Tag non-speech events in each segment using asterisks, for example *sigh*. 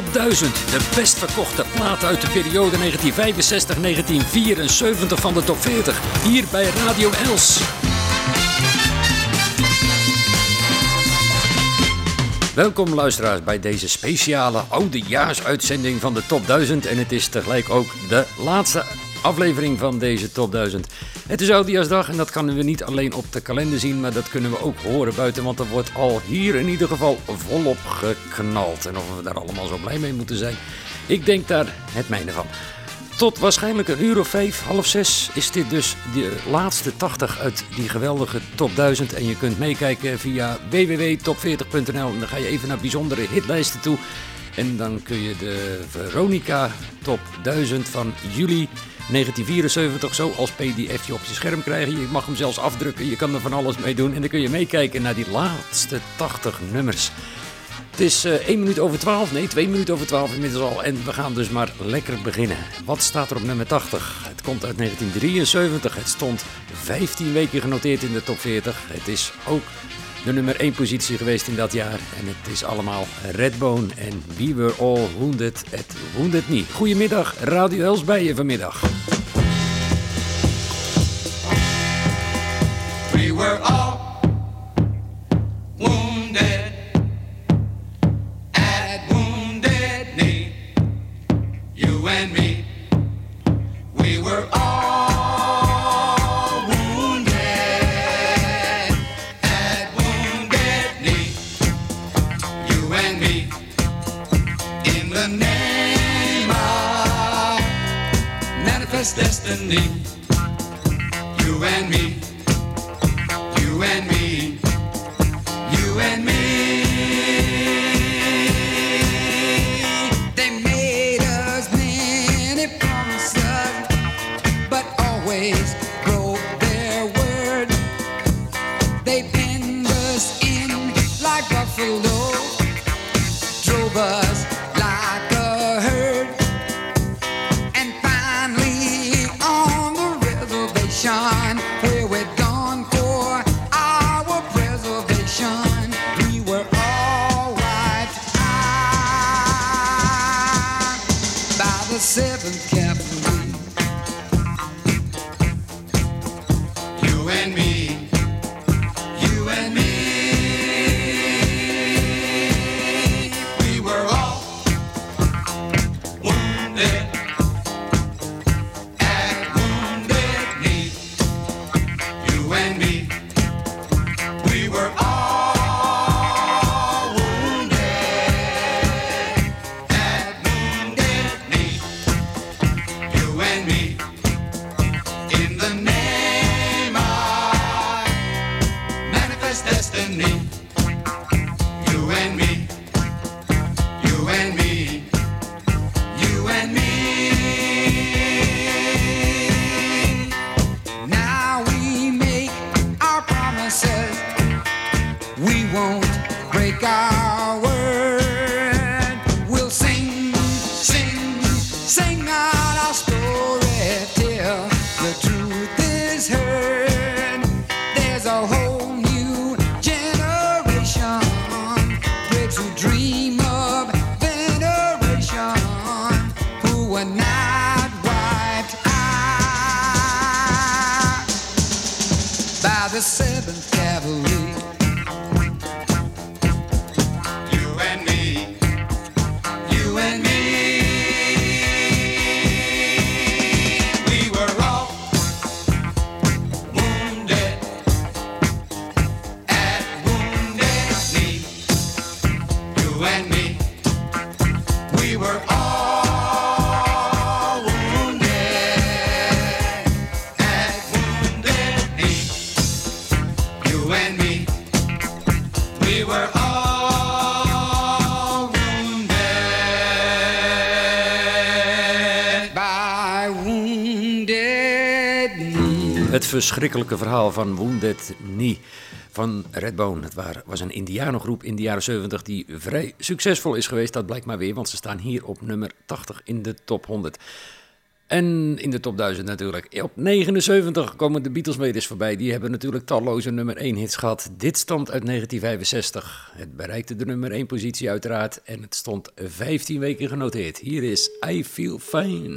Top 1000, de best verkochte platen uit de periode 1965-1974 van de top 40. Hier bij Radio Els. Welkom luisteraars bij deze speciale oudejaarsuitzending van de Top 1000. En het is tegelijk ook de laatste aflevering van deze Top 1000. Het is Oudejaarsdag en dat kunnen we niet alleen op de kalender zien, maar dat kunnen we ook horen buiten. Want er wordt al hier in ieder geval volop geknald. En of we daar allemaal zo blij mee moeten zijn, ik denk daar het mijne van. Tot waarschijnlijk een uur of vijf, half zes is dit dus de laatste 80 uit die geweldige top 1000. En je kunt meekijken via www.top40.nl. En dan ga je even naar bijzondere hitlijsten toe. En dan kun je de Veronica top 1000 van juli 1974 zo als pdfje op je scherm krijgen. Je mag hem zelfs afdrukken, je kan er van alles mee doen. En dan kun je meekijken naar die laatste 80 nummers. Het is uh, 1 minuut over 12, nee 2 minuten over 12 inmiddels al. En we gaan dus maar lekker beginnen. Wat staat er op nummer 80? Het komt uit 1973. Het stond 15 weken genoteerd in de top 40. Het is ook de nummer 1 positie geweest in dat jaar. En het is allemaal Redbone en We Were All Wounded at Wounded Knee. Goedemiddag, Radio Els bij je vanmiddag. We were all destiny. You and me. Verschrikkelijke verhaal van Wounded Knee van Redbone. Het was een indianengroep in de jaren 70 die vrij succesvol is geweest. Dat blijkt maar weer, want ze staan hier op nummer 80 in de top 100. En in de top 1000 natuurlijk. Op 79 komen de Beatles mee voorbij. Die hebben natuurlijk talloze nummer 1 hits gehad. Dit stamt uit 1965. Het bereikte de nummer 1 positie uiteraard. En het stond 15 weken genoteerd. Hier is I Feel Fine.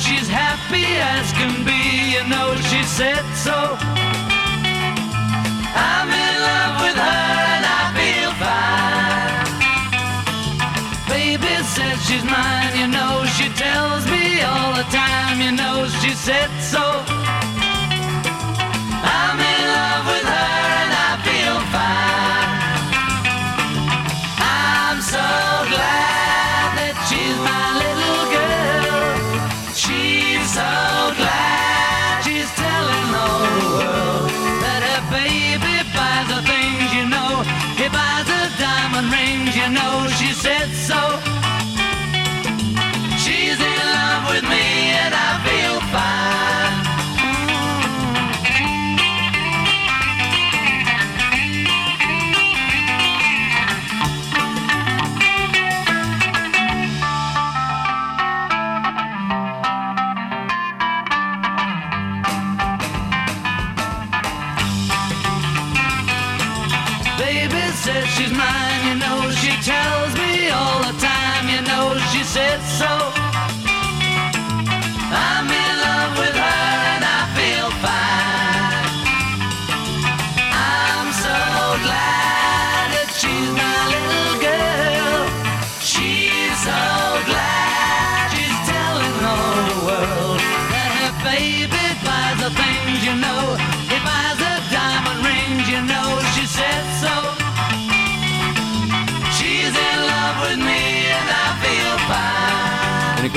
She's happy as can be, you know she said so. I'm in love with her and I feel fine. Baby says she's mine, you know she tells me all the time, you know she said so.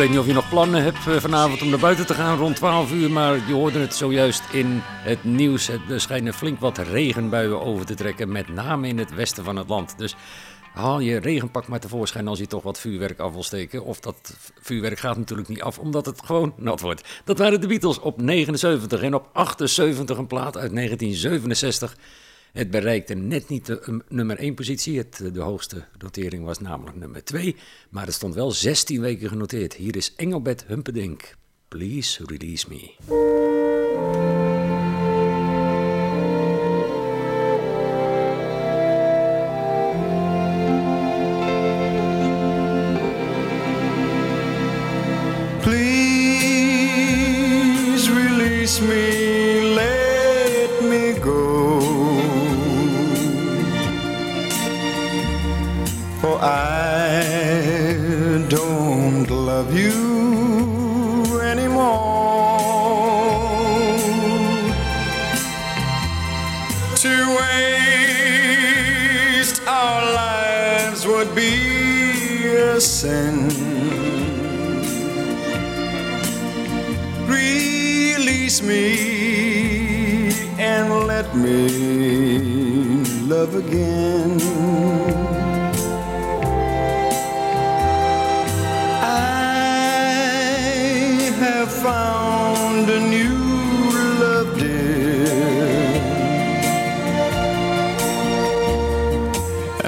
Weet niet of je nog plannen hebt eh, vanavond om naar buiten te gaan rond 12 uur. Maar je hoorde het zojuist in het nieuws. Er schijnen flink wat regenbuien over te trekken. Met name in het westen van het land. Dus haal je regenpak maar tevoorschijn als je toch wat vuurwerk af wil steken. Of dat vuurwerk gaat natuurlijk niet af omdat het gewoon nat wordt. Dat waren de Beatles op 79 en op 78 een plaat uit 1967. Het bereikte net niet de um, nummer 1 positie. Het, de hoogste notering was namelijk nummer 2. Maar het stond wel 16 weken genoteerd. Hier is Engelbert Humperdinck. Please release me. Please release me,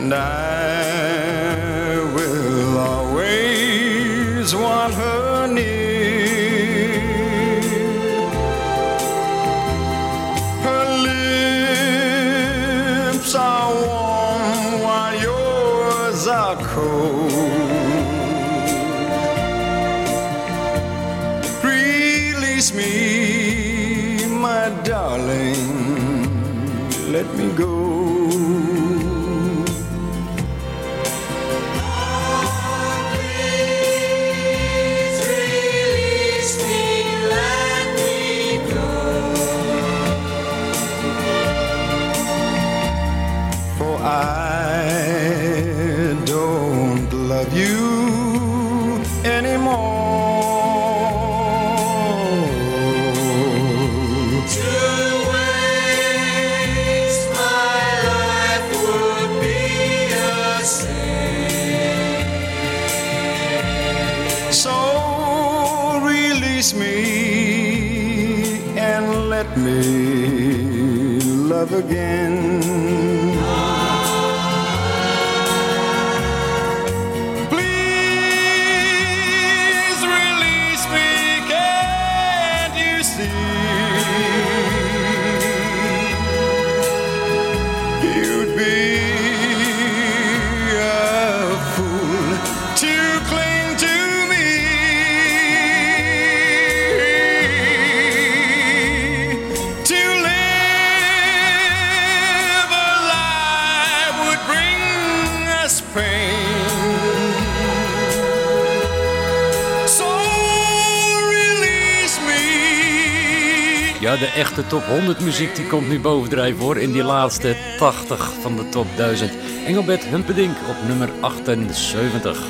and I love again. De echte top 100 muziek die komt nu bovendrijven hoor. In die laatste 80 van de top 1000. Engelbert Humperdinck op nummer 78.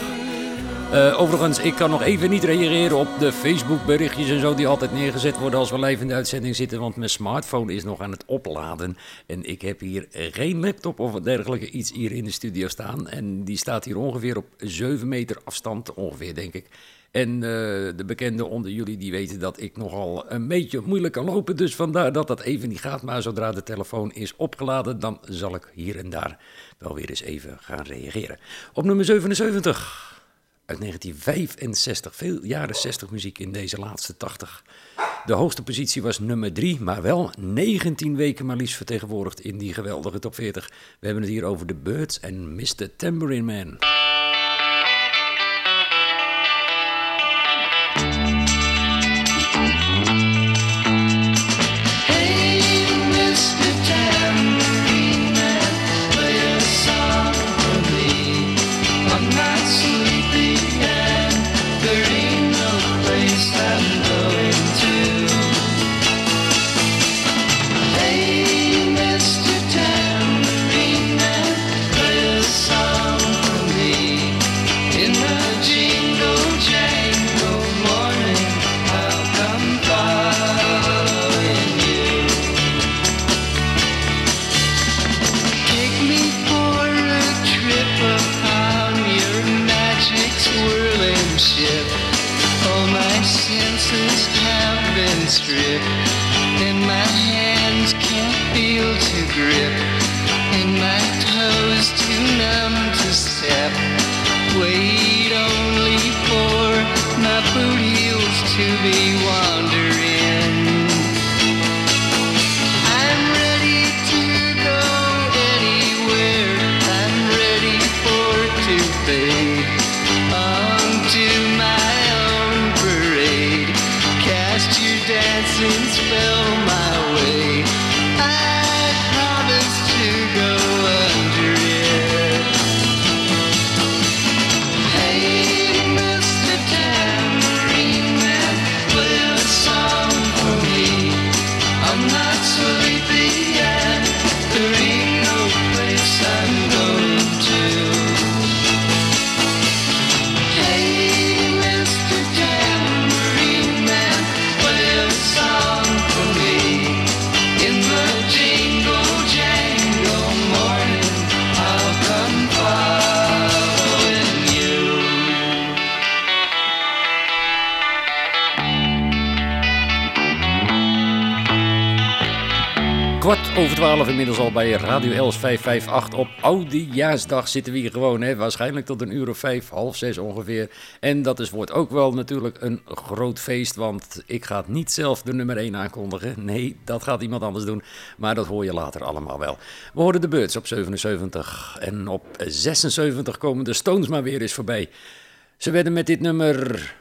Eh, overigens, ik kan nog even niet reageren op de Facebook berichtjes en zo die altijd neergezet worden als we live in de uitzending zitten. Want mijn smartphone is nog aan het opladen. En ik heb hier geen laptop of dergelijke iets hier in de studio staan. En die staat hier ongeveer op 7 meter afstand, ongeveer denk ik. En eh, de bekenden onder jullie die weten dat ik nogal een beetje moeilijk kan lopen. Dus vandaar dat dat even niet gaat. Maar zodra de telefoon is opgeladen, dan zal ik hier en daar wel weer eens even gaan reageren. Op nummer 77 uit 1965. Veel jaren 60 muziek in deze laatste 80. De hoogste positie was nummer 3, maar wel 19 weken maar liefst vertegenwoordigd in die geweldige top 40. We hebben het hier over The Birds en Mr. Tambourine Man. Twaalf inmiddels al bij Radio Els 558 op Oudejaarsdag zitten we hier gewoon. Hè? Waarschijnlijk tot een uur of vijf, half zes ongeveer. En dat is, wordt ook wel natuurlijk een groot feest, want ik ga niet zelf de nummer 1 aankondigen. Nee, dat gaat iemand anders doen, maar dat hoor je later allemaal wel. We horen de Birds op 77 en op 76 komen de Stones maar weer eens voorbij. Ze werden met dit nummer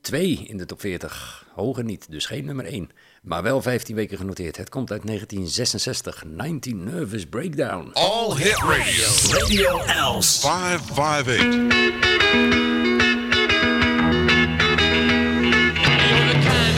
2 in de top 40. Hoger niet, dus geen nummer 1. Maar wel 15 weken genoteerd. Het komt uit 1966. 19 Nervous Breakdown. All hit radio. Radio Els. 558. You're the kind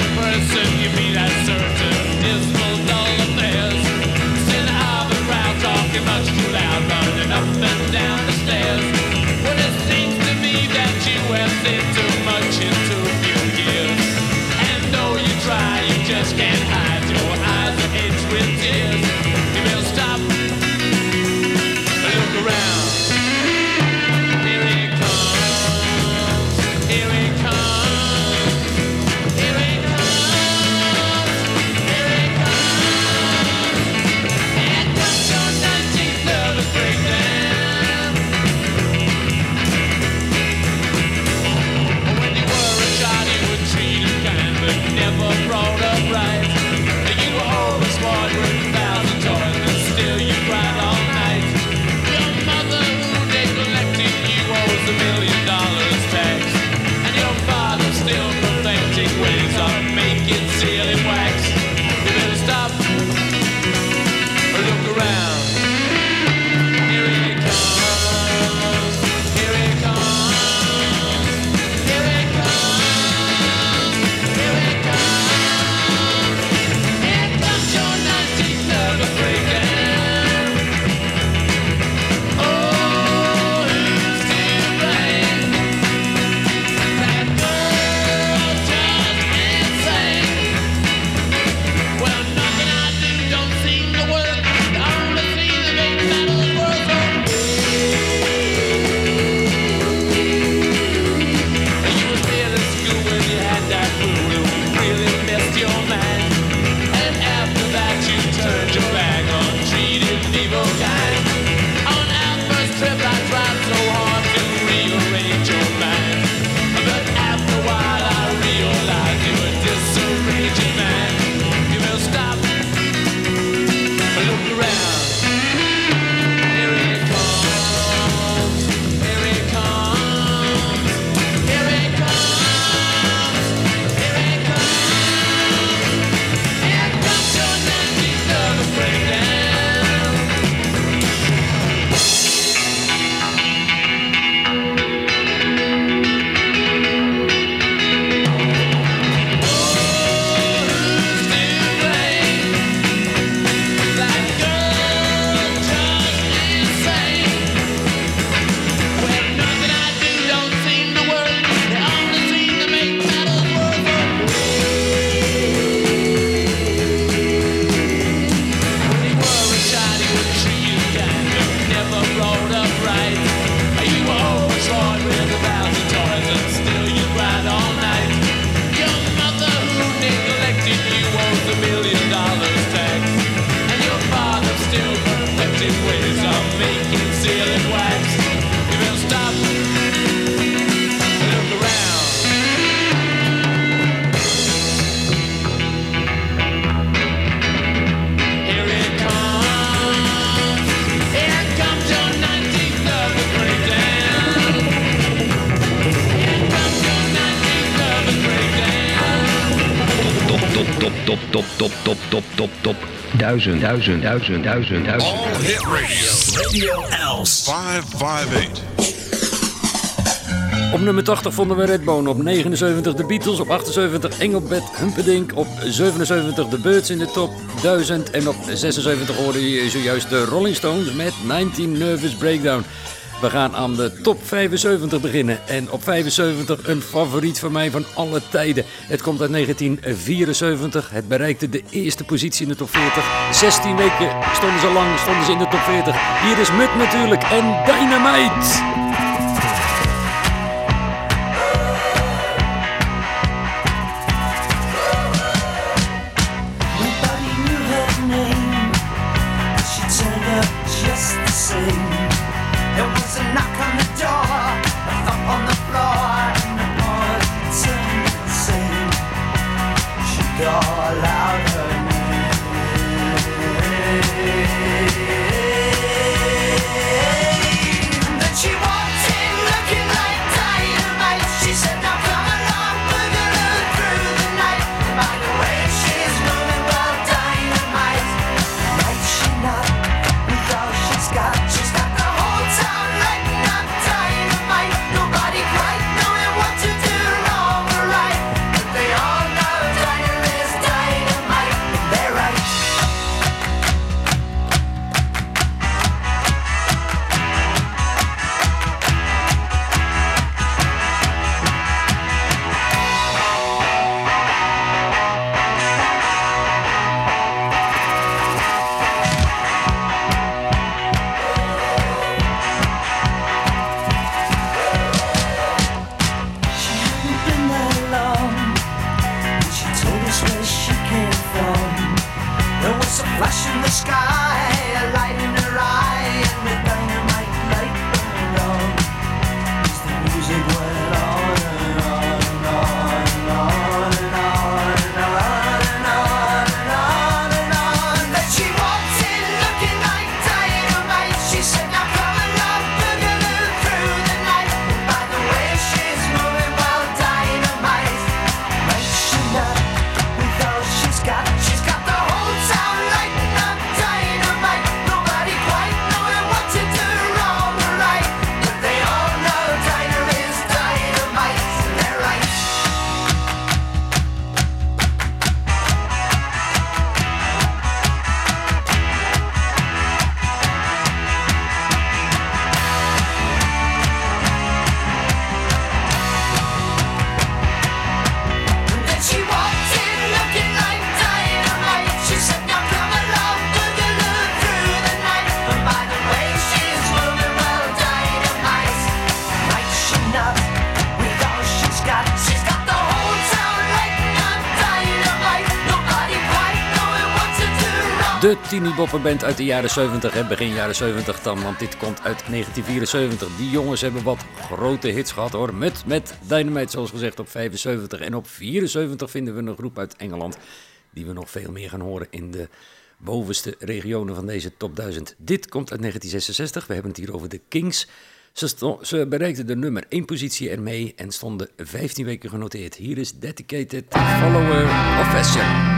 top, top, top. Duizend, duizend, duizend, duizend, duizend. All hit radio. Radio Els. 558. Op nummer 80 vonden we Redbone, op 79 de Beatles, op 78 Engelbert Humperdinck, op 77 de Birds in de top 1000 en op 76 hoorde je zojuist de Rolling Stones met 19 Nervous Breakdown. We gaan aan de top 75 beginnen en op 75 een favoriet van mij van alle tijden. Het komt uit 1974, het bereikte de eerste positie in de top 40. 16 weken stonden ze lang, stonden ze in de top 40. Hier is Mut natuurlijk en Dynamite. Wrong. De Tini Bopper Band uit de jaren 70, hè, begin jaren 70 dan, want dit komt uit 1974. Die jongens hebben wat grote hits gehad hoor, met, met Dynamite zoals gezegd op 75. En op 74 vinden we een groep uit Engeland die we nog veel meer gaan horen in de bovenste regionen van deze top 1000. Dit komt uit 1966, we hebben het hier over de Kings. Ze, ze bereikten de nummer 1 positie ermee en stonden 15 weken genoteerd. Hier is Dedicated Follower of Fashion.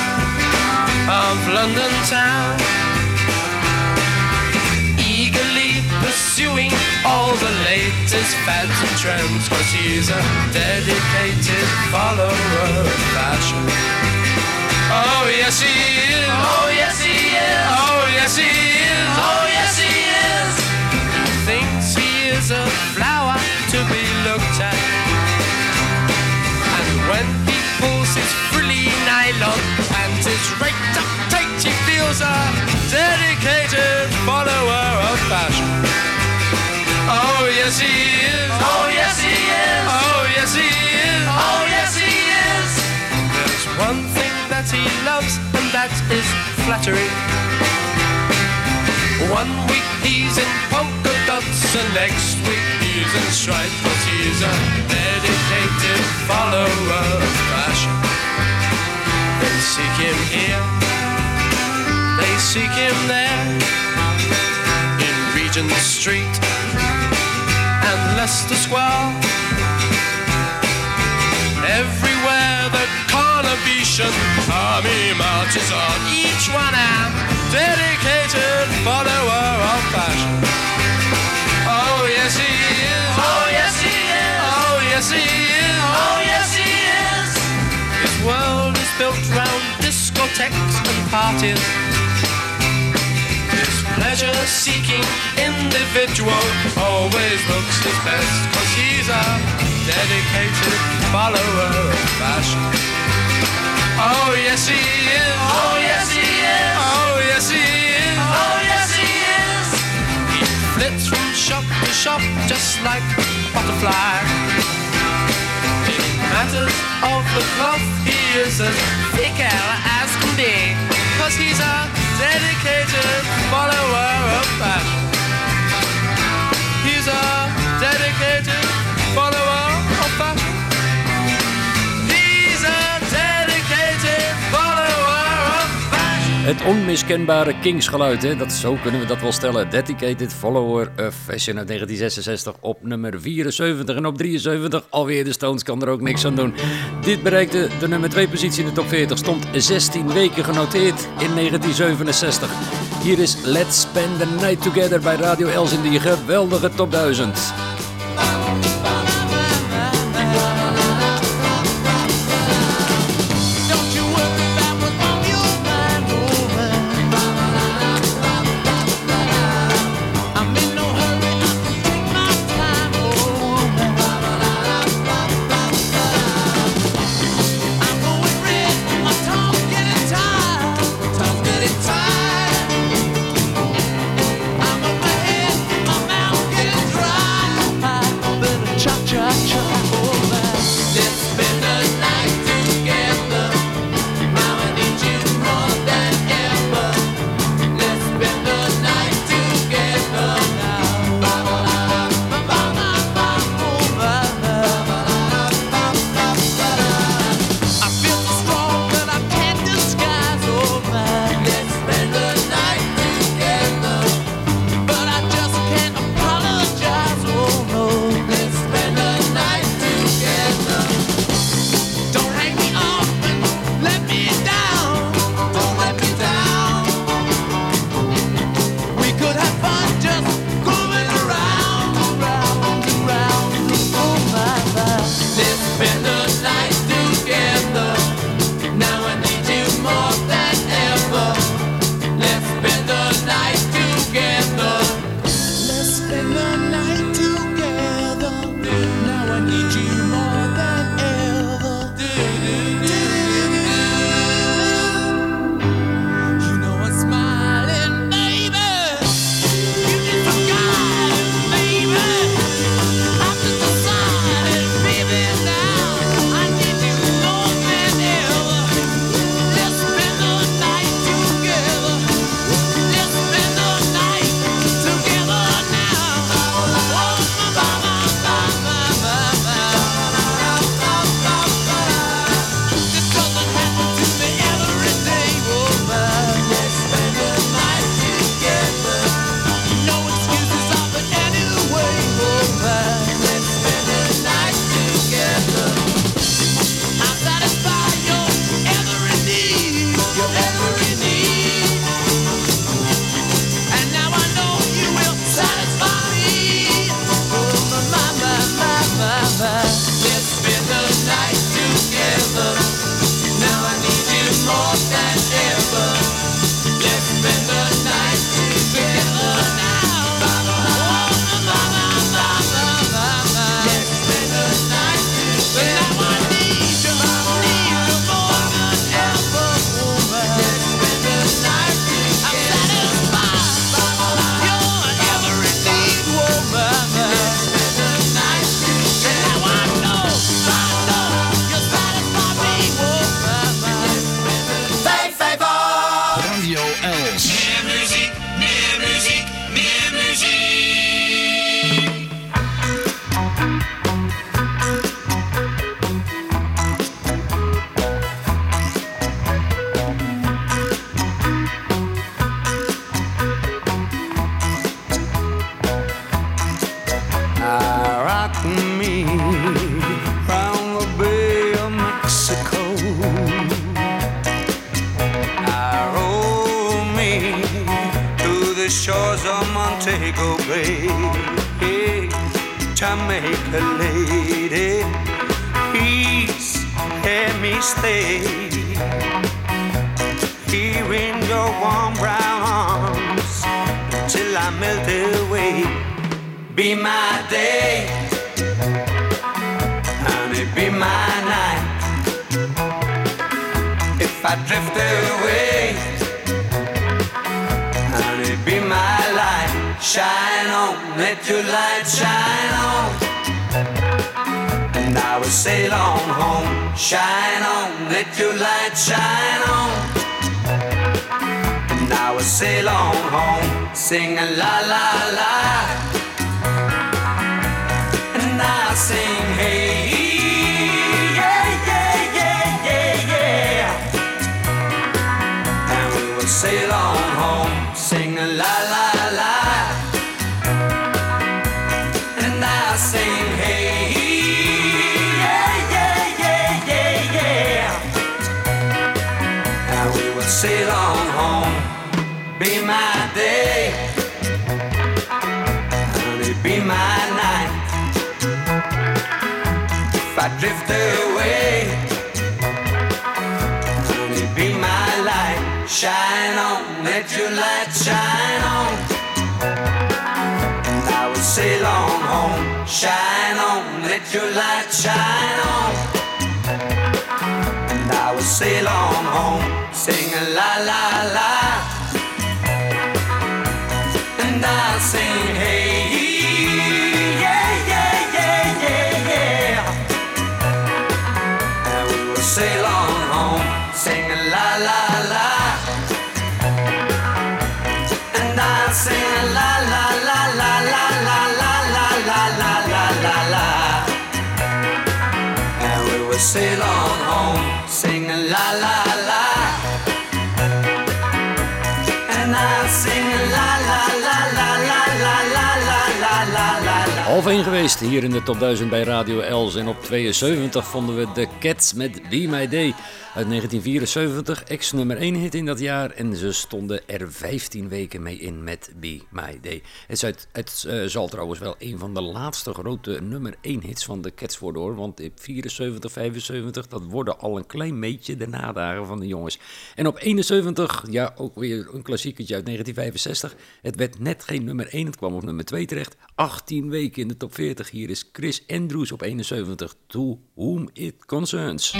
of London town. Eagerly pursuing all the latest fads and trends, cause he's a dedicated follower of fashion. Oh, yes, he is. Oh, yes, he is. Oh, yes, he is. Oh, yes, he is. Thinks he is a flower to be looked at. And when he pulls his frilly nylon is raked up tight. he feels a dedicated follower of fashion. Oh yes he is. Oh yes he is. Oh yes he is. Oh yes he is. There's one thing that he loves, and that is flattery. One week he's in polka dots, and next week he's in stripes. but he's a dedicated follower of fashion. They seek him here, they seek him there, in Regent Street and Leicester Square. Everywhere the Carnabetian army marches on, each one a dedicated follower of fashion. Oh yes he is. Oh, yes, he is. Oh yes he is. Oh, yes, he is. His world is built round discotheques and parties. His pleasure-seeking individual always looks his best, cause he's a dedicated follower of fashion. Oh yes he is. Oh, yes, he is. Oh yes he is. Oh, yes, he is. He flits from shop to shop just like a butterfly. Matters of the cloth, he is as fickle as can be. Cause he's a dedicated follower of fashion. He's a dedicated follower Het onmiskenbare Kingsgeluid, hè? Dat, zo kunnen we dat wel stellen. Dedicated Follower of Fashion uit 1966 op nummer 74. En op 73 alweer de Stones, kan er ook niks aan doen. Dit bereikte de nummer 2 positie in de top 40. Stond 16 weken genoteerd in 1967. Hier is Let's Spend the Night Together bij Radio Els in die geweldige top 1000. 2000 bij Radio Els. En op 72 vonden we The Cats met Be My Day uit 1974. Ex nummer 1 hit in dat jaar. En ze stonden er 15 weken mee in met Be mij deed. Het, eh, zal trouwens wel een van de laatste grote nummer 1 hits van de Cats worden hoor. Want 74, 75, dat worden al een klein beetje de nadagen van de jongens. En op 71, ja ook weer een klassieketje uit 1965. Het werd net geen nummer 1, het kwam op nummer 2 terecht. 18 weken in de top 40. Hier is Chris Andrews op 71. To whom it concerns.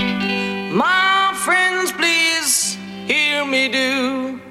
My friends, please hear me do.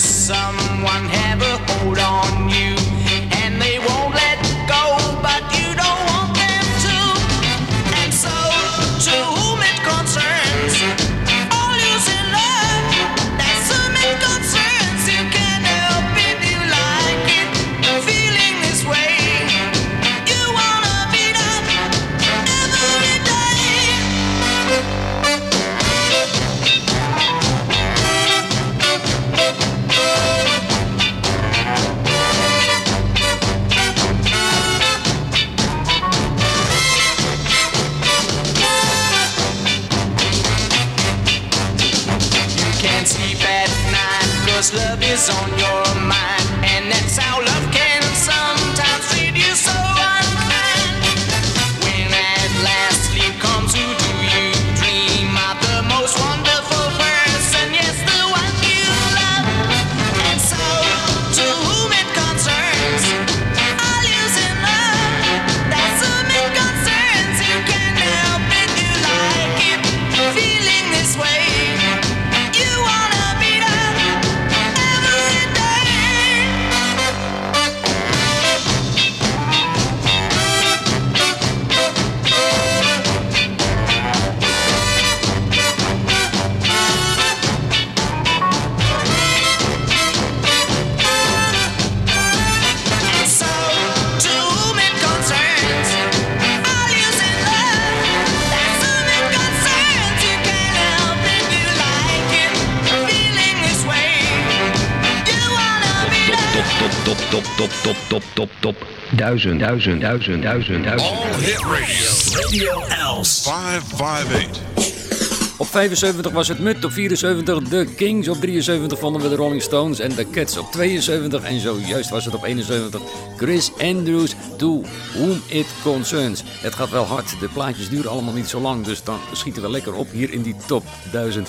someone have a hold on Cause love is on your mind, and that's top, top, top, top, top. Duizend, duizend, duizend, duizend, duizend. All Hit Radio. Radio Els. 558. Op 75 was het Mut, op 74 de Kings, op 73 vonden we de Rolling Stones en de Cats op 72 en zojuist was het op 71 Chris Andrews, To Whom It Concerns. Het gaat wel hard, de plaatjes duren allemaal niet zo lang, dus dan schieten we lekker op hier in die top 1000.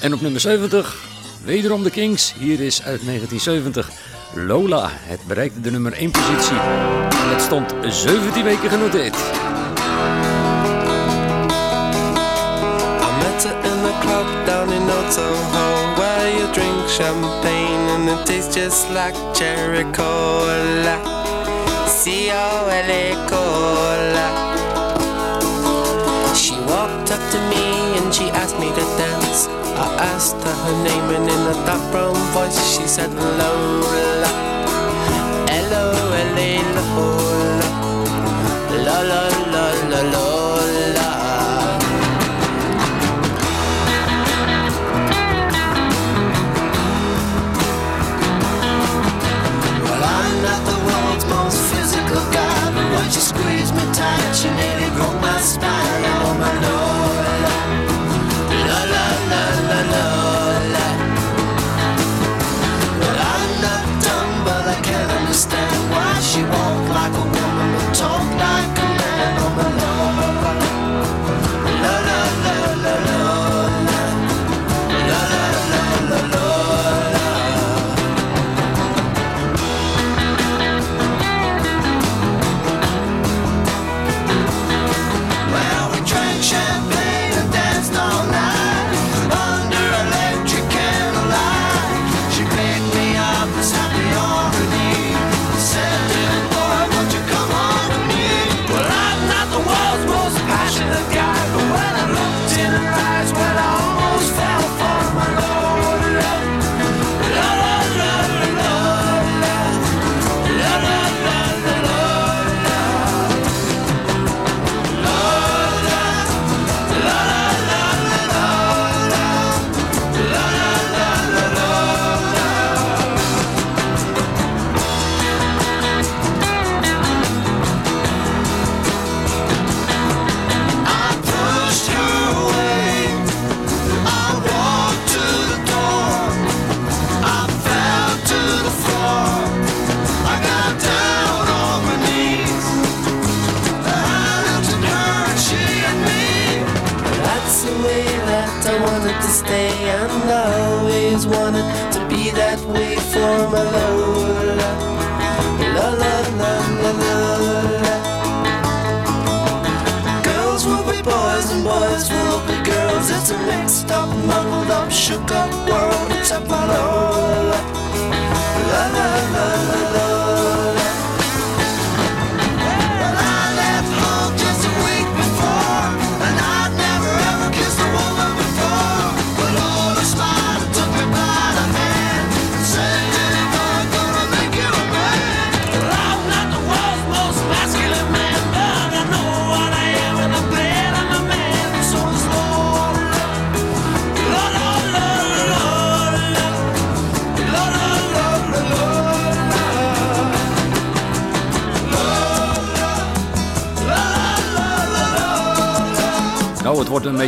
En op nummer 70, wederom de Kings, hier is uit 1970 Lola. Het bereikte de nummer 1 positie en het stond 17 weken genoteerd. I met in the club down in Old Soho Where you drink champagne and it tastes just like cherry cola C-O-L-A cola She walked up to me and she asked me to dance I asked her her name and in a dark brown voice she said Lola L-O-L-A Lola La la la la Lola Well, I'm not the world's most physical guy, but when she squeezed me tight, she nearly broke my spine.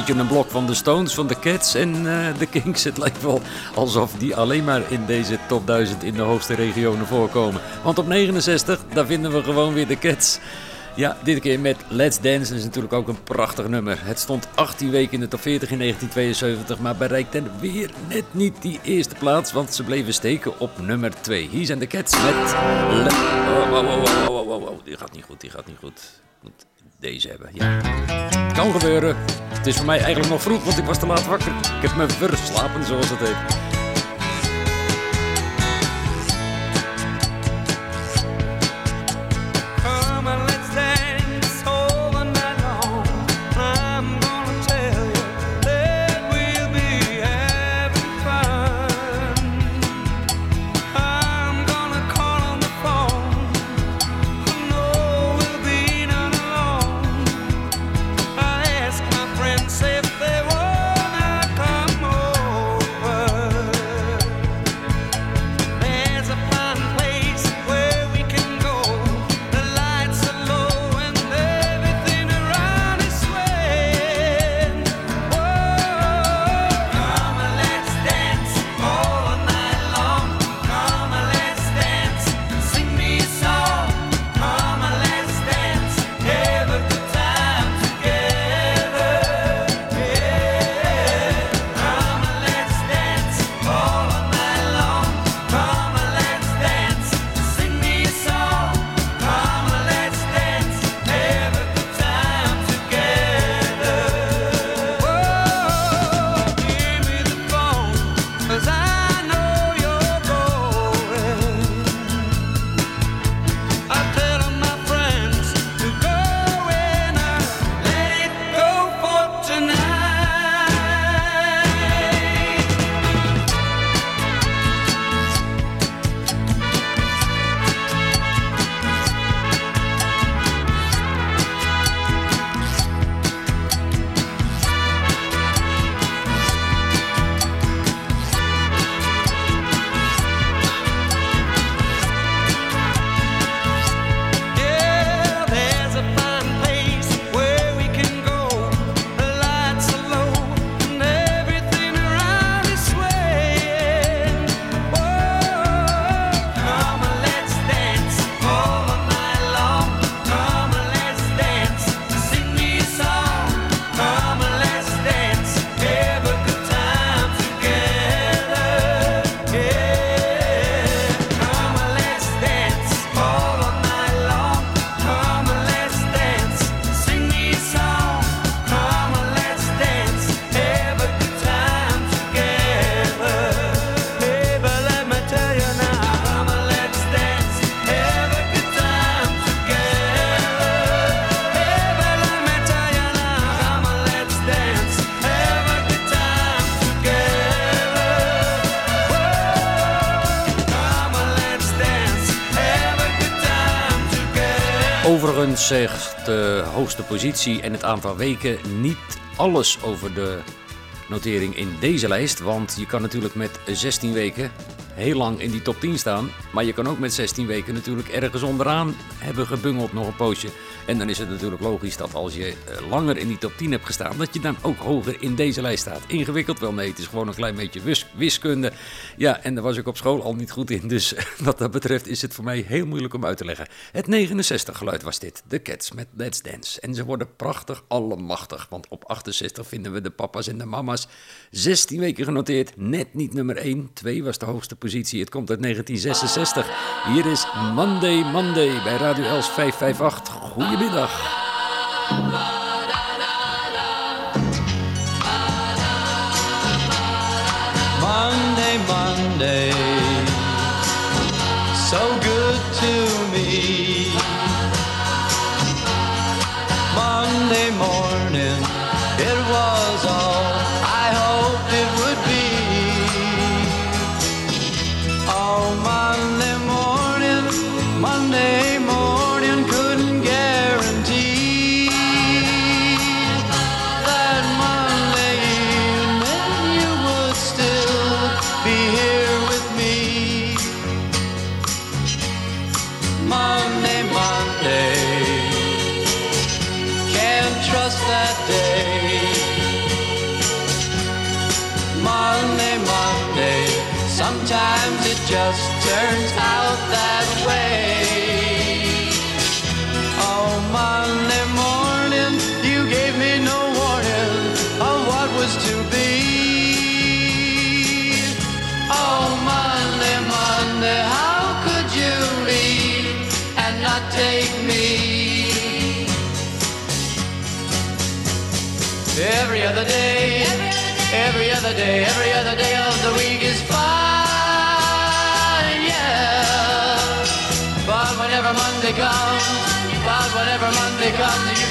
Beetje een blok van de Stones, van de Cats en eh, de Kings. Het lijkt wel alsof die alleen maar in deze top 1000 in de hoogste regionen voorkomen. Want op 69, daar vinden we gewoon weer de Cats. Ja, dit keer met Let's Dance. Dat is natuurlijk ook een prachtig nummer. Het stond 18 weken in de top 40 in 1972, maar bereikte weer net niet die eerste plaats, want ze bleven steken op nummer 2. Hier zijn de Cats met... Le- oh, wow, wow, wow, wow, wow, wow. Die gaat niet goed, die gaat niet goed. Deze hebben, ja. Kan gebeuren. Het is voor mij eigenlijk nog vroeg, want ik was te laat wakker. Ik heb me verslapen, zoals het heet. Zegt de hoogste positie en het aantal weken niet alles over de notering in deze lijst. Want je kan natuurlijk met 16 weken heel lang in die top 10 staan. Maar je kan ook met 16 weken natuurlijk ergens onderaan hebben gebungeld nog een poosje. En dan is het natuurlijk logisch dat als je eh, langer in die top 10 hebt gestaan, dat je dan ook hoger in deze lijst staat. Ingewikkeld wel, nee, het is gewoon een klein beetje wis- wiskunde. Ja, en daar was ik op school al niet goed in. Dus *laughs* wat dat betreft is het voor mij heel moeilijk om uit te leggen. Het 69 geluid was dit, de Cats met Let's Dance. En ze worden prachtig allemachtig, want op 68 vinden we de papa's en de mama's. 16 weken genoteerd, net niet nummer 1. 2 was de hoogste positie, het komt uit 1966. Hier is Monday Monday bij Radio Els 558. Goedemiddag. Monday, so good to me. Monday morning, it was all other day, every other day of the week is fine, yeah. But whenever Monday comes, but whenever Monday comes,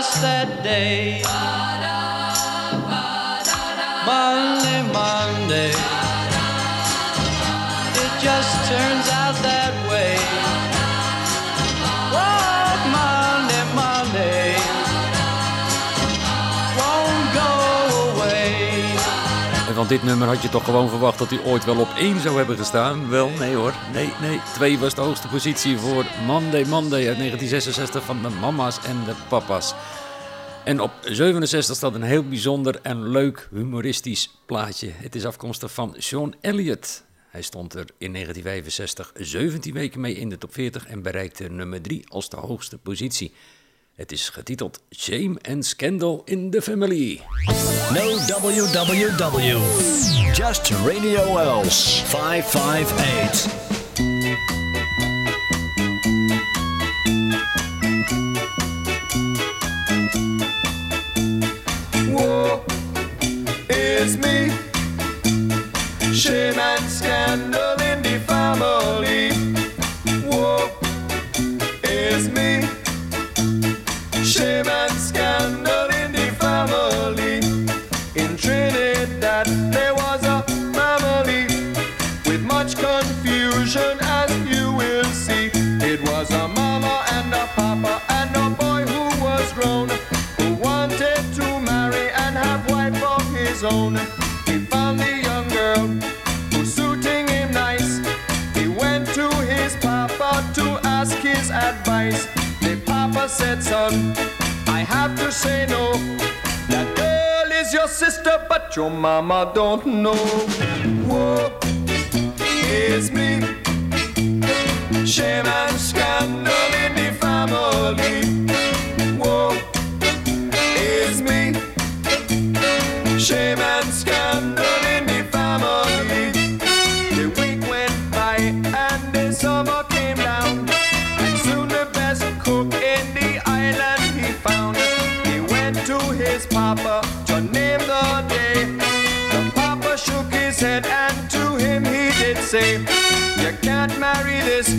can't trust that day. Monday, Monday, dit nummer had je toch gewoon verwacht dat hij ooit wel op één zou hebben gestaan? Wel, nee hoor. Nee, nee. Twee was de hoogste positie voor Monday Monday uit 1966 van de mama's en de papa's. En op 67 staat een heel bijzonder en leuk humoristisch plaatje. Het is afkomstig van Sean Elliott. Hij stond er in 1965 17 weken mee in de top 40 en bereikte nummer 3 als de hoogste positie. Het is getiteld Shame and Scandal in the Family. No www. Just Radio Els 558. Whoa, it's me. Shame and scandal in the family. Whoa, it's me. Say no. That girl is your sister, but your mama don't know. Whoa, it's me. Shame and scandal in the family. Whoa, it's me. Shame and scandal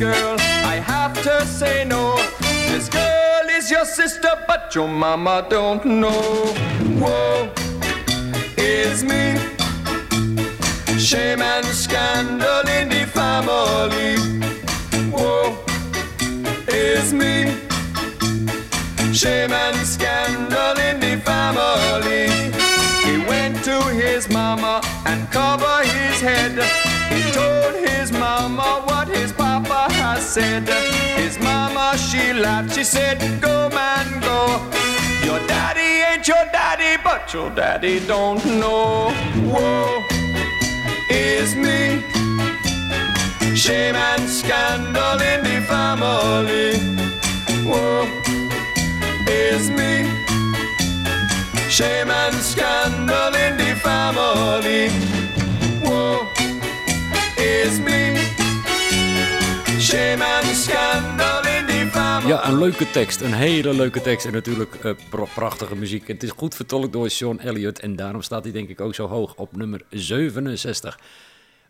girl. I have to say no. This girl is your sister, but your mama don't know. Whoa, it's me. Shame and scandal in the family. Whoa, it's me. Shame and scandal in the family. He went to his mama and covered his head. He told his mama what his papa said. His mama, she laughed, she said, Go, man, go. Your daddy ain't your daddy, but your daddy don't know. Whoa is me. Shame and scandal in the family. Whoa, is me. Shame and scandal in the family. Whoa, is me. Family. Ja, een leuke tekst. Een hele leuke tekst. En natuurlijk eh, pra- prachtige muziek. Het is goed vertolkt door Sean Elliott. En daarom staat hij denk ik ook zo hoog op nummer 67.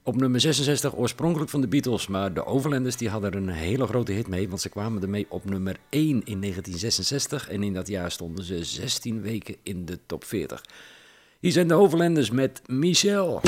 Op nummer 66 oorspronkelijk van de Beatles. Maar de Overlanders die hadden er een hele grote hit mee. Want ze kwamen ermee op nummer 1 in 1966. En in dat jaar stonden ze 16 weken in de top 40. Hier zijn de Overlanders met Michel.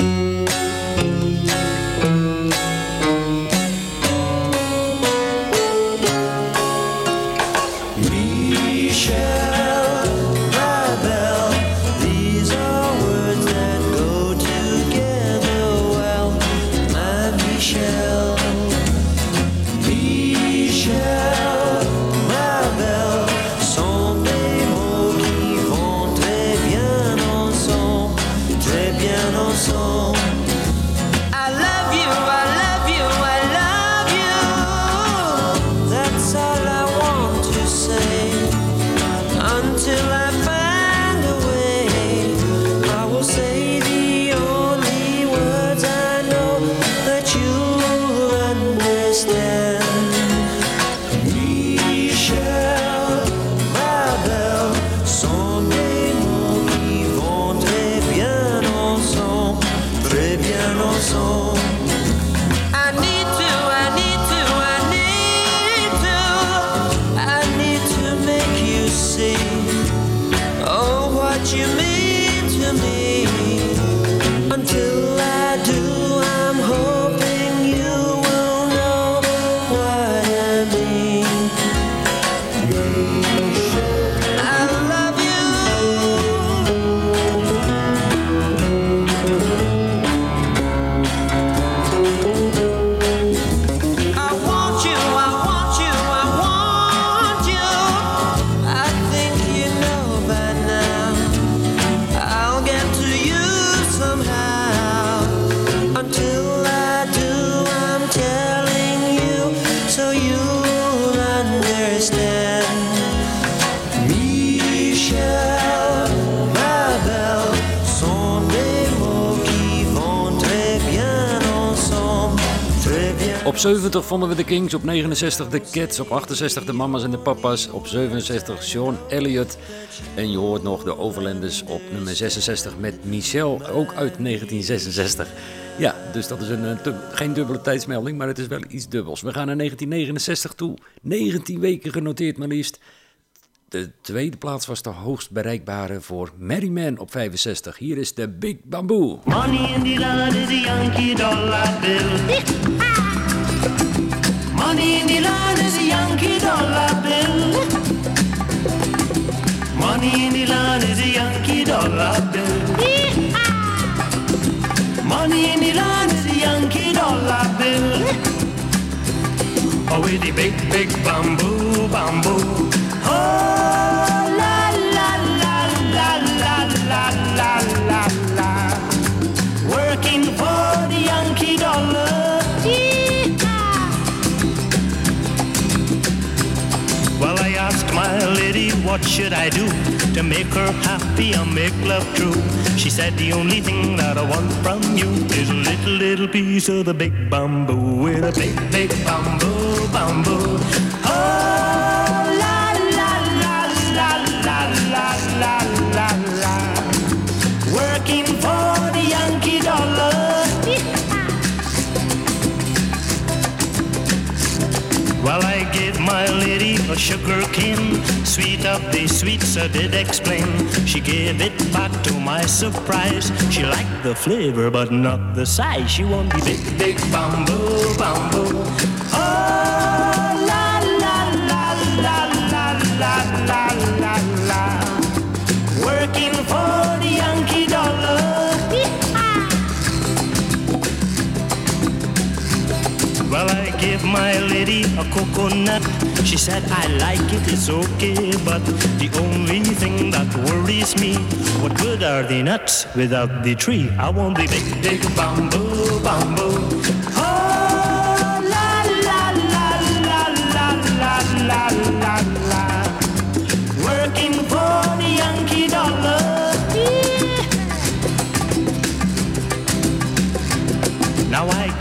Op 70 vonden we de Kings, op 69 de Cats, op 68 de Mama's en de Papa's, op 67 Sean Elliott. En je hoort nog de Overlanders op nummer 66 met Michel, ook uit 1966. Ja, dus dat is een, geen dubbele tijdsmelding, maar het is wel iets dubbels. We gaan naar 1969 toe, 19 weken genoteerd maar liefst. De tweede plaats was de hoogst bereikbare voor Merryman op 65. Hier is de Big Bamboo. Money in the land is a Yankee dollar bill. Money in the land is a Yankee dollar bill. Money in the land is a Yankee dollar bill. Money in the land is a Yankee dollar bill. Oh, with the big, big bamboo, bamboo. Oh. dollar what should I do to make her happy and make love true? She said, the only thing that I want from you is a little, little piece of the big bamboo with a big, big bamboo, bamboo. A sugar cane, sweet of the sweets I did explain. She gave it back to my surprise. She liked the flavor, but not the size. She wanted big, big bamboo, bamboo. My lady a coconut. She said, I like it, it's okay. But the only thing that worries me, what good are the nuts without the tree? I want the big, big bamboo, bamboo.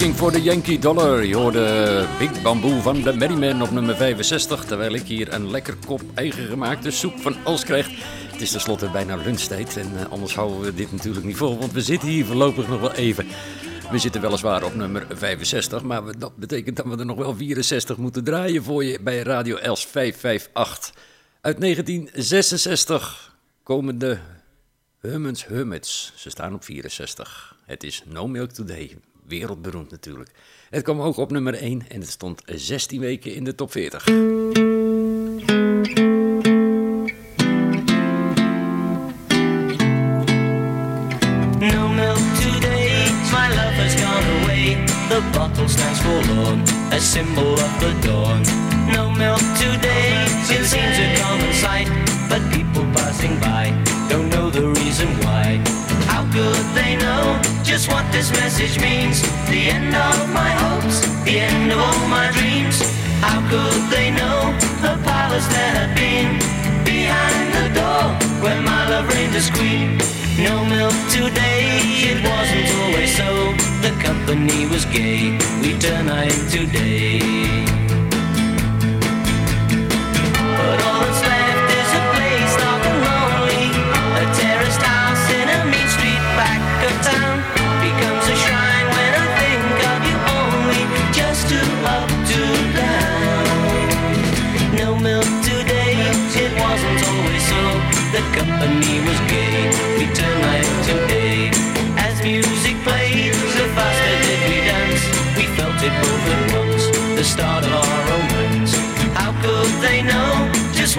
Working for the Yankee Dollar. Je hoorde Big Bamboo van de Merryman op nummer 65. Terwijl ik hier een lekker kop eigen gemaakte soep van Els krijg. Het is tenslotte bijna lunchtijd en eh, anders houden we dit natuurlijk niet vol. Want we zitten hier voorlopig nog wel even. We zitten weliswaar op nummer 65, maar dat betekent dat we er nog wel 64 moeten draaien voor je bij Radio Els 558. Uit 1966 komen de Hummins Hummits. Ze staan op 64. Het is No Milk Today. Wereldberoemd natuurlijk. Het kwam ook op nummer 1 en het stond 16 weken in de top 40. No milk today, my love has gone away. The bottle stands forlorn, a symbol of the dawn. No milk today, it seems a common sight. Could they know just what this message means? The end of my hopes, the end of all my dreams. How could they know the palace there had been behind the door where my love reigned as queen? No milk today, it wasn't always so. The company was gay, we turn night today.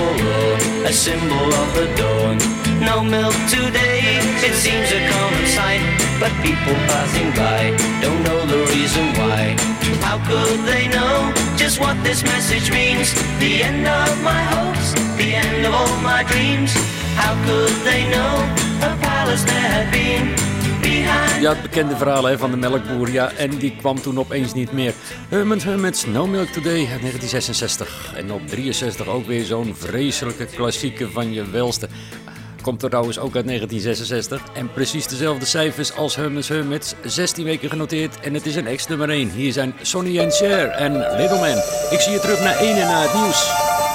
Stands a symbol of the dawn. No milk today, it seems a common sight. But people passing by don't know the reason why. How could they know just what this message means? The end of my hopes, the end of all my dreams. How could they know a palace there had been? Ja, het bekende verhaal van de melkboer. Ja, en die kwam toen opeens niet meer. Hermans Hermits, No Milk Today uit 1966. En op 63 ook weer zo'n vreselijke klassieke van je welste. Komt er trouwens ook uit 1966. En precies dezelfde cijfers als Hermans Hermits. 16 weken genoteerd en het is een ex-nummer 1. Hier zijn Sonny and Cher en Little Man. Ik zie je terug naar 1 en naar het nieuws.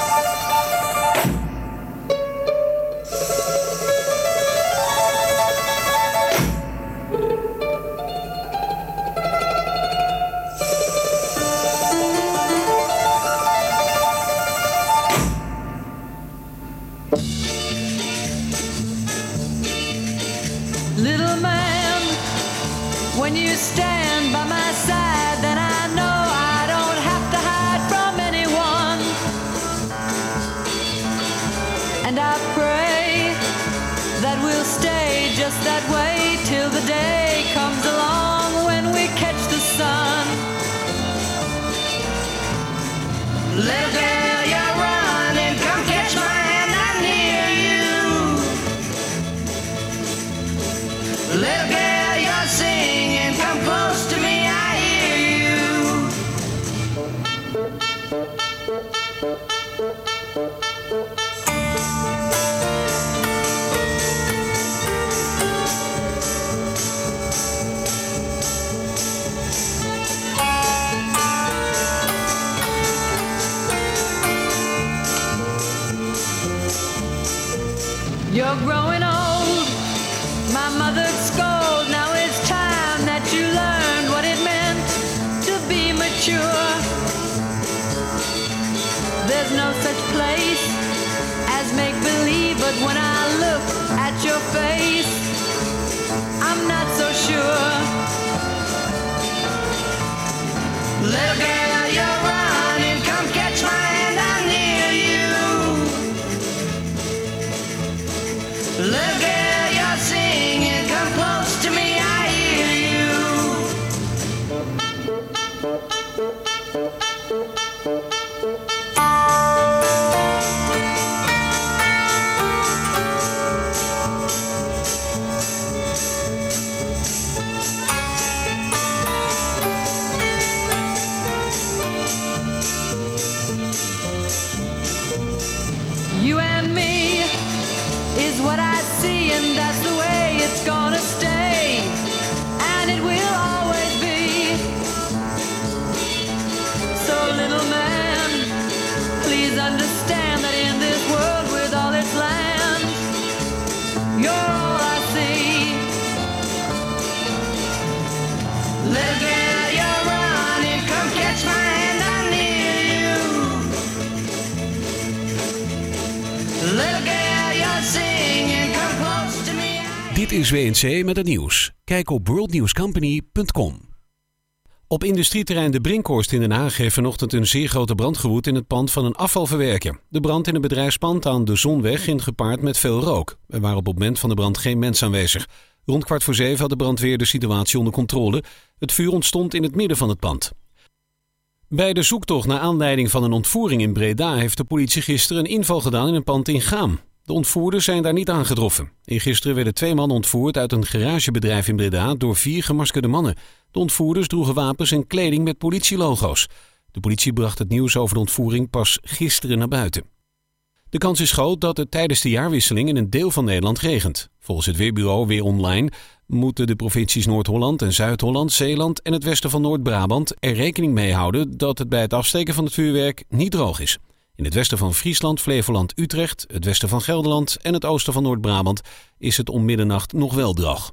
WNC met het nieuws. Kijk op worldnewscompany.com. Op industrieterrein De Brinkhorst in Den Haag heeft vanochtend een zeer grote brand gewoed in het pand van een afvalverwerker. De brand in het bedrijfspand aan de Zonweg ging gepaard met veel rook. Er waren op het moment van de brand geen mensen aanwezig. Rond kwart voor zeven had de brandweer de situatie onder controle. Het vuur ontstond in het midden van het pand. Bij de zoektocht naar aanleiding van een ontvoering in Breda heeft de politie gisteren een inval gedaan in een pand in Gaam. De ontvoerders zijn daar niet aangetroffen. Gisteren werden twee mannen ontvoerd uit een garagebedrijf in Breda door vier gemaskerde mannen. De ontvoerders droegen wapens en kleding met politielogo's. De politie bracht het nieuws over de ontvoering pas gisteren naar buiten. De kans is groot dat het tijdens de jaarwisseling in een deel van Nederland regent. Volgens het Weerbureau Weer Online moeten de provincies Noord-Holland en Zuid-Holland, Zeeland en het westen van Noord-Brabant er rekening mee houden dat het bij het afsteken van het vuurwerk niet droog is. In het westen van Friesland, Flevoland, Utrecht, het westen van Gelderland en het oosten van Noord-Brabant is het om middernacht nog wel droog.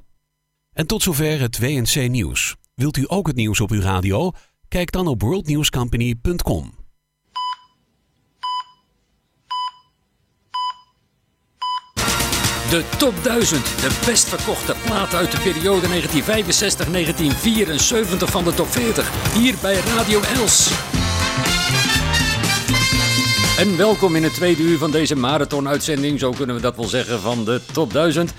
En tot zover het WNC Nieuws. Wilt u ook het nieuws op uw radio? Kijk dan op worldnewscompany.com. De top 1000, de best verkochte platen uit de periode 1965-1974 van de top 40. Hier bij Radio Els. En welkom in het tweede uur van deze marathon-uitzending, zo kunnen we dat wel zeggen, van de top 1000.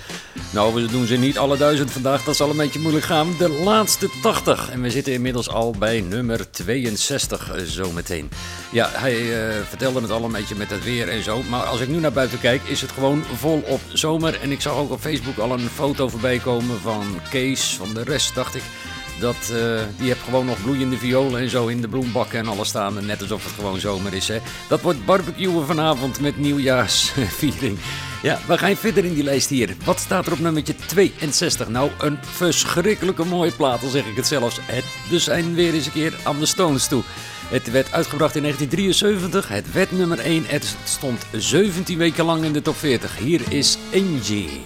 Nou, we doen ze niet alle duizend vandaag, dat zal een beetje moeilijk gaan. De laatste 80. En we zitten inmiddels al bij nummer 62 eh, zometeen. Ja, hij eh, vertelde het al een beetje met het weer en zo. Maar als ik nu naar buiten kijk, is het gewoon volop zomer. En ik zag ook op Facebook al een foto voorbij komen van Kees, van de rest, dacht ik. Dat, eh, die heeft gewoon nog bloeiende violen en zo in de bloembakken en alles staan. Net alsof het gewoon zomer is. Hè. Dat wordt barbecuen vanavond met nieuwjaarsviering. Ja, we gaan verder in die lijst hier. Wat staat er op nummertje 62? Nou, een verschrikkelijke mooie plaat, al zeg ik het zelfs. Het, dus zijn weer eens een keer aan de Stones toe. Het werd uitgebracht in 1973. Het werd nummer 1. Het stond 17 weken lang in de top 40. Hier is. Angie,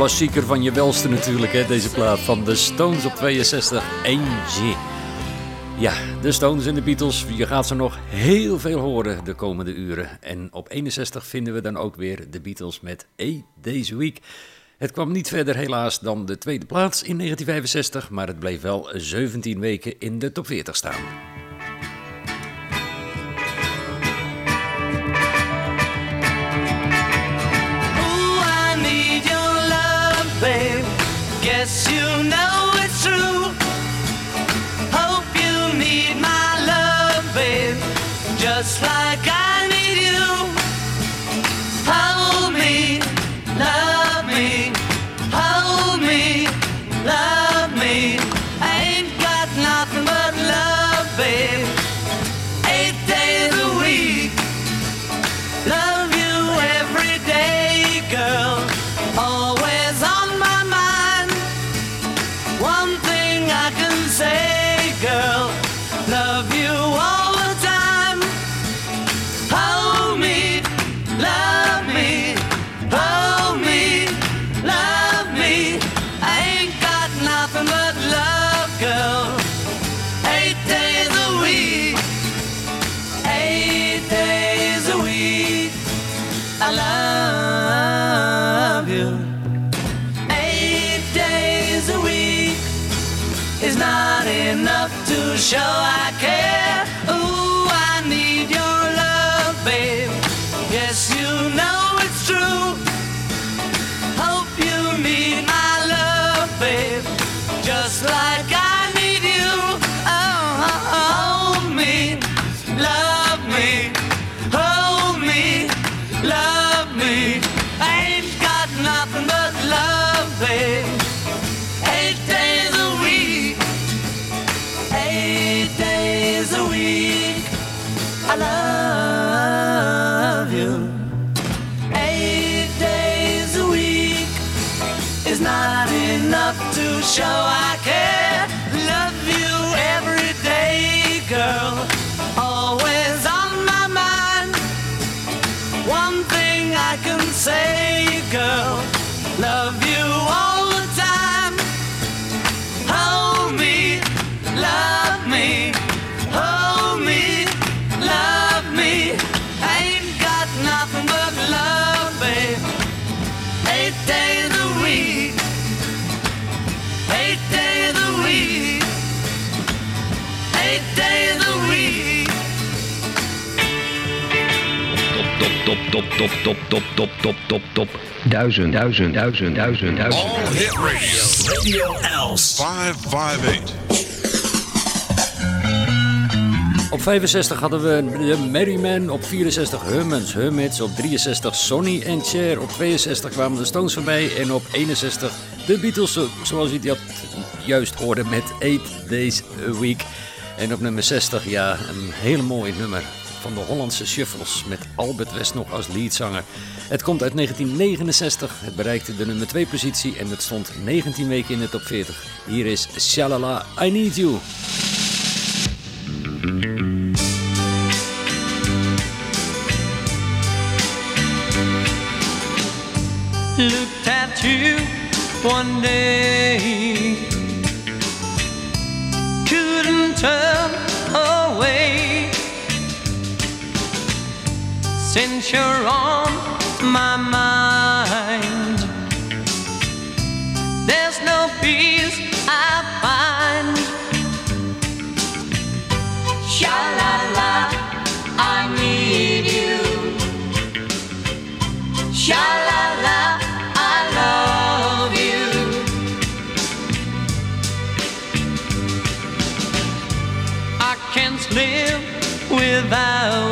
klassieker van je welste natuurlijk, hè, deze plaat van de Stones op 62, Angie. Ja, de Stones en de Beatles, je gaat ze nog heel veel horen de komende uren. En op 61 vinden we dan ook weer de Beatles met Days a Week. Het kwam niet verder helaas dan de tweede plaats in 1965, maar het bleef wel 17 weken in de top 40 staan. Duizend, duizend, duizend, duizend, duizend. All Hit Radio. Radio Els. 558. Op 65 hadden we de Merryman, op 64 Hermans Hermits, op 63 Sonny and Cher, op 62 kwamen de Stones voorbij en op 61 de Beatles, zo- zoals u dat juist hoorde met 8 Days a Week. En op nummer 60, ja, een hele mooie nummer van de Hollandse Shuffles met Albert West nog als leadzanger. Het komt uit 1969, het bereikte de nummer 2 positie en het stond 19 weken in de top 40. Hier is Shalala, I Need You. survive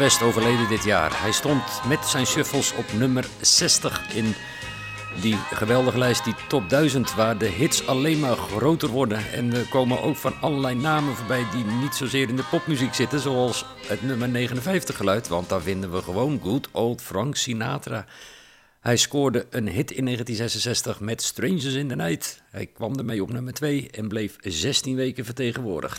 West overleden dit jaar. Hij stond met zijn shuffles op nummer 60 in die geweldige lijst, die top 1000, waar de hits alleen maar groter worden. En er komen ook van allerlei namen voorbij die niet zozeer in de popmuziek zitten, zoals het nummer 59 geluid, want daar vinden we gewoon good old Frank Sinatra. Hij scoorde een hit in 1966 met Strangers in the Night. Hij kwam ermee op nummer 2 en bleef 16 weken vertegenwoordigd.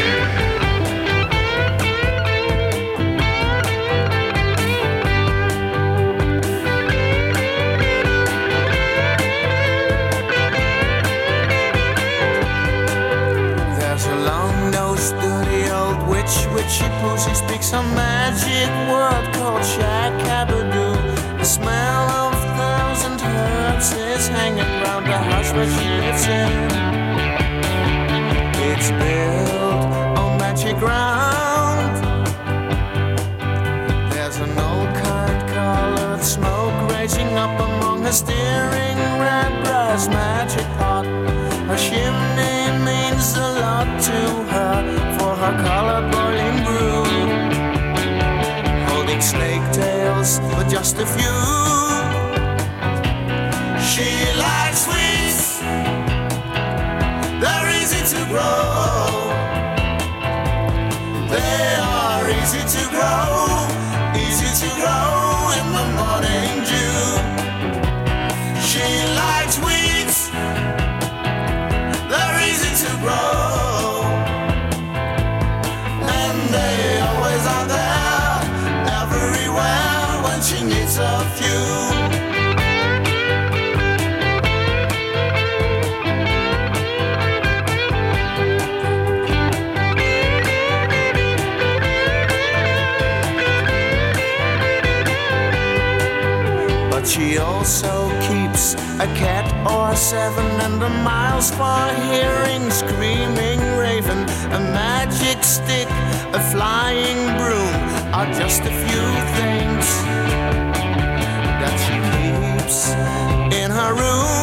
Witchy pussy speaks a magic word called Shakabadoo. The smell of thousand herbs is hanging round the house where she lives in. It's built on magic ground. There's an old kind colored smoke raging up among her steering red brass magic pot. Her chimney means a lot to her for her colored snake tails with just a few. She likes sweets. They're easy to grow. She also keeps a cat or seven and a miles far hearing screaming raven, a magic stick, a flying broom are just a few things that she keeps in her room.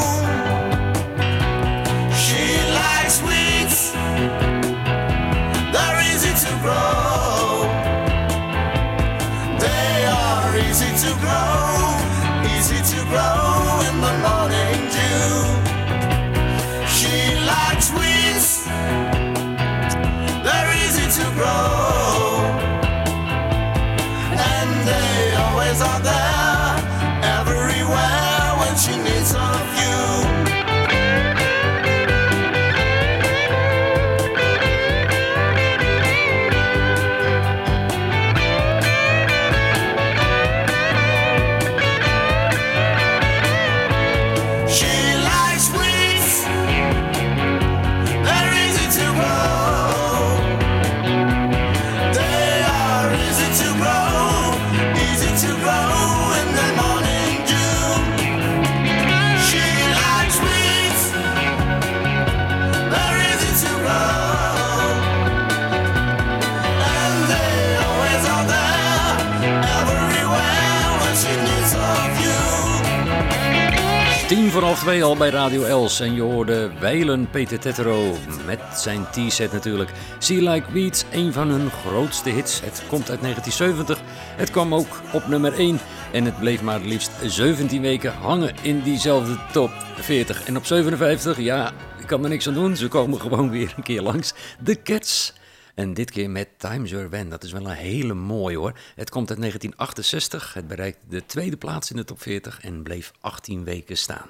Tien twee al bij Radio Els. En je hoorde Weilen Peter Tetero met zijn T-set natuurlijk. Sea Like Weeds, een van hun grootste hits. Het komt uit 1970. Het kwam ook op nummer 1. En het bleef maar liefst 17 weken hangen in diezelfde top 40. En op 57, ja, ik kan er niks aan doen. Ze komen gewoon weer een keer langs. The Cats. En dit keer met Times Your When. Dat is wel een hele mooie hoor. Het komt uit 1968. Het bereikte de tweede plaats in de top 40 en bleef 18 weken staan.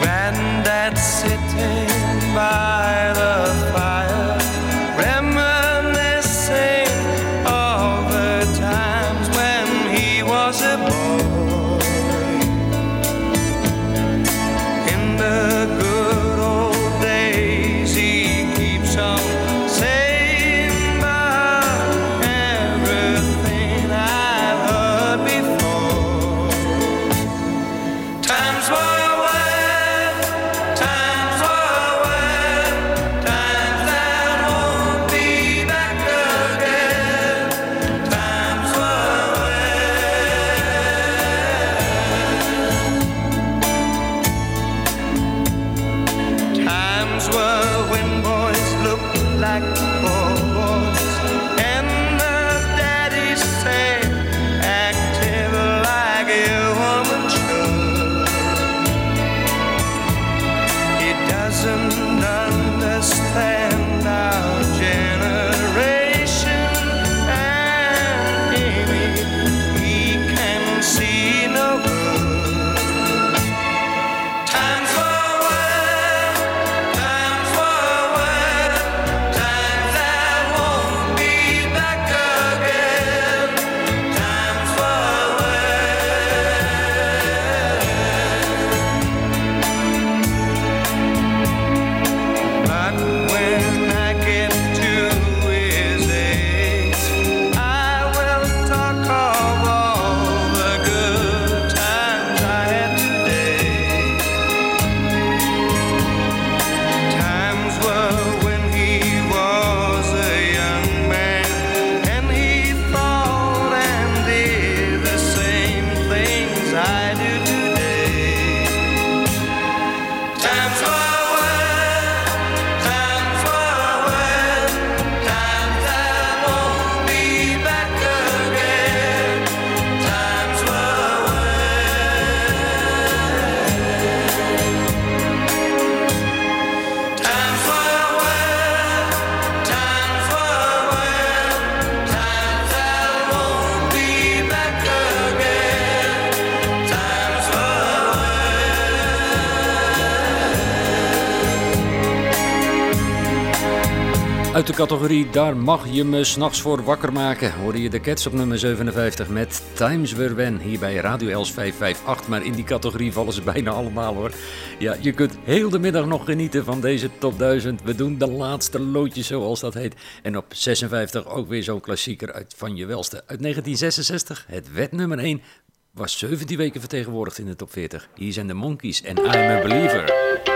Granddad by the categorie Daar mag je me s'nachts voor wakker maken. Hoorde je de Cats op nummer 57 met Times Were When. Hier bij Radio Els 558. Maar in die categorie vallen ze bijna allemaal hoor. Ja, je kunt heel de middag nog genieten van deze top 1000. We doen de laatste loodjes zoals dat heet. En op 56 ook weer zo'n klassieker uit Van Je Welste. Uit 1966. Het werd nummer 1. Was 17 weken vertegenwoordigd in de top 40. Hier zijn de Monkeys en I'm a Believer.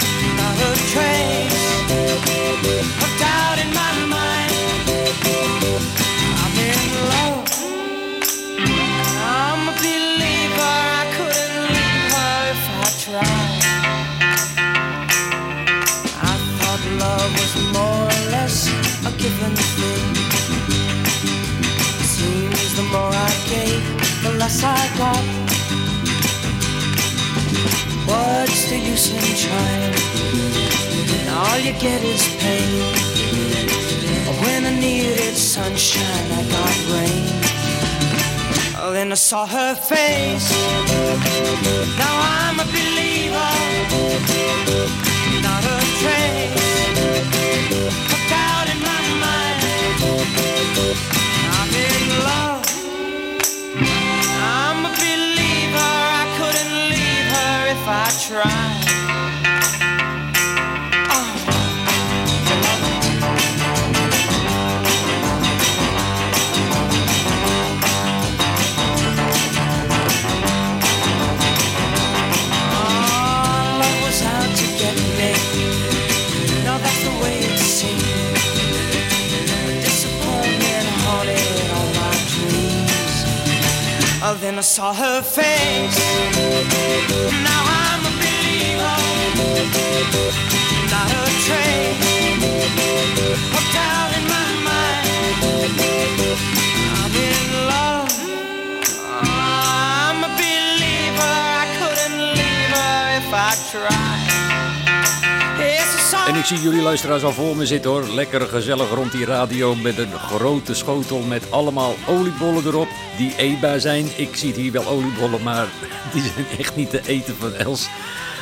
a trace of doubt in my mind. I'm in love. I'm a believer. I couldn't leave her if I tried. I thought love was more or less a given thing. Seems the more I gave, the less I got. What's the use in trying? All you get is pain. When I needed sunshine, I got rain. Then I saw her face. Now I'm a believer, not a trace of doubt in my mind. I'm in love. I'm a believer. I couldn't leave her if I tried. Oh, then I saw her face. Now I'm a believer. Not a trace of doubt in my mind. I'm in love. I'm a believer. I couldn't leave her if I tried. Ik zie jullie luisteraars al voor me zitten hoor. Lekker gezellig rond die radio met een grote schotel met allemaal oliebollen erop. Die eetbaar zijn. Ik zie hier wel oliebollen, maar *laughs* die zijn echt niet te eten van Els.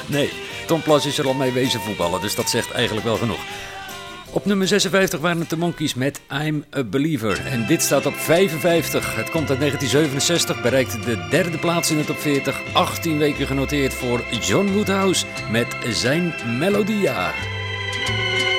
Nee, Tom Plas is er al mee wezen voetballen, dus dat zegt eigenlijk wel genoeg. Op nummer 56 waren het de Monkeys met I'm a Believer. En dit staat op 55. Het komt uit 1967, bereikte de derde plaats in de top 40. 18 weken genoteerd voor John Woodhouse met zijn Melodia. Thank you.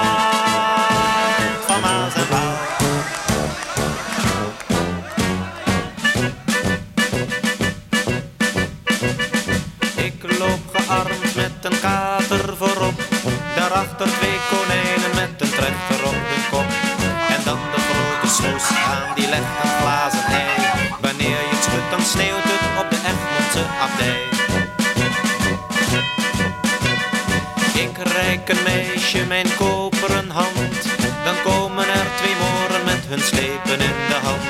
Daarachter twee konijnen met een trechter op hun kop. En dan de grote snoes aan die legt een glazen ei. Wanneer je het schudt dan sneeuwt het op de Egmondse abdij. Ik reik een meisje mijn koperen hand. Dan komen er twee moren met hun slepen in de hand.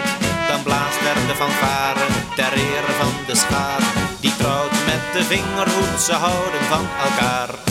Dan blaast er de fanfare ter ere van de schaar. Die trouwt met de vingerhoed, ze houden van elkaar.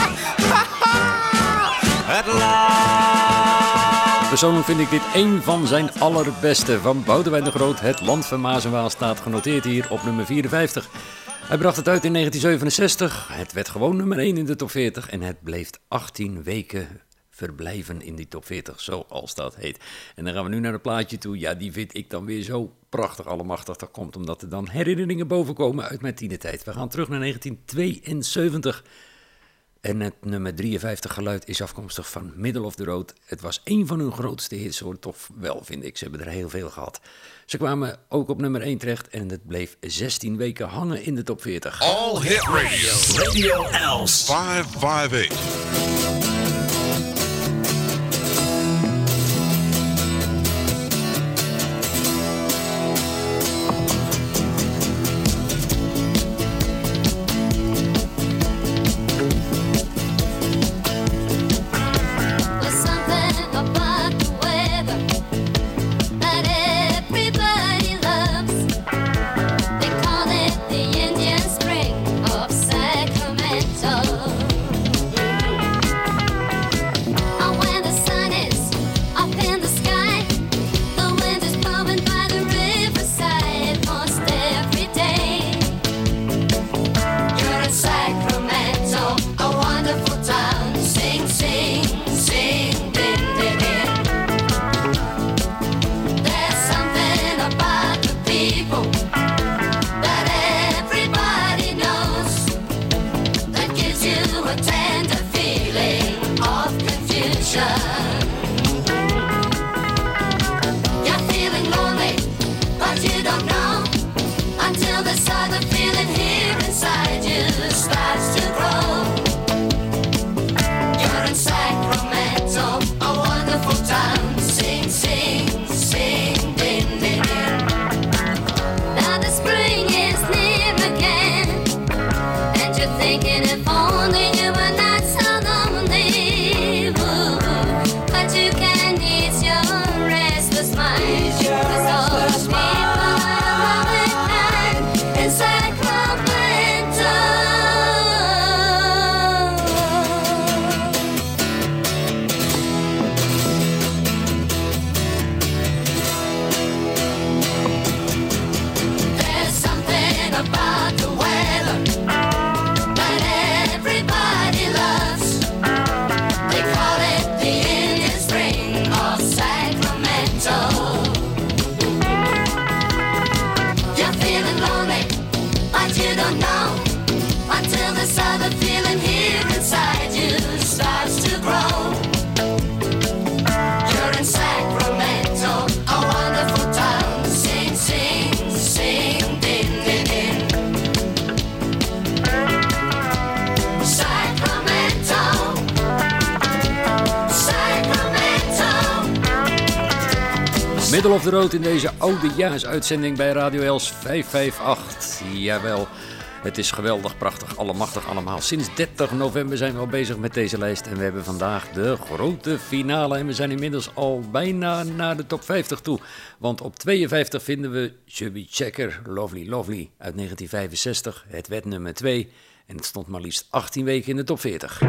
Land. Persoonlijk vind ik dit een van zijn allerbeste. Van Boudewijn de Groot, Het Land van Maas en Waal staat genoteerd hier op nummer 54. Hij bracht het uit in 1967. Het werd gewoon nummer 1 in de top 40 en het bleef 18 weken verblijven in die top 40, zoals dat heet. En dan gaan we nu naar het plaatje toe. Ja, die vind ik dan weer zo prachtig allemachtig. Dat komt omdat er dan herinneringen bovenkomen uit mijn tienertijd. We gaan terug naar 1972. En het nummer 53 geluid is afkomstig van Middle of the Road. Het was een van hun grootste hits hoor, toch wel vind ik. Ze hebben er heel veel gehad. Ze kwamen ook op nummer 1 terecht en het bleef 16 weken hangen in de top 40. All Hit Radio. Radio Els. 558. In deze oudejaarsuitzending bij Radio Els 558. Jawel, het is geweldig, prachtig, allemachtig allemaal. Sinds 30 november zijn we al bezig met deze lijst en we hebben vandaag de grote finale. En we zijn inmiddels al bijna naar de top 50 toe. Want op 52 vinden we Chubby Checker, Lovely Lovely uit 1965. Het werd nummer 2 en het stond maar liefst 18 weken in de top 40.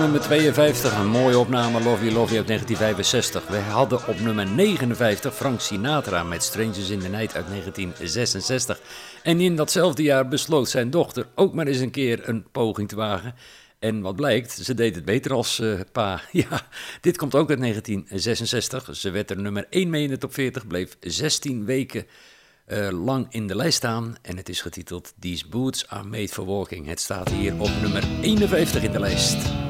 Nummer 52, een mooie opname, Lovely Lovely uit 1965. We hadden op nummer 59 Frank Sinatra met Strangers in the Night uit 1966. En in datzelfde jaar besloot zijn dochter ook maar eens een keer een poging te wagen. En wat blijkt, ze deed het beter als eh, pa. *laughs* Ja, dit komt ook uit 1966. Ze werd er nummer 1 mee in de top 40, bleef 16 weken eh, lang in de lijst staan. En het is getiteld These Boots Are Made for Walking. Het staat hier op nummer 51 in de lijst.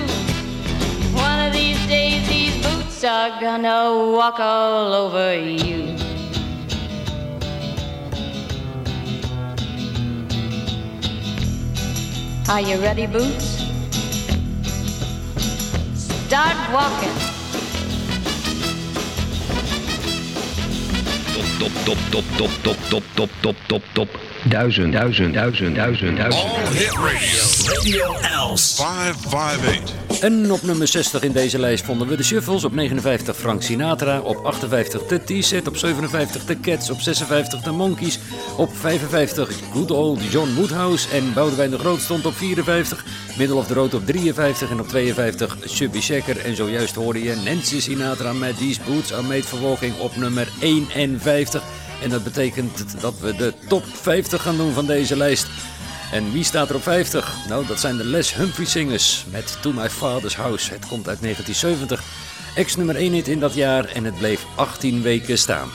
One of these days, these boots are gonna walk all over you. Are you ready, Boots? Start walking. Top, top, top, top, top, top, top, top, top, top. Duizend, duizend, duizend, duizend, duizend. All Hit Radio. Radio Els. 558. En op nummer 60 in deze lijst vonden we de Shuffles. Op 59 Frank Sinatra. Op 58 de T-Set. Op 57 de Cats. Op 56 de Monkeys. Op 55 Good Old John Woodhouse. En Boudewijn de Groot stond op 54. Middle of the Road op 53. En op 52 Chubby Checker. En zojuist hoorde je Nancy Sinatra met These Boots for Walking op nummer 51. En dat betekent dat we de top 50 gaan doen van deze lijst. En wie staat er op 50? Nou, dat zijn de Les Humphrey Singers met To My Father's House. Het komt uit 1970. Ex nummer 1 hit in dat jaar en het bleef 18 weken staan.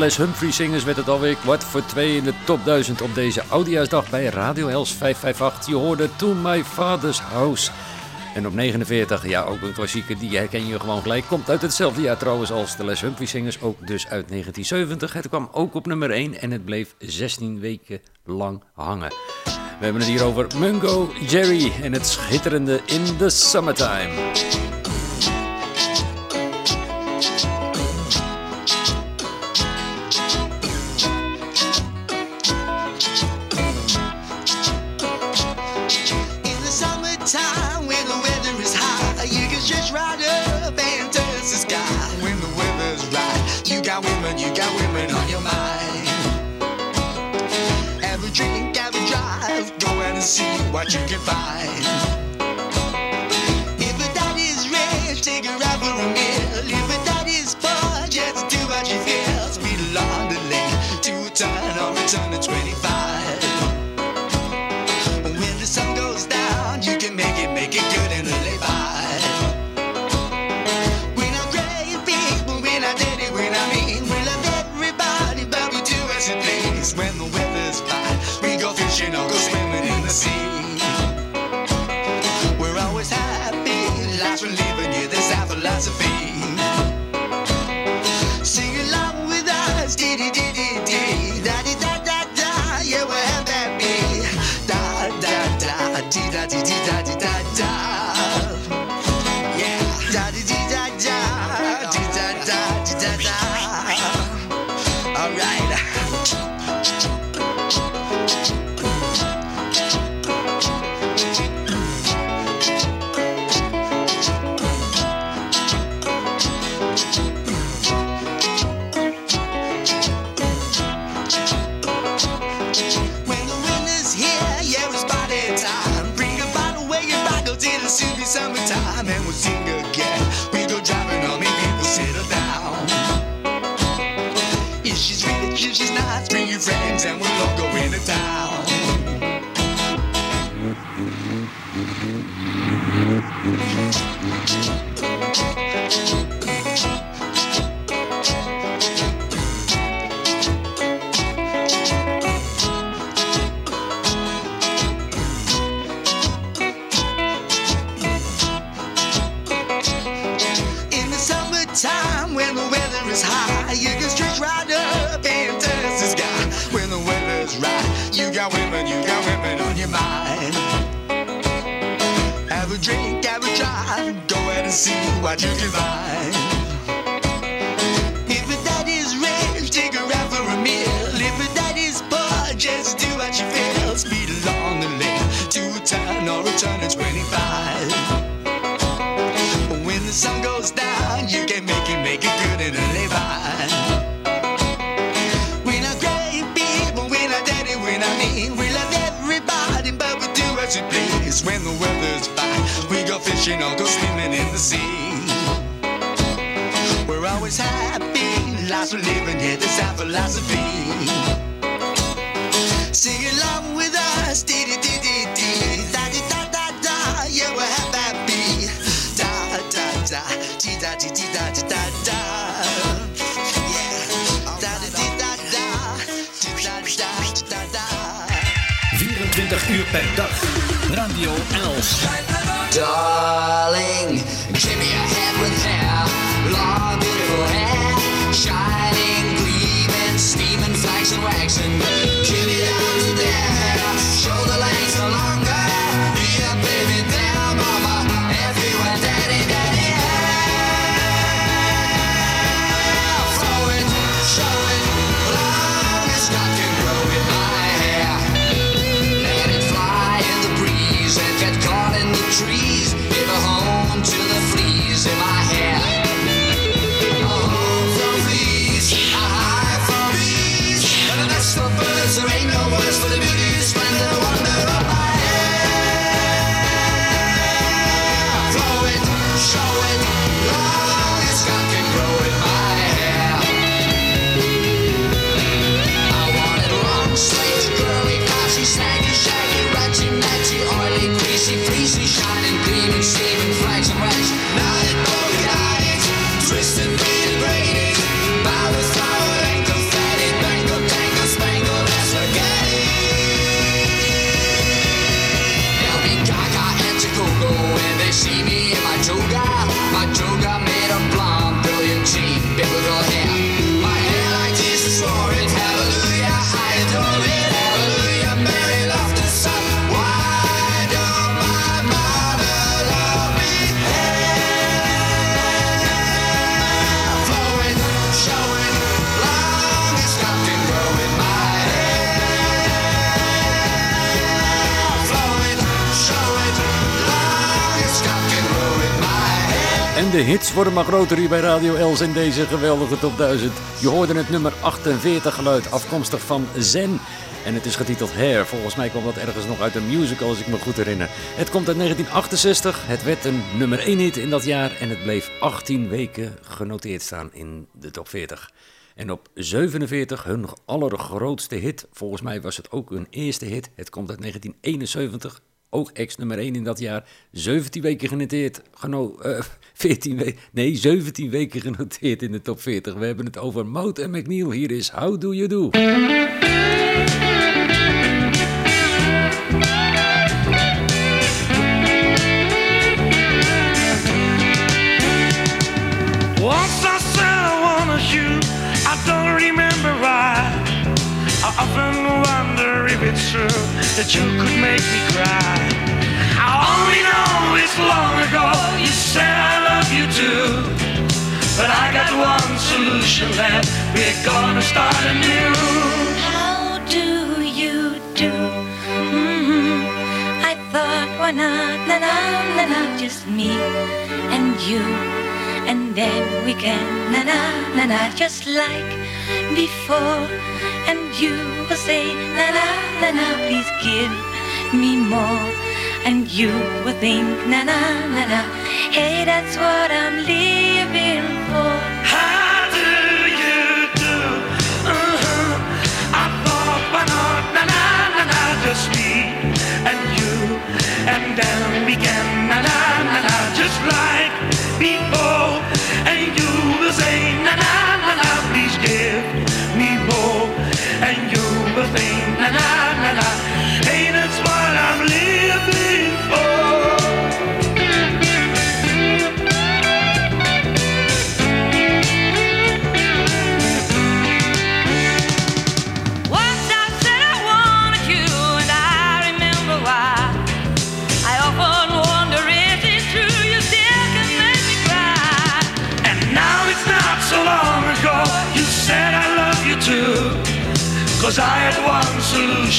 Les Humphrey Singers werd het alweer kwart voor twee in de top 1000 op deze Oudejaarsdag bij Radio Els 558. Je hoorde To My Father's House. En op 49, ja ook een klassieker, die herken je gewoon gelijk. Komt uit hetzelfde jaar trouwens als de Les Humphrey Singers, ook dus uit 1970. Het kwam ook op nummer 1 en het bleef 16 weken lang hangen. We hebben het hier over Mungo Jerry en het schitterende In the Summertime. If she's rich, if she's not, bring your friends and we'll all go into town. what you divide. If a daddy's rich, take a out for a meal. If a daddy's poor, just do what you feel. Speed along the lane to a town or a turn at 25. When the sun goes down, you can make it, make it good and live on. Please, when the weather's fine, we go fishing or go swimming in the sea. living, that's our philosophy. Sing along with us, dee dee da dee da da da, yeah, we're happy. Da da da, dee da dee dee da da da. da da da, da da da. 24 uur per dag, Radio Els. Darling, give me a hand with waxing. Give it out there. Show the light. Easy peasy, shining beaming, saving flags and rags. De hits worden maar groter hier bij Radio Els in deze geweldige top 1000. Je hoorde het nummer 48 geluid, afkomstig van Zen. En het is getiteld Hair. Volgens mij kwam dat ergens nog uit een musical, als ik me goed herinner. Het komt uit 1968. Het werd een nummer 1 hit in dat jaar. En het bleef 18 weken genoteerd staan in de top 40. En op 47 hun allergrootste hit. Volgens mij was het ook hun eerste hit. Het komt uit 1971. Ook ex nummer 1 in dat jaar. 17 weken genoteerd. Geno eh, 14 weken. Nee, 17 weken genoteerd in de top 40. We hebben het over Mout en McNeil. Hier is How Do You Do. Often wonder if it's true that you could make me cry. I only know it's long ago you said I too. But I got one solution left, we're gonna start anew. How do you do? hmm I thought, why not, na na na na, just me and you, and then we can na na na na, just like before. And you will say, na na na na, please give me more. And you will think, na na na na, hey, that's what I'm living for. How do you do? Uh-huh. I thought, why not, na na na na, just me and you, and then we na na na na, just like before.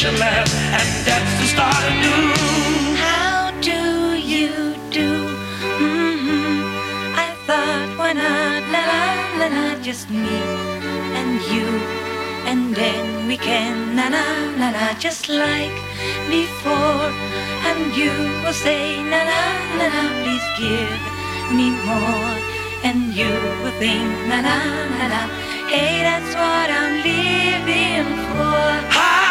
Solution left, and that's to start anew. How do you do? hmm I thought, why not, la la la la, just me and you, and then we can, na na na na, just like before. And you will say, na na na na, please give me more. And you will think, na na na na, hey, that's what I'm living for. How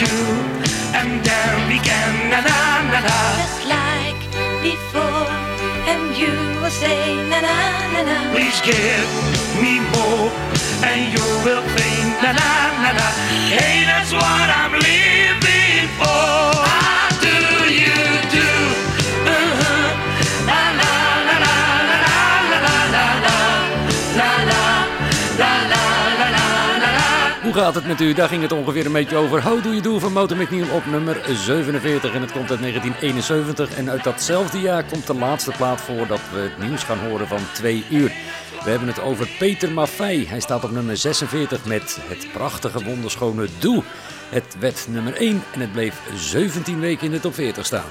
you, and then we can, na na na na. Just like before, and you will say, na na na na. Please give me more, and you will think, na na na na. Hey, that's what I'm living Hoe gaat het met u? Daar ging het ongeveer een beetje over. How do you do van Motor McNeil op nummer 47. En het komt uit 1971. En uit datzelfde jaar komt de laatste plaat voor dat we het nieuws gaan horen van 2 uur. We hebben het over Peter Maffei. Hij staat op nummer 46 met het prachtige wonderschone Doe. Het werd nummer 1 en het bleef 17 weken in de top 40 staan.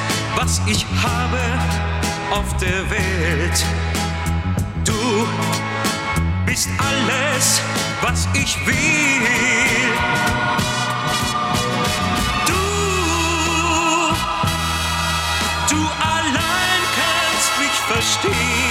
was ich habe auf der Welt. Du bist alles, was ich will. Du, du allein kannst mich verstehen.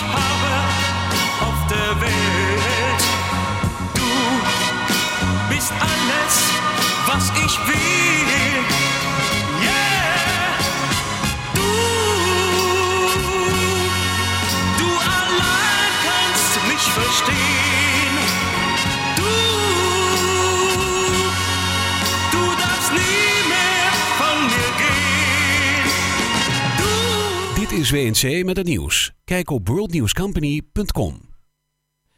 ich habe auf der Welt. Du bist alles, was ich will. Yeah. Du, du allein kannst mich verstehen. Du, du darfst nie mehr von mir gehen. Dit is WNC met het nieuws. Kijk op worldnewscompany.com.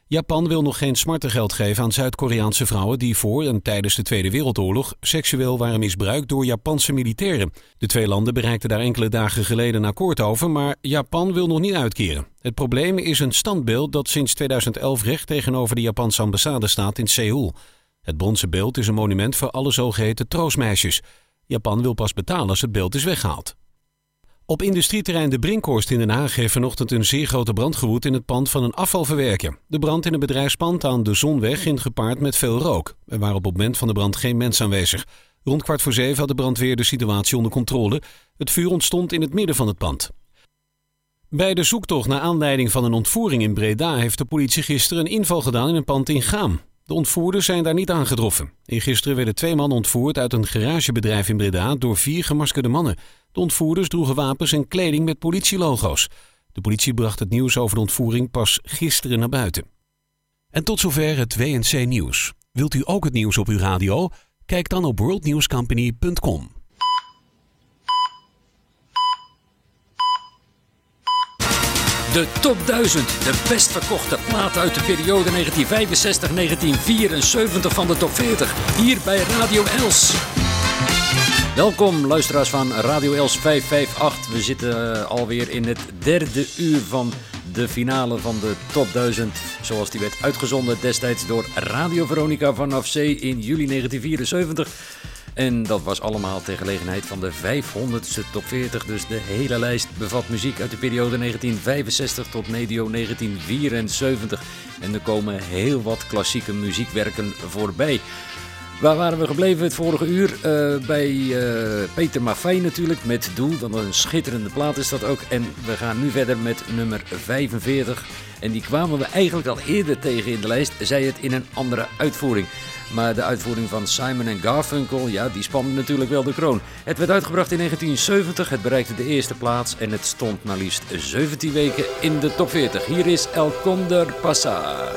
Japan wil nog geen smartengeld geven aan Zuid-Koreaanse vrouwen die voor en tijdens de Tweede Wereldoorlog seksueel waren misbruikt door Japanse militairen. De twee landen bereikten daar enkele dagen geleden een akkoord over, maar Japan wil nog niet uitkeren. Het probleem is een standbeeld dat sinds 2011 recht tegenover de Japanse ambassade staat in Seoul. Het bronzen beeld is een monument voor alle zogeheten troostmeisjes. Japan wil pas betalen als het beeld is weggehaald. Op industrieterrein De Brinkhorst in Den Haag heeft vanochtend een zeer grote brand gewoed in het pand van een afvalverwerker. De brand in een bedrijfspand aan de Zonweg ging gepaard met veel rook. Er waren op het moment van de brand geen mensen aanwezig. Rond kwart voor zeven had de brandweer de situatie onder controle. Het vuur ontstond in het midden van het pand. Bij de zoektocht naar aanleiding van een ontvoering in Breda heeft de politie gisteren een inval gedaan in een pand in Gaam. De ontvoerders zijn daar niet aangetroffen. Gisteren werden twee mannen ontvoerd uit een garagebedrijf in Breda door vier gemaskerde mannen. De ontvoerders droegen wapens en kleding met politielogo's. De politie bracht het nieuws over de ontvoering pas gisteren naar buiten. En tot zover het WNC Nieuws. Wilt u ook het nieuws op uw radio? Kijk dan op worldnewscompany.com. De top 1000, de best verkochte platen uit de periode 1965-1974 van de top 40. Hier bij Radio Els. Welkom luisteraars van Radio Els 558. We zitten eh, alweer in het derde uur van de finale van de top 1000. Zoals die werd uitgezonden destijds door Radio Veronica vanaf zee in juli 1974. En dat was allemaal ter gelegenheid van de 500ste top 40. Dus de hele lijst bevat muziek uit de periode 1965 tot medio 1974. En er komen heel wat klassieke muziekwerken voorbij. Waar waren we gebleven het vorige uur? Eh, bij eh, Peter Maffei natuurlijk, met Doel. Dan een schitterende plaat is dat ook. En we gaan nu verder met nummer 45. En die kwamen we eigenlijk al eerder tegen in de lijst, zij het in een andere uitvoering. Maar de uitvoering van Simon Garfunkel, ja, die spande natuurlijk wel de kroon. Het werd uitgebracht in 1970, het bereikte de eerste plaats en het stond maar liefst 17 weken in de top 40. Hier is El Condor Pasa.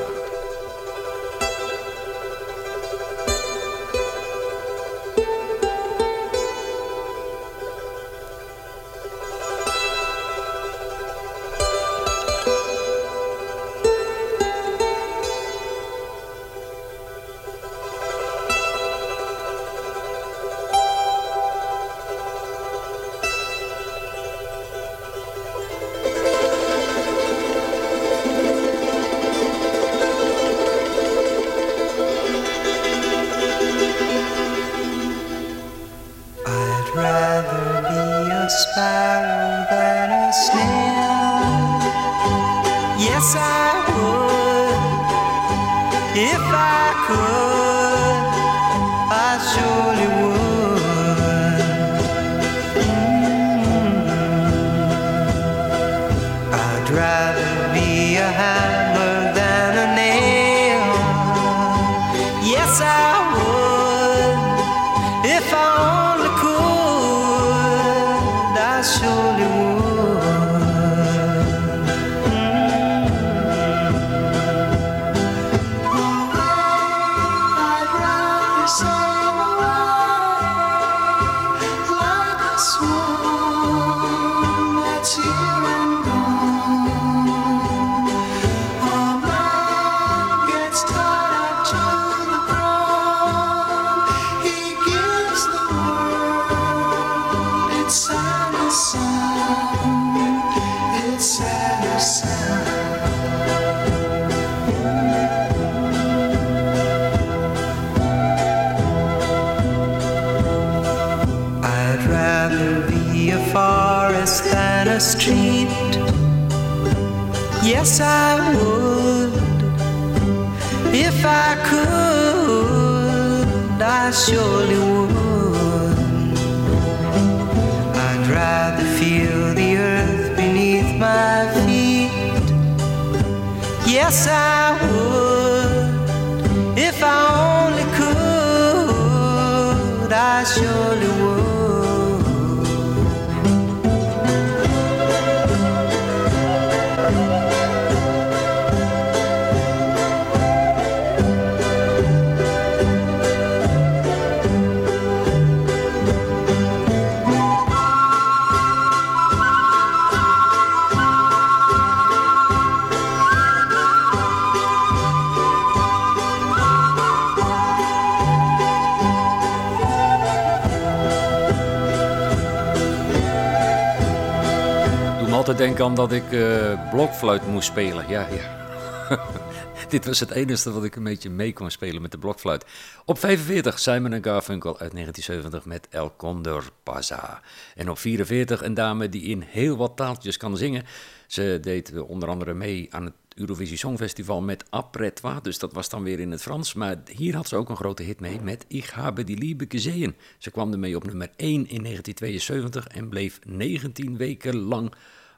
Aan dat ik eh, blokfluit moest spelen. Ja, ja. *laughs* Dit was het enige wat ik een beetje mee kon spelen met de blokfluit. Op 45 Simon Garfunkel uit 1970 met El Condor Pasa. En op 44 een dame die in heel wat taaltjes kan zingen. Ze deed onder andere mee aan het Eurovisie Songfestival met Après toi, dus dat was dan weer in het Frans. Maar hier had ze ook een grote hit mee met Ich habe die Liebe gesehen. Ze kwam ermee op nummer 1 in 1972 en bleef 19 weken lang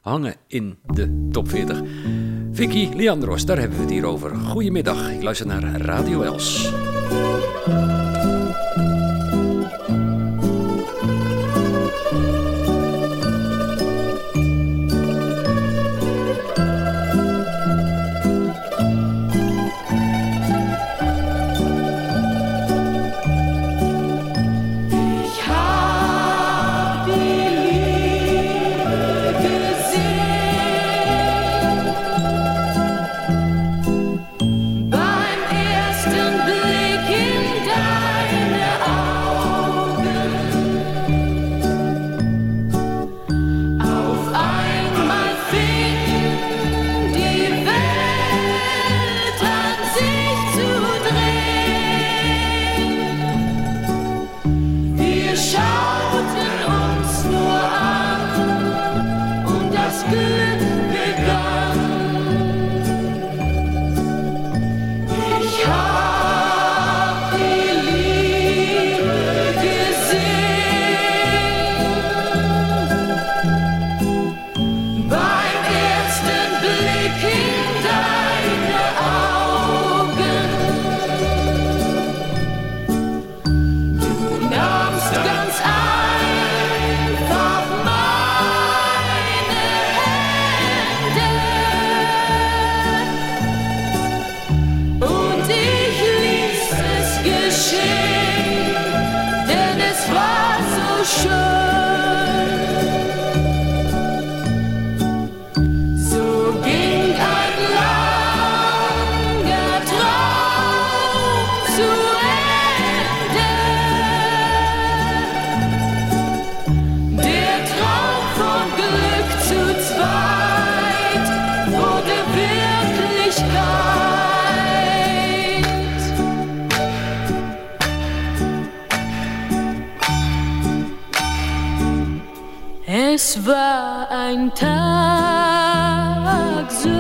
hangen in de top 40. Vicky Leandros, daar hebben we het hier over. Goedemiddag, ik luister naar Radio Els. ein Tag so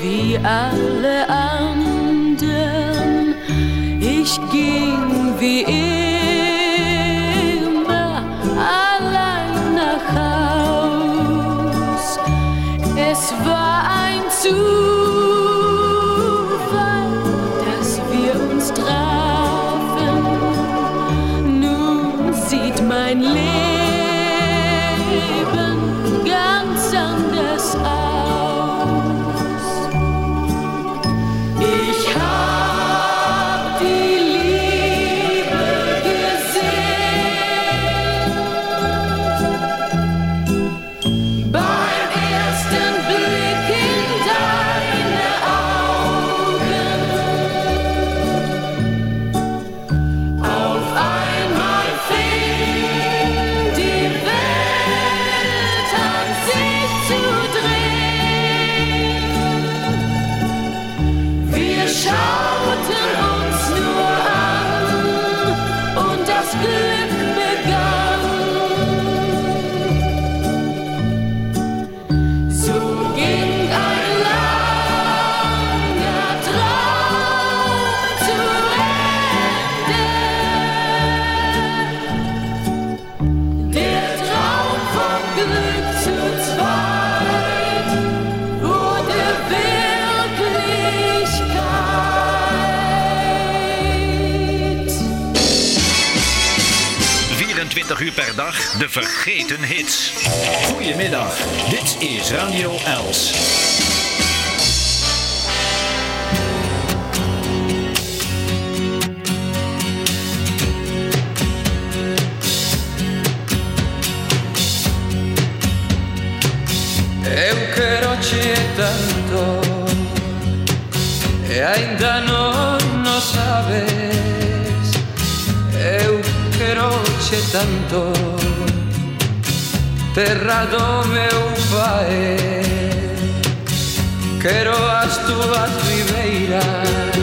wie alle anderen. Ich ging wie immer. per dag de vergeten hits. Goedemiddag, dit is Radio Els. Eucero tanto e ainda non lo croce tanto terra do meu pai quero as túas ribeiras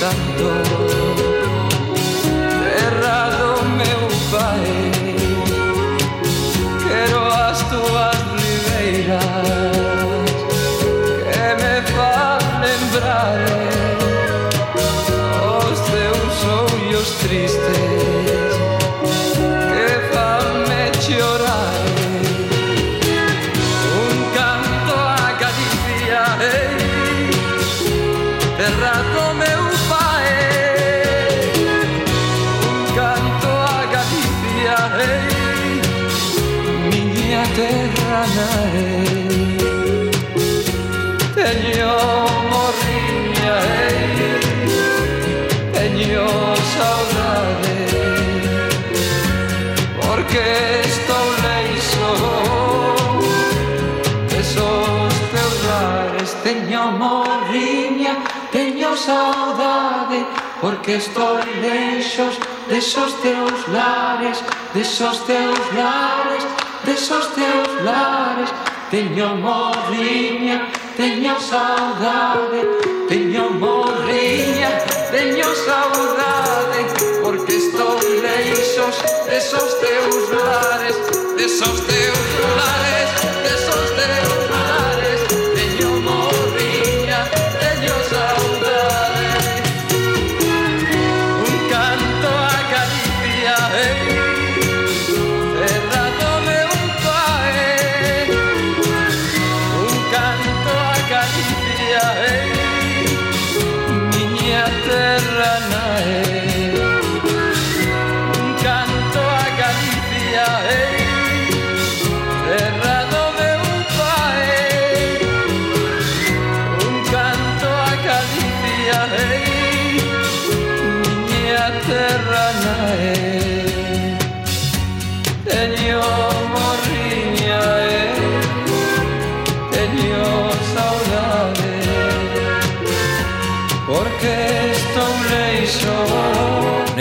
tanto. que estou leixos desos teus lares, desos teus lares, desos teus lares. Teño morriña, teño saudade, teño morriña, teño saudade, porque estou leixos desos teus lares, desos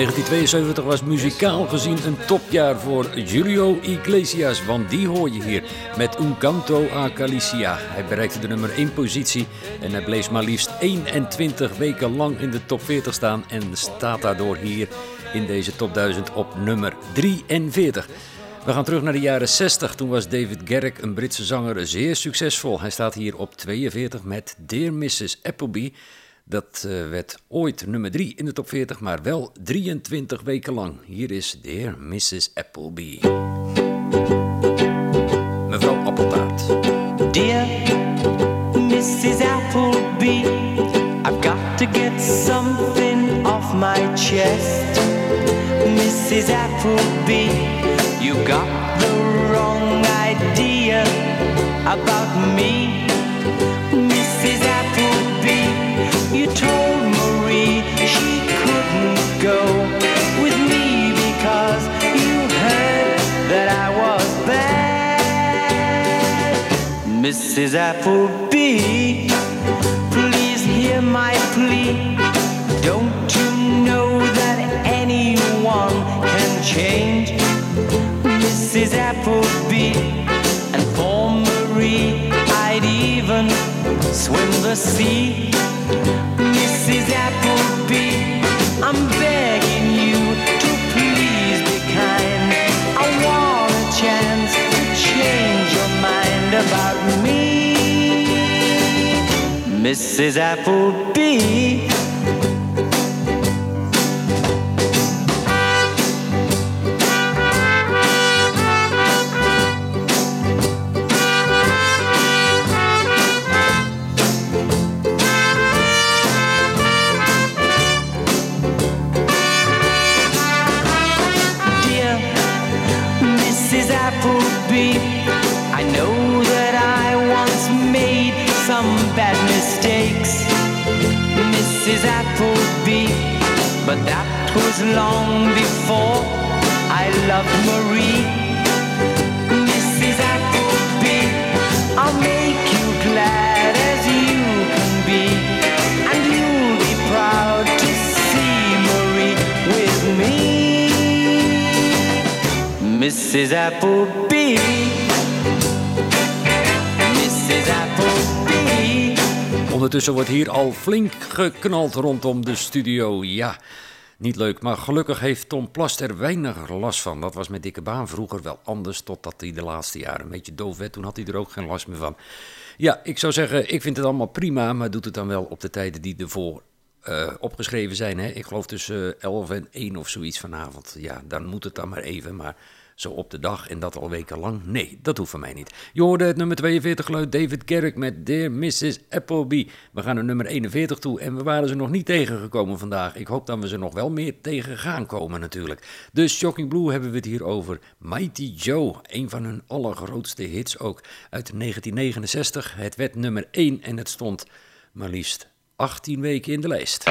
1972 was muzikaal gezien een topjaar voor Julio Iglesias, want die hoor je hier met Un Canto a Galicia. Hij bereikte de nummer 1 positie en hij bleef maar liefst 21 weken lang in de top 40 staan en staat daardoor hier in deze top 1000 op nummer 43. We gaan terug naar de jaren 60. Toen was David Garrick, een Britse zanger, zeer succesvol. Hij staat hier op 42 met Dear Mrs. Appleby. Dat eh, werd ooit nummer 3 in de top 40, maar wel 23 weken lang. Hier is Dear Mrs. Appleby. Mevrouw Appeltaart. Dear Mrs. Appleby, I've got to get something off my chest. Mrs. Appleby, you got the wrong idea about me. Mrs. Appleby, please hear my plea. Don't you know that anyone can change? Mrs. Appleby, and for Marie, I'd even swim the sea. Mrs. Appleby, I'm begging Mrs. Appleby. Mrs. Ondertussen wordt hier al flink geknald rondom de studio. Ja, niet leuk, maar gelukkig heeft Tom Plast er weinig last van. Dat was met Dikke Baan vroeger wel anders, totdat hij de laatste jaren een beetje doof werd. Toen had hij er ook geen last meer van. Ja, ik zou zeggen, ik vind het allemaal prima, maar doet het dan wel op de tijden die ervoor eh, opgeschreven zijn. Hè? Ik geloof tussen 11 en 1 of zoiets vanavond. Ja, dan moet het dan maar even, maar zo op de dag en dat al weken lang. Nee, dat hoeft van mij niet. Je hoorde het nummer 42 geluid David Garrick met Dear Mrs. Appleby. We gaan naar nummer 41 toe en we waren ze nog niet tegengekomen vandaag. Ik hoop dat we ze nog wel meer tegen gaan komen natuurlijk. Dus Shocking Blue hebben we het hier over. Mighty Joe, een van hun allergrootste hits ook uit 1969. Het werd nummer 1 en het stond maar liefst 18 weken in de lijst.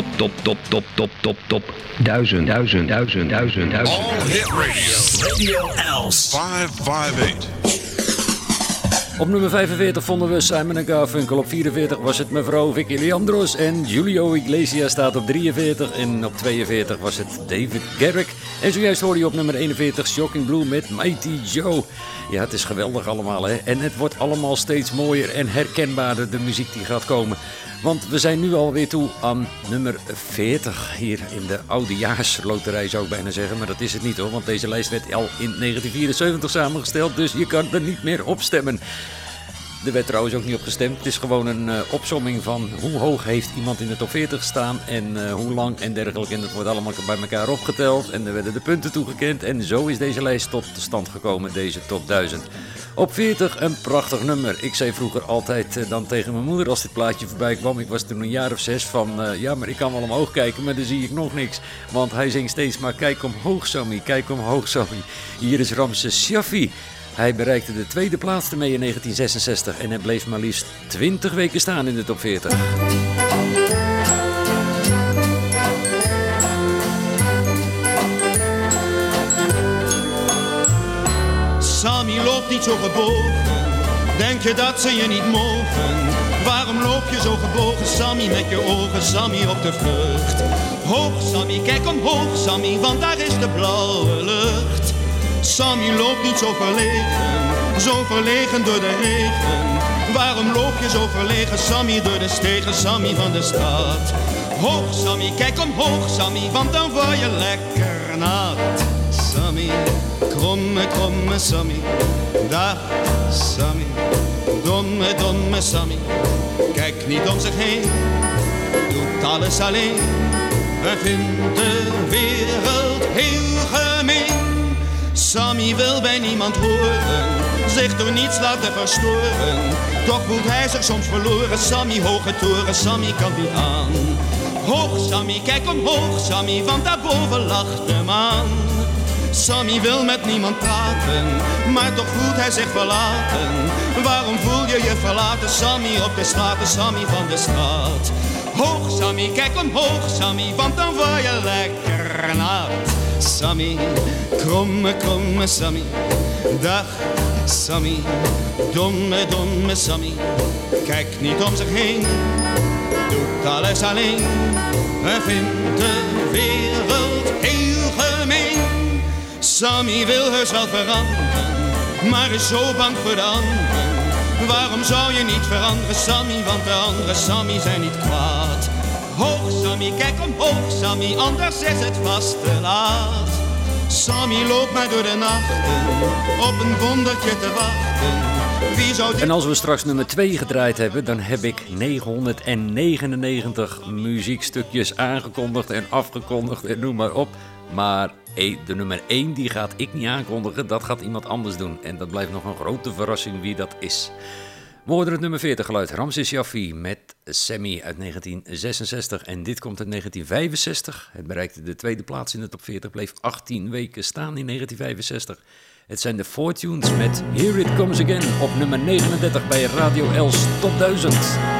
Top, top, top, top, top, top, top. Duizend, duizend, duizend, duizend, duizend. All Hit Radio. Radio Els. 558. Op nummer 45 vonden we Simon Garfunkel. Op 44 was het mevrouw Vicky Leandros. En Julio Iglesias staat op 43. En op 42 was het David Garrick. En zojuist hoorde je op nummer 41 Shocking Blue met Mighty Joe. Ja, het is geweldig allemaal hè. En het wordt allemaal steeds mooier en herkenbaarder de muziek die gaat komen. Want we zijn nu alweer toe aan nummer 40 hier in de oudejaarsloterij zou ik bijna zeggen. Maar dat is het niet hoor, want deze lijst werd al in 1974 samengesteld. Dus je kan er niet meer op stemmen. Er werd trouwens ook niet op gestemd. Het is gewoon een eh, opsomming van hoe hoog heeft iemand in de top 40 gestaan en eh, hoe lang en dergelijke. En dat wordt allemaal bij elkaar opgeteld en er werden de punten toegekend. En zo is deze lijst tot stand gekomen, deze top 1000. Op 40 een prachtig nummer. Ik zei vroeger altijd eh, dan tegen mijn moeder als dit plaatje voorbij kwam. Ik was toen een jaar of zes van ja, maar ik kan wel omhoog kijken, maar dan zie ik nog niks. Want hij zingt steeds maar kijk omhoog Sammy, kijk omhoog Sammy. Hier is Ramses Shaffi. Hij bereikte de tweede plaats ermee in 1966 en hij bleef maar liefst 20 weken staan in de top 40. Sammy loopt niet zo gebogen. Denk je dat ze je niet mogen? Waarom loop je zo gebogen, Sammy, met je ogen, Sammy, op de vlucht? Hoog, Sammy, kijk omhoog, Sammy, want daar is de blauwe lucht. Sammy loopt niet zo verlegen, zo verlegen door de regen. Waarom loop je zo verlegen, Sammy, door de stegen, Sammy van de stad? Hoog, Sammy, kijk omhoog, Sammy, want dan word je lekker nat. Sammy, kromme, kromme Sammy, dag Sammy, domme, domme Sammy. Kijk niet om zich heen, doet alles alleen. Hij vindt de wereld heel gemeen. Sammy wil bij niemand horen, zich door niets laten verstoren. Toch voelt hij zich soms verloren, Sammy hoge toren, Sammy kan niet aan. Hoog Sammy, kijk omhoog Sammy, want daarboven lacht de maan. Sammy wil met niemand praten, maar toch voelt hij zich verlaten. Waarom voel je je verlaten, Sammy, op de straten, Sammy van de straat? Hoog Sammy, kijk omhoog Sammy, want dan word je lekker nat. Sammy, Kromme, kromme Sammy, dag Sammy, domme, domme Sammy. Kijk niet om zich heen, doet alles alleen. En vindt de wereld heel gemeen. Sammy wil heus wel veranderen, maar is zo bang voor de anderen. Waarom zou je niet veranderen, Sammy? Want de andere Sammy zijn niet kwaad. Hoog Sammy, kijk omhoog Sammy, anders is het vast te laat. Sammy loopt mij door de nachten, op een wondertje te wachten. En als we straks nummer 2 gedraaid hebben, dan heb ik 999 muziekstukjes aangekondigd en afgekondigd en noem maar op. Maar eh, de nummer 1 die gaat ik niet aankondigen, dat gaat iemand anders doen. En dat blijft nog een grote verrassing wie dat is. We hoorden het nummer 40 geluid, Ramses Jaffi met Sammy uit 1966. En dit komt uit 1965. Het bereikte de tweede plaats in de top 40, bleef 18 weken staan in 1965. Het zijn de Fortunes met Here It Comes Again op nummer 39 bij Radio Els Top 1000.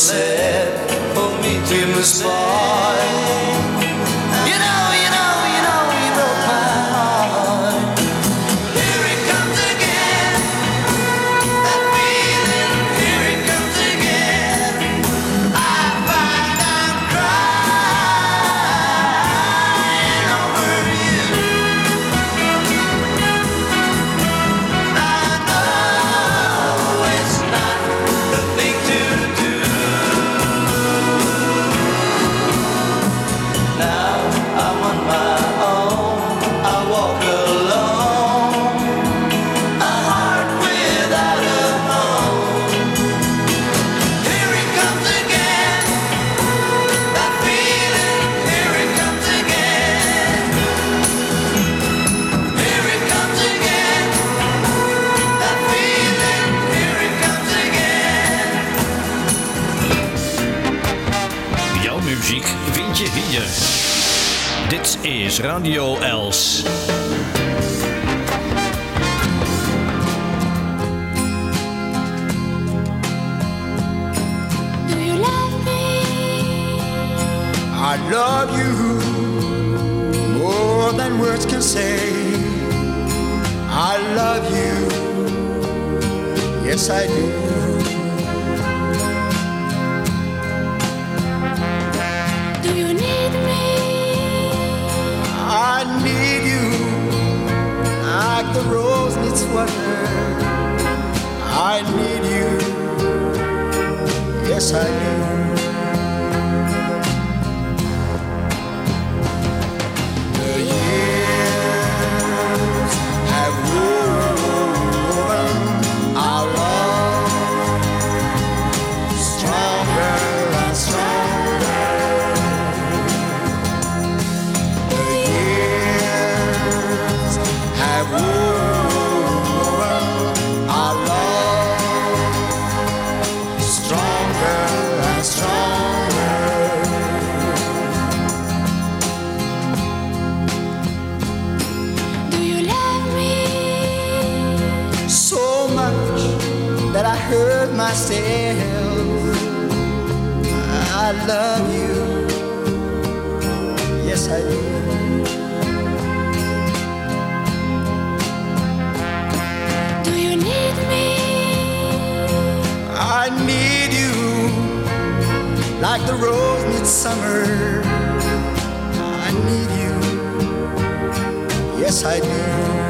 said for me to respond. You is Radio Els. Do you love me? I love you more than words can say. I love you, yes I do. Do you need me? I need you like the rose needs water. I need you, yes I do. Love you. Yes, I do. Do you need me? I need you like the rose midsummer. I need you. Yes, I do.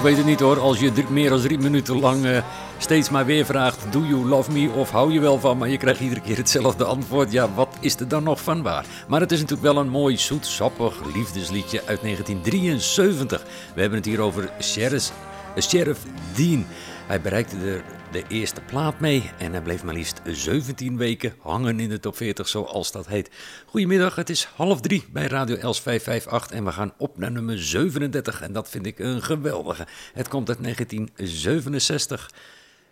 Ik weet het niet hoor. Als je meer dan drie minuten lang eh, steeds maar weer vraagt: Do you love me? Of hou je wel van? Maar je krijgt iedere keer hetzelfde antwoord. Ja, wat is er dan nog van waar? Maar het is natuurlijk wel een mooi, zoet, sappig liefdesliedje uit 1973. We hebben het hier over Sheriff, eh, Sheriff Dean. Hij bereikte er de eerste plaat mee en hij bleef maar liefst 17 weken hangen in de top 40, zoals dat heet. Goedemiddag, het is half drie bij Radio Els 558 en we gaan op naar nummer 37 en dat vind ik een geweldige. Het komt uit 1967.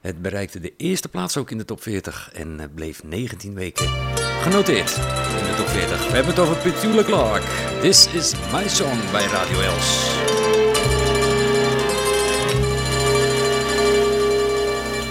Het bereikte de eerste plaats ook in de top 40 en bleef 19 weken genoteerd in de top 40. We hebben het over Petula Clark. This is my song bij Radio Els.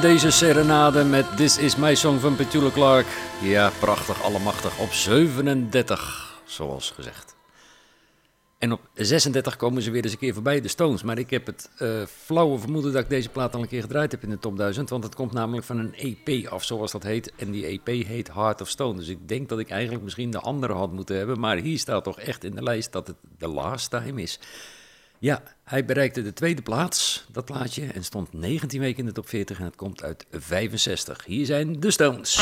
Deze serenade met This Is My Song van Petula Clark. Ja, prachtig, allemachtig. Op 37, zoals gezegd. En op 36 komen ze weer eens een keer voorbij, de Stones. Maar ik heb het eh, flauwe vermoeden dat ik deze plaat al een keer gedraaid heb in de top 1000. Want het komt namelijk van een EP af, zoals dat heet. En die EP heet Heart of Stone. Dus ik denk dat ik eigenlijk misschien de andere had moeten hebben. Maar hier staat toch echt in de lijst dat het The Last Time is. Ja, hij bereikte de tweede plaats, dat plaatje. En stond 19 weken in de top 40 en het komt uit 65. Hier zijn de Stones.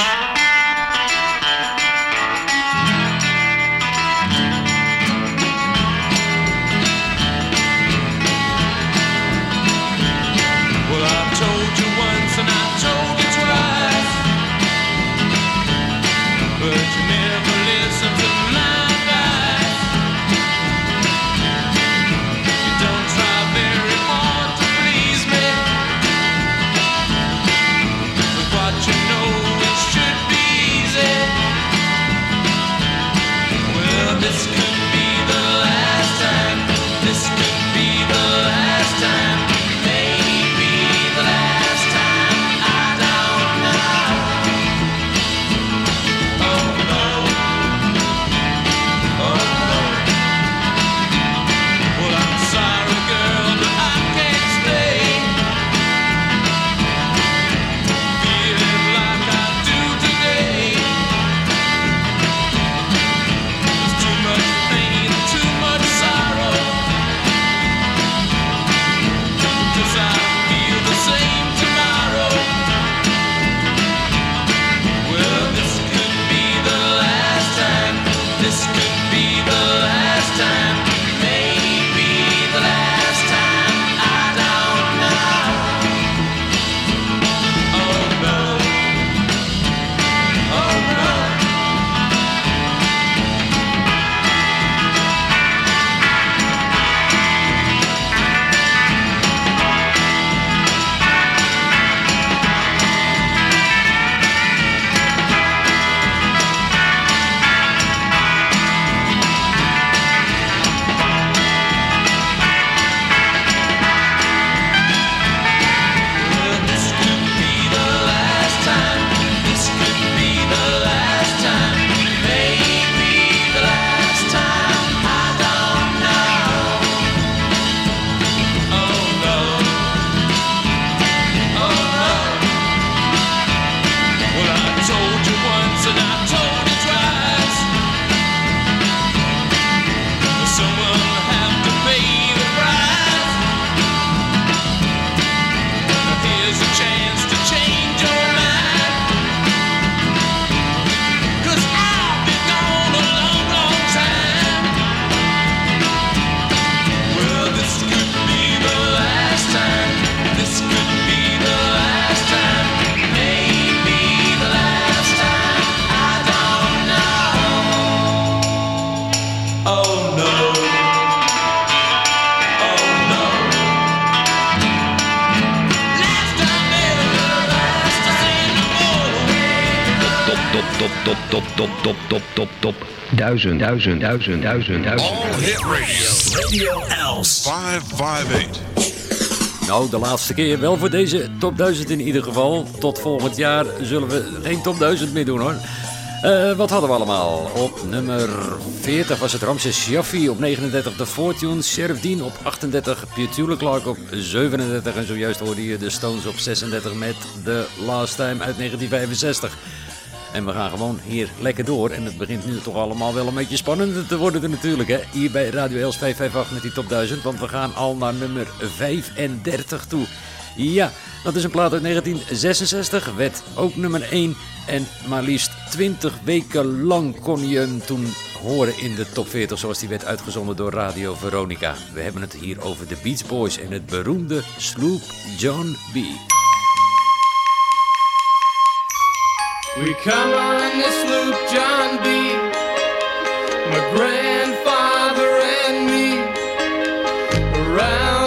top, top, top, top, top, top, top. Duizend, duizend, duizend, duizend, duizend. All hit radio. Radio Els. 558. Nou, de laatste keer wel voor deze top 1000 in ieder geval. Tot volgend jaar zullen we geen top 1000 meer doen hoor. Uh, wat hadden we allemaal? Op nummer 40 was het Ramses Jaffi, Op 39 de Fortune. Sheriff Dean op 38. Pietule Clark op 37. En zojuist hoorde je de Stones op 36 met The Last Time uit 1965. En we gaan gewoon hier lekker door. En het begint nu toch allemaal wel een beetje spannender te worden natuurlijk. Hè? Hier bij Radio Els 558 met die top 1000. Want we gaan al naar nummer 35 toe. Ja, dat is een plaat uit 1966. Werd ook nummer 1. En maar liefst 20 weken lang kon je hem toen horen in de top 40. Zoals die werd uitgezonden door Radio Veronica. We hebben het hier over de Beach Boys en het beroemde Sloop John B. We come on the sloop John B. My grandfather and me around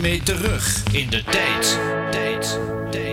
mee terug in de tijd. Tijd, tijd,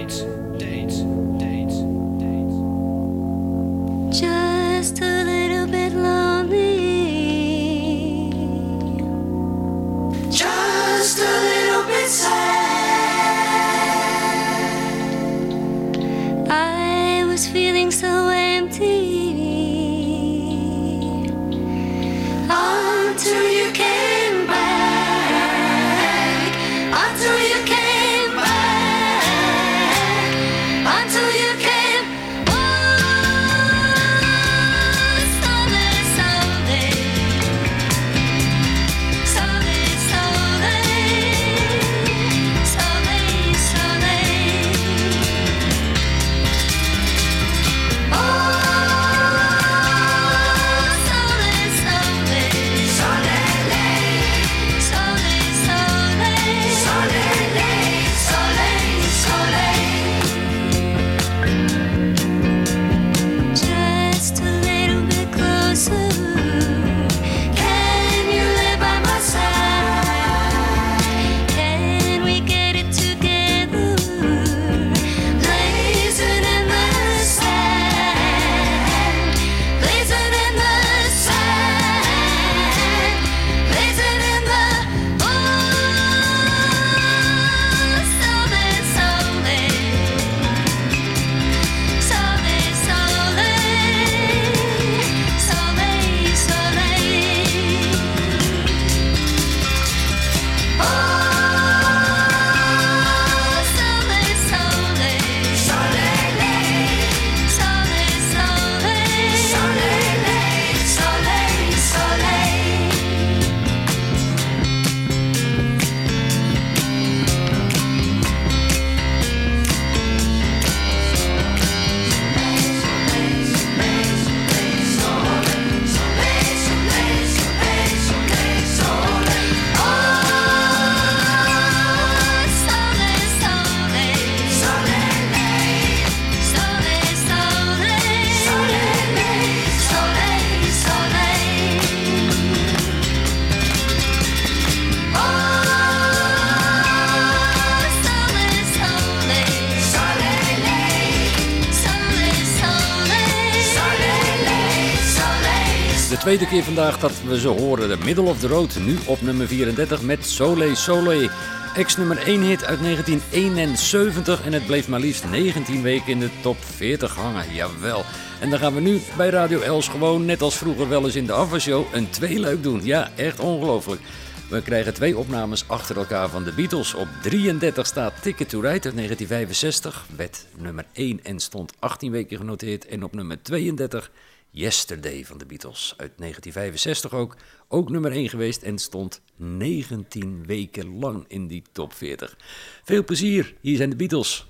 tweede keer vandaag dat we ze horen. De Middle of the Road. Nu op nummer 34 met Sole Sole. ex-nummer 1 hit uit 1971 en het bleef maar liefst 19 weken in de top 40 hangen. Jawel. En dan gaan we nu bij Radio Els gewoon, net als vroeger wel eens in de afwasshow, een tweeluik doen. Ja, echt ongelooflijk. We krijgen twee opnames achter elkaar van de Beatles. Op 33 staat Ticket to Ride uit 1965, werd nummer 1 en stond 18 weken genoteerd. En op nummer 32 Yesterday van de Beatles uit 1965 ook. Ook nummer 1 geweest en stond 19 weken lang in die top 40. Veel plezier, hier zijn de Beatles.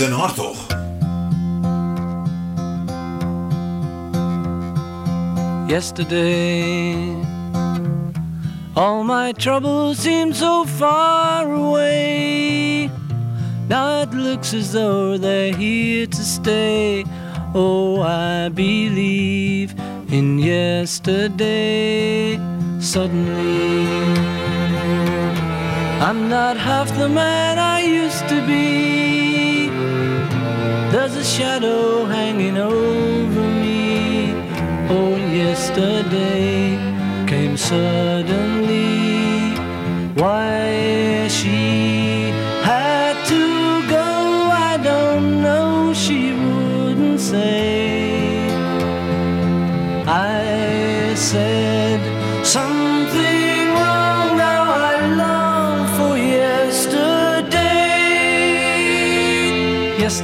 Den Hartog. yesterday. All my troubles seem so far away. Now it looks as though they're here to stay. Oh, I believe in yesterday. Suddenly, I'm not half the man I used to be. There's a shadow hanging over me. Oh, yesterday came suddenly. Why she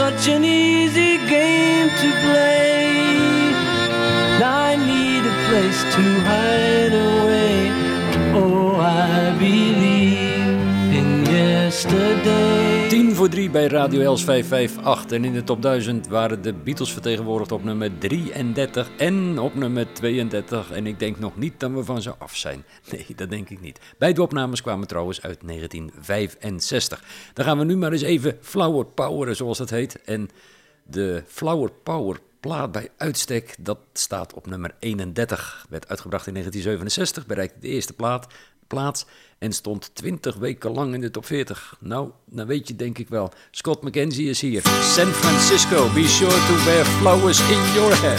Such an easy 3 bij Radio Els 558. En in de top 1000 waren de Beatles vertegenwoordigd op nummer 33 en op nummer 32. En ik denk nog niet dat we van ze af zijn. Nee, dat denk ik niet. Beide opnames kwamen trouwens uit 1965. Dan gaan we nu maar eens even flower poweren, zoals dat heet. En de flower power plaat bij uitstek, dat staat op nummer 31. Werd uitgebracht in 1967, bereikte de eerste plaat, plaats en stond 20 weken lang in de top 40. Nou, dan weet je denk ik wel. Scott McKenzie is hier. San Francisco, be sure to wear flowers in your hair.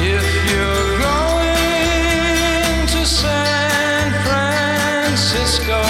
If you're going to San Francisco,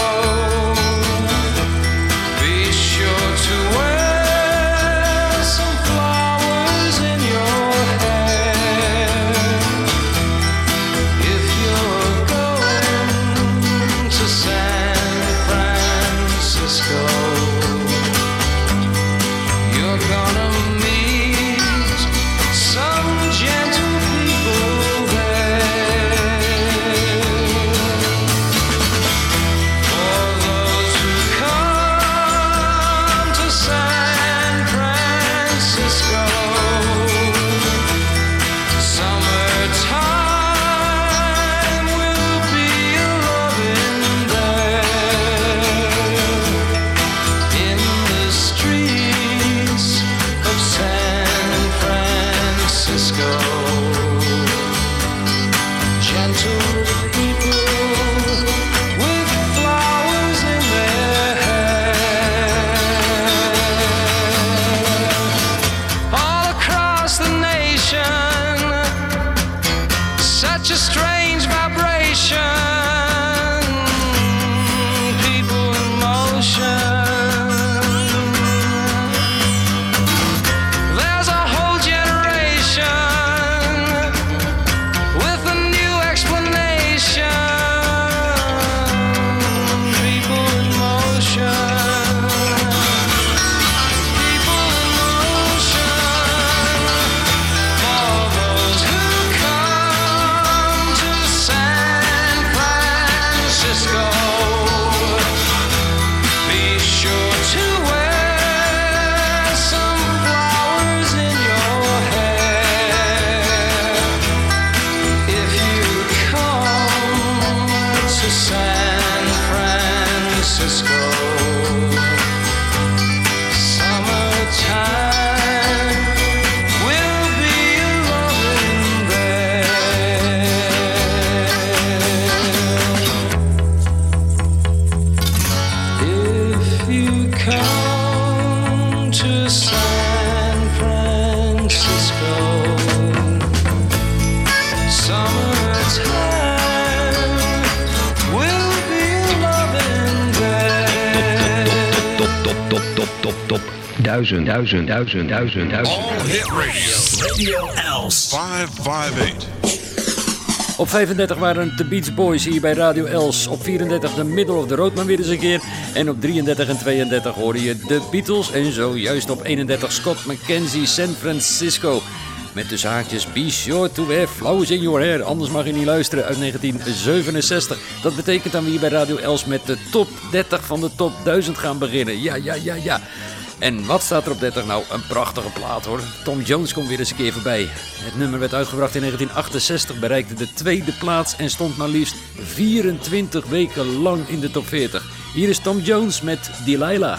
Duizend, duizend, duizend, duizend, duizend. All Hit Radio. Radio Els. 558. Op 35 waren het de Beach Boys hier bij Radio Els. Op 34 de Middle of the Road maar weer eens een keer. En op 33 en 32 hoorde je de Beatles. En zojuist op 31 Scott McKenzie, San Francisco. Met de zaakjes Be sure to wear flowers in your hair. Anders mag je niet luisteren uit 1967. Dat betekent dat we hier bij Radio Els met de top 30 van de top 1000 gaan beginnen. Ja, ja, ja, ja. En wat staat er op 30 nou? Een prachtige plaat hoor. Tom Jones komt weer eens een keer voorbij. Het nummer werd uitgebracht in 1968, bereikte de tweede plaats en stond maar liefst 24 weken lang in de top 40. Hier is Tom Jones met Delilah.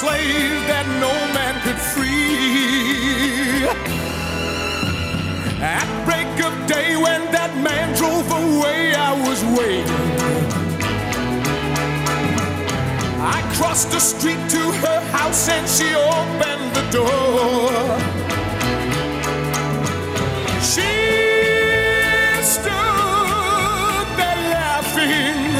Slave that no man could free. At break of day, when that man drove away, I was waiting. I crossed the street to her house and she opened the door. She stood there laughing.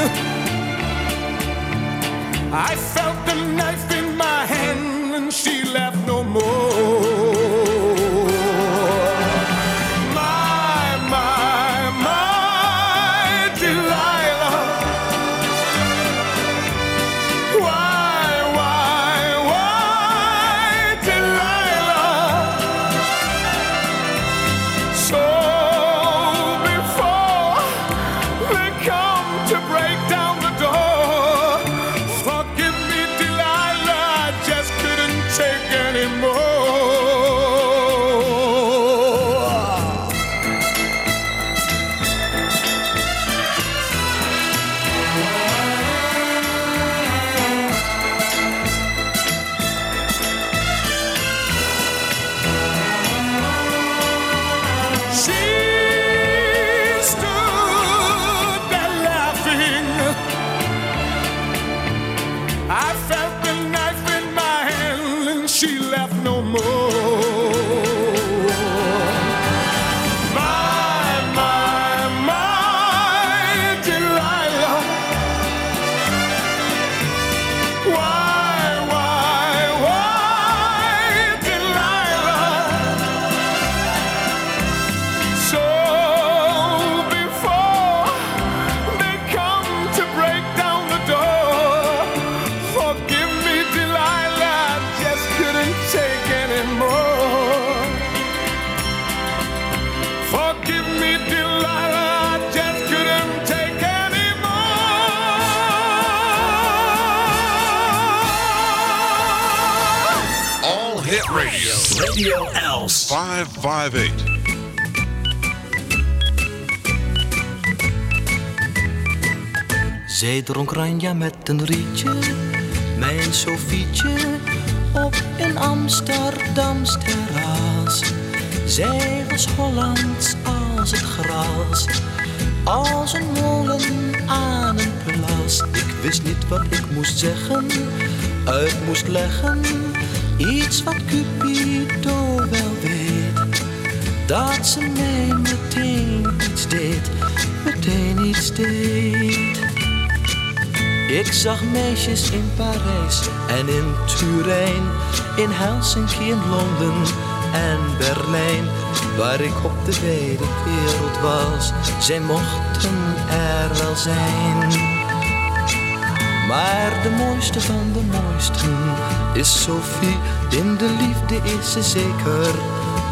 I felt the knife my hand and she laughed no more. 558. Zij dronk ranja met een rietje, mijn Sofietje, op een Amsterdams terras. Zij was Hollands als het gras, als een molen aan een plas. Ik wist niet wat ik moest zeggen, uit moest leggen, iets wat Cupido. Dat ze mij meteen iets deed, meteen iets deed. Ik zag meisjes in Parijs en in Turijn, in Helsinki, in Londen en Berlijn, waar ik op de wijde wereld was. Zij mochten er wel zijn. Maar de mooiste van de mooisten is Sophie. In de liefde is ze zeker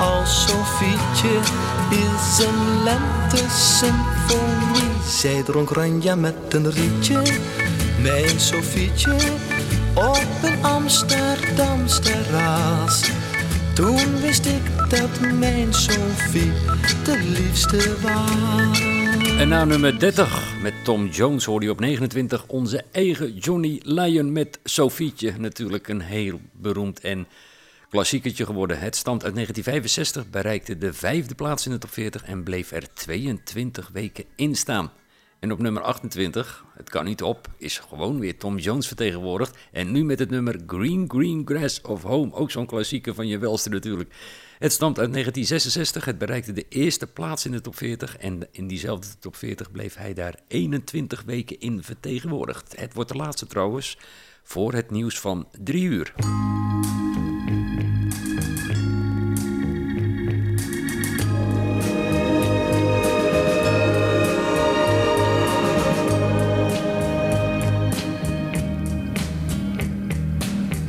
als Sofietje is een lente-symfonie. Zij dronk ranja met een rietje, mijn Sofietje, op een Amsterdams terras. Toen wist ik dat mijn Sofie de liefste was. En na nummer 30 met Tom Jones hoorde je op 29 onze eigen Johnny Lyon met Sofietje. Natuurlijk een heel beroemd en klassiekertje geworden. Het stamt uit 1965, bereikte de vijfde plaats in de top 40 en bleef er 22 weken in staan. En op nummer 28, het kan niet op, is gewoon weer Tom Jones vertegenwoordigd. En nu met het nummer Green Green Grass of Home, ook zo'n klassieker van je welste natuurlijk. Het stamt uit 1966, het bereikte de eerste plaats in de top 40 en in diezelfde top 40 bleef hij daar 21 weken in vertegenwoordigd. Het wordt de laatste trouwens voor het nieuws van 3 uur.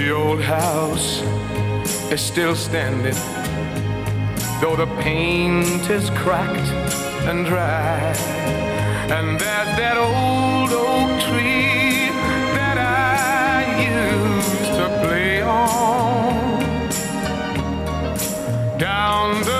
The old house is still standing, though the paint is cracked and dry. And there's that old oak tree that I used to play on. Down the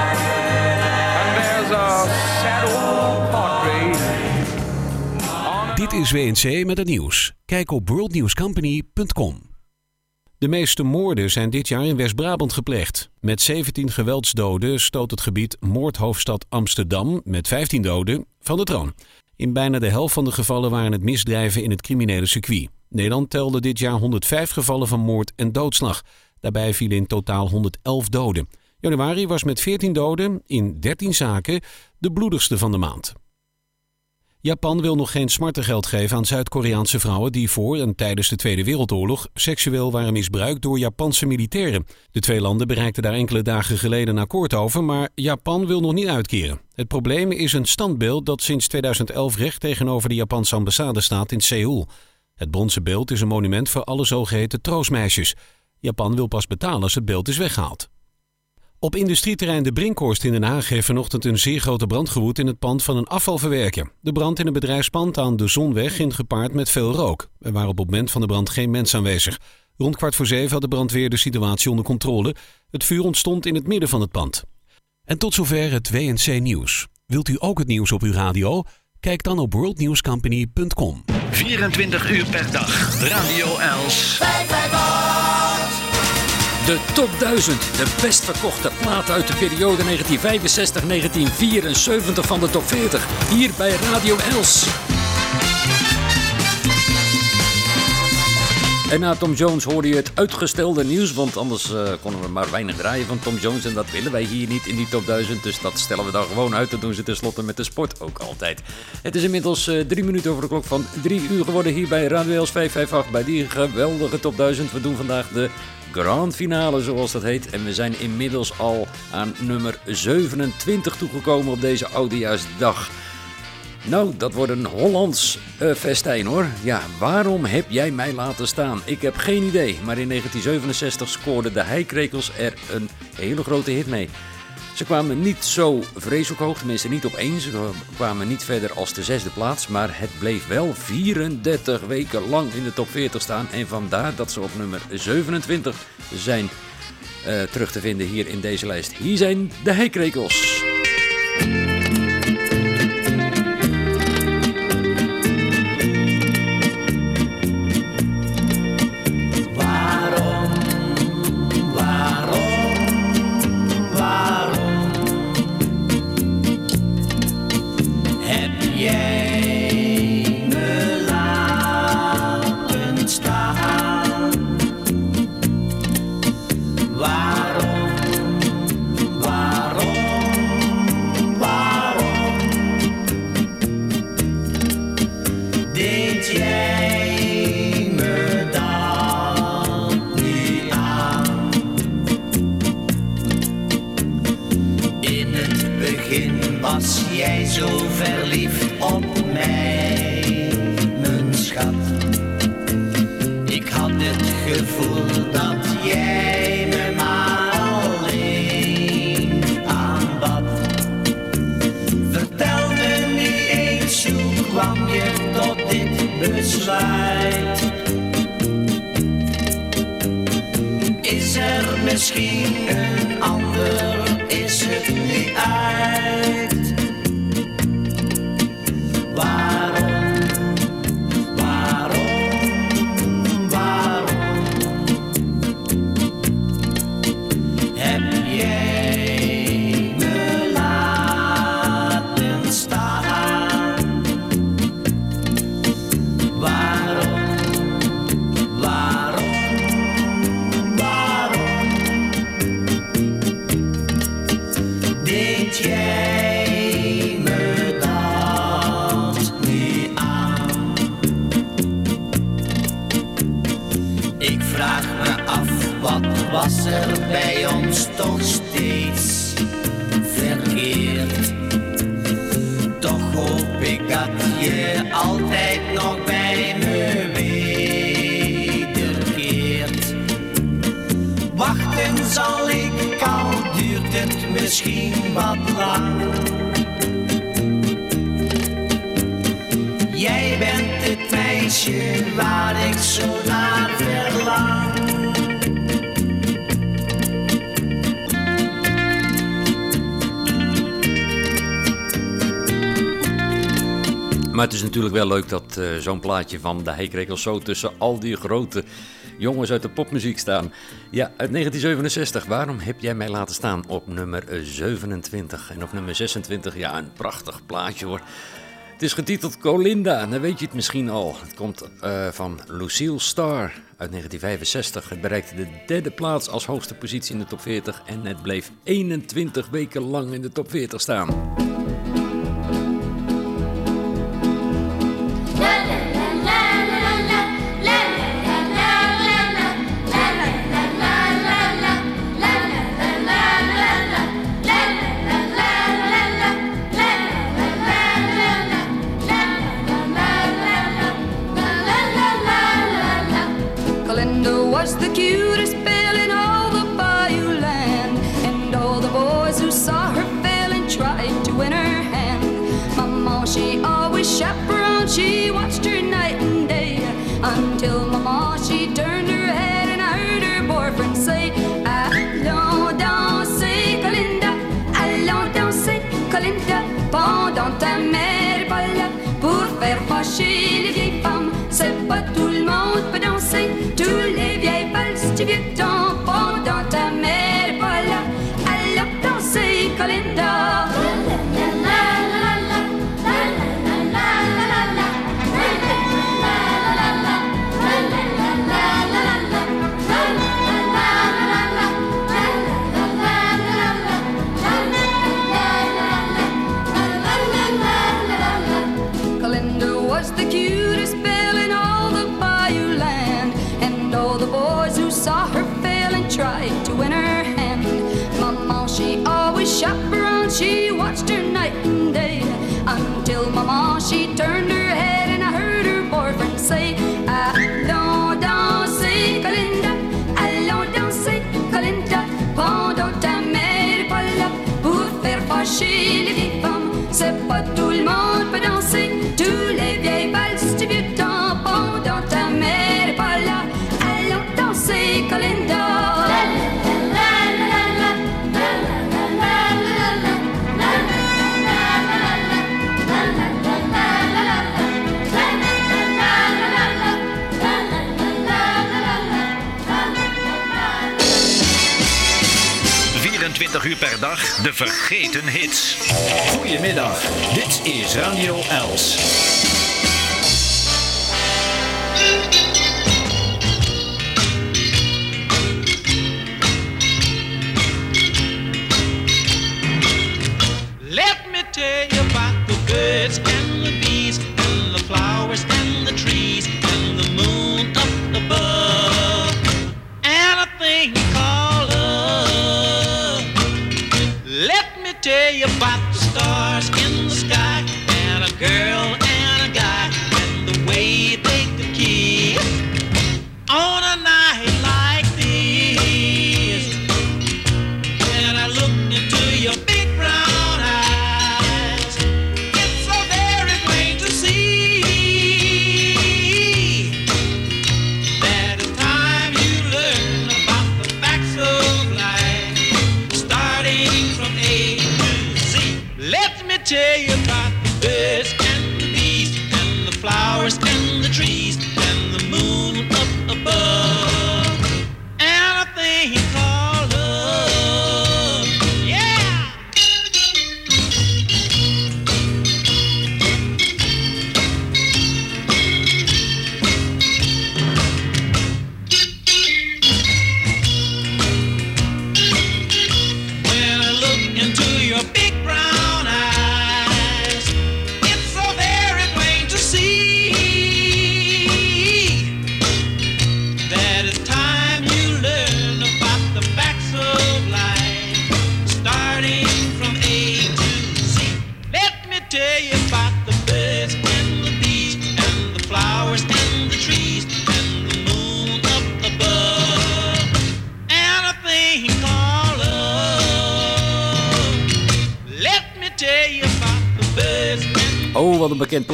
Dit is WNC met het nieuws. Kijk op worldnewscompany.com. De meeste moorden zijn dit jaar in West-Brabant gepleegd. Met 17 geweldsdoden stoot het gebied moordhoofdstad Amsterdam met 15 doden van de troon. In bijna de helft van de gevallen waren het misdrijven in het criminele circuit. Nederland telde dit jaar 105 gevallen van moord en doodslag. Daarbij vielen in totaal 111 doden. Januari was met 14 doden in 13 zaken de bloedigste van de maand. Japan wil nog geen smartengeld geven aan Zuid-Koreaanse vrouwen die voor en tijdens de Tweede Wereldoorlog seksueel waren misbruikt door Japanse militairen. De twee landen bereikten daar enkele dagen geleden een akkoord over, maar Japan wil nog niet uitkeren. Het probleem is een standbeeld dat sinds 2011 recht tegenover de Japanse ambassade staat in Seoul. Het bronzen beeld is een monument voor alle zogeheten troostmeisjes. Japan wil pas betalen als het beeld is weggehaald. Op industrieterrein De Brinkhorst in Den Haag heeft vanochtend een zeer grote brand gewoed in het pand van een afvalverwerker. De brand in een bedrijfspand aan de Zonweg ging gepaard met veel rook. Er waren op het moment van de brand geen mensen aanwezig. Rond kwart voor zeven had de brandweer de situatie onder controle. Het vuur ontstond in het midden van het pand. En tot zover het WNC Nieuws. Wilt u ook het nieuws op uw radio? Kijk dan op worldnewscompany.com. 24 uur per dag. Radio Els. De top 1000, de best verkochte platen uit de periode 1965-1974 van de top 40. Hier bij Radio Els. En na Tom Jones hoorde je het uitgestelde nieuws, want anders eh, konden we maar weinig draaien van Tom Jones. En dat willen wij hier niet in die top 1000, dus dat stellen we dan gewoon uit. Dat doen ze tenslotte met de sport ook altijd. Het is inmiddels eh, drie minuten over de klok van drie uur geworden hier bij Radio Els 558 bij die geweldige top 1000. We doen vandaag de grand finale, zoals dat heet. En we zijn inmiddels al aan nummer 27 toegekomen op deze Oudejaarsdag. Nou, dat wordt een Hollands eh, festijn hoor. Ja, waarom heb jij mij laten staan? Ik heb geen idee, maar in 1967 scoorden de Heikrekels er een hele grote hit mee. Ze kwamen niet zo vreselijk hoog, tenminste niet op één. Ze kwamen niet verder als de zesde plaats, maar het bleef wel 34 weken lang in de top 40 staan. En vandaar dat ze op nummer 27 zijn eh, terug te vinden hier in deze lijst. Hier zijn de Heikrekels. Natuurlijk wel leuk dat eh, zo'n plaatje van de Heikrekels zo tussen al die grote jongens uit de popmuziek staan. Ja, uit 1967. Waarom heb jij mij laten staan op nummer 27? En op nummer 26, ja, een prachtig plaatje hoor. Het is getiteld Colinda, dan weet je het misschien al. Het komt eh, van Lucille Starr uit 1965. Het bereikte de derde plaats als hoogste positie in de top 40 en het bleef 21 weken lang in de top 40 staan.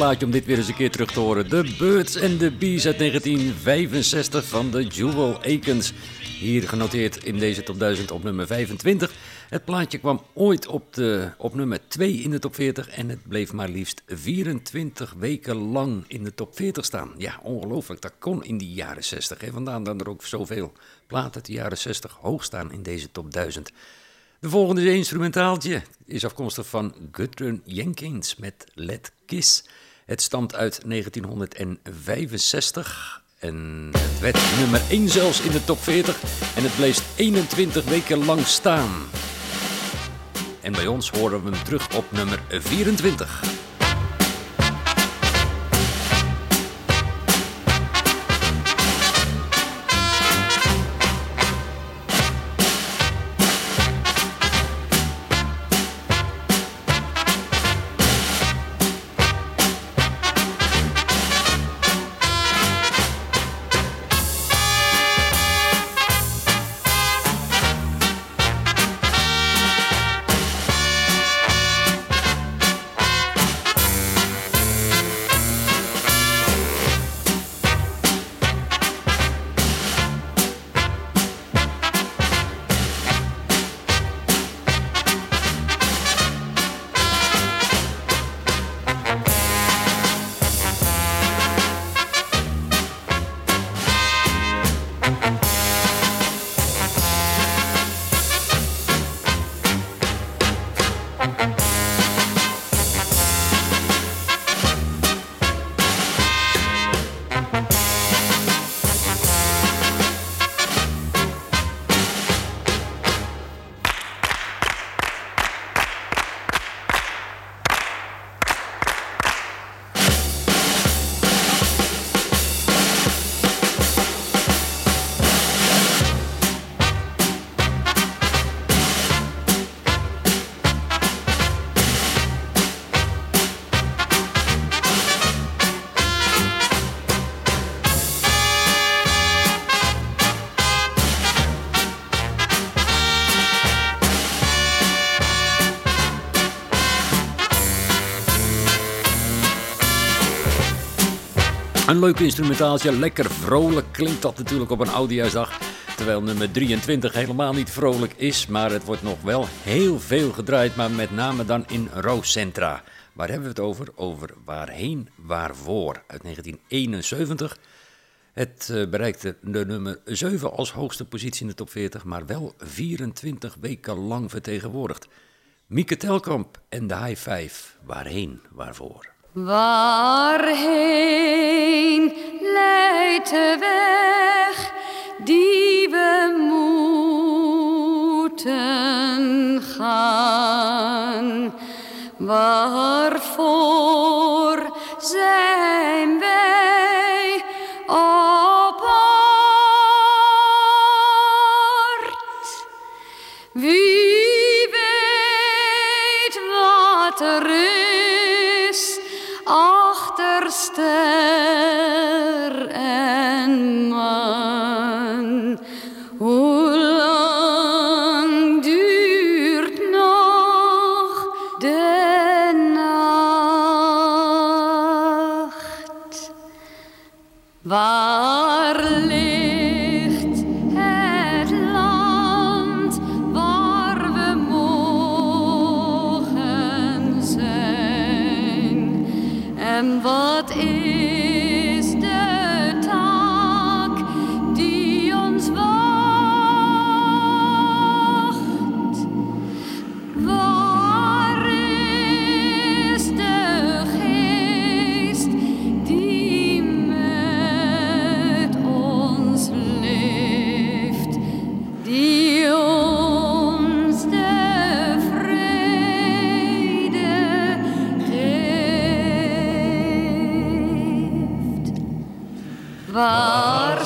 plaatje om dit weer eens een keer terug te horen. The Birds and the Bees uit 1965 van de Jewel Akens. Hier genoteerd in deze top 1000 op nummer 25. Het plaatje kwam ooit op, de, op nummer 2 in de top 40 en het bleef maar liefst 24 weken lang in de top 40 staan. Ja, ongelooflijk, dat kon in die jaren 60. Hè? Vandaan dan er ook zoveel platen uit de jaren 60 hoog staan in deze top 1000. De volgende instrumentaaltje is afkomstig van Gudrun Jenkins met Let Kiss. Het stamt uit 1965 en het werd nummer 1 zelfs in de top 40 en het bleef 21 weken lang staan. En bij ons horen we hem terug op nummer 24. Een leuk instrumentaaltje, lekker vrolijk klinkt dat natuurlijk op een oudejaarsdag. Terwijl nummer 23 helemaal niet vrolijk is, maar het wordt nog wel heel veel gedraaid, maar met name dan in rouwcentra. Waar hebben we het over? Over Waarheen, Waarvoor uit 1971. Het eh, bereikte de nummer 7 als hoogste positie in de top 40, maar wel 24 weken lang vertegenwoordigd. Mieke Telkamp en de High Five. Waarheen, waarvoor? Waarheen leidt de weg die we moeten gaan? Waarvoor Waar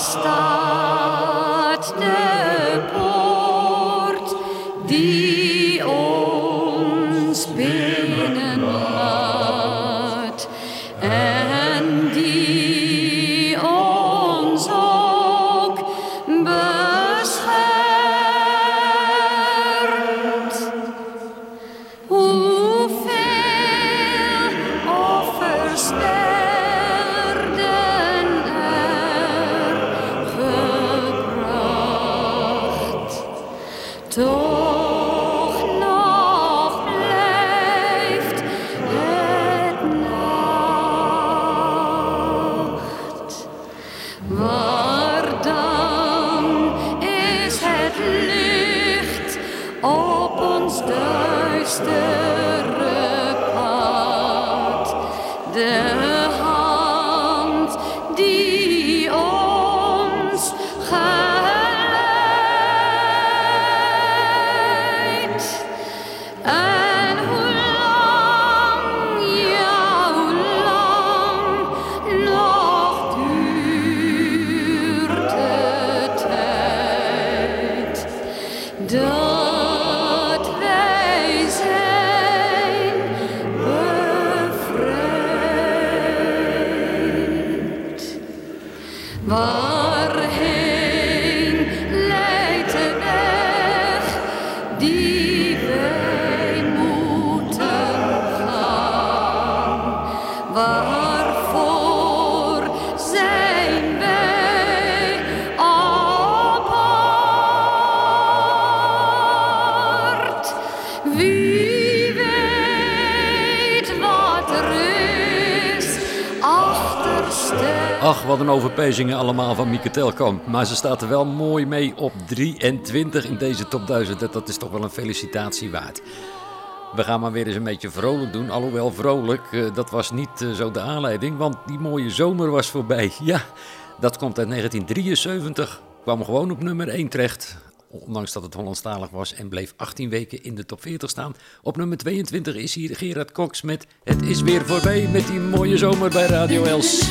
wat een overpezingen allemaal van Mieke Telkamp. Maar ze staat er wel mooi mee op 23 in deze top 1000. En Dat is toch wel een felicitatie waard. We gaan maar weer eens een beetje vrolijk doen. Alhoewel vrolijk, eh, dat was niet eh, zo de aanleiding. Want die mooie zomer was voorbij. *laughs* Ja, dat komt uit 1973. Kwam gewoon op nummer 1 terecht. Ondanks dat het Hollandstalig was en bleef 18 weken in de top 40 staan. Op nummer 22 is hier Gerard Cox met Het is weer voorbij met die mooie zomer bij Radio Els.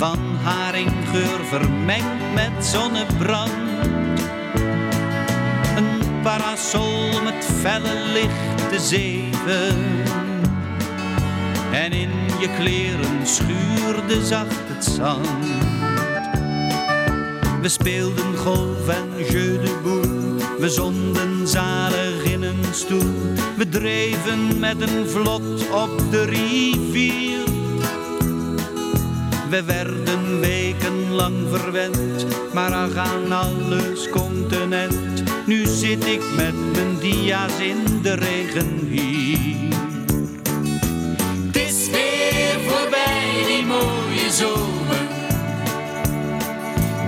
Van haringgeur vermengd met zonnebrand. Een parasol met felle licht zeven. En in je kleren schuurde zacht het zand. We speelden golf en jeu de boule. We zonden zalig in een stoel. We dreven met een vlot op de rivier. We werden wekenlang verwend, maar ach aan alles continent. Nu zit ik met mijn dia's in de regen hier. Het is weer voorbij die mooie zomer.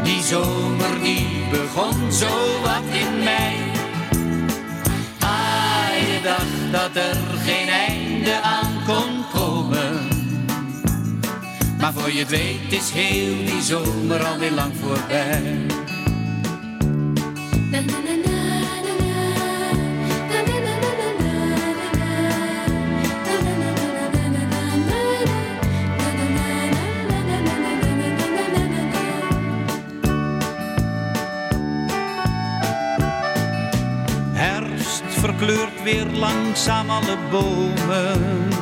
Die zomer die begon zo wat in mei. Ah, je dacht dat er Maar voor je weet is heel die zomer alweer lang voorbij. Herfst verkleurt weer langzaam alle bomen.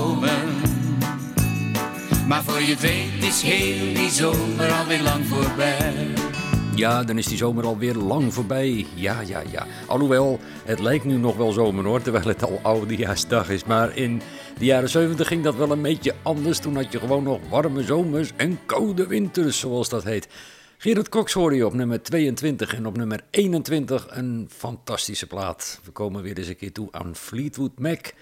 Maar voor je weet is heel die zomer alweer lang voorbij. Ja, dan is die zomer alweer lang voorbij. Ja, ja, ja. Alhoewel, het lijkt nu nog wel zomer hoor, terwijl het al oudejaarsdag is. Maar in de jaren 70 ging dat wel een beetje anders. Toen had je gewoon nog warme zomers en koude winters, zoals dat heet. Gerard Cox hoor je op nummer 22 en op nummer 21 een fantastische plaat. We komen weer eens een keer toe aan Fleetwood Mac.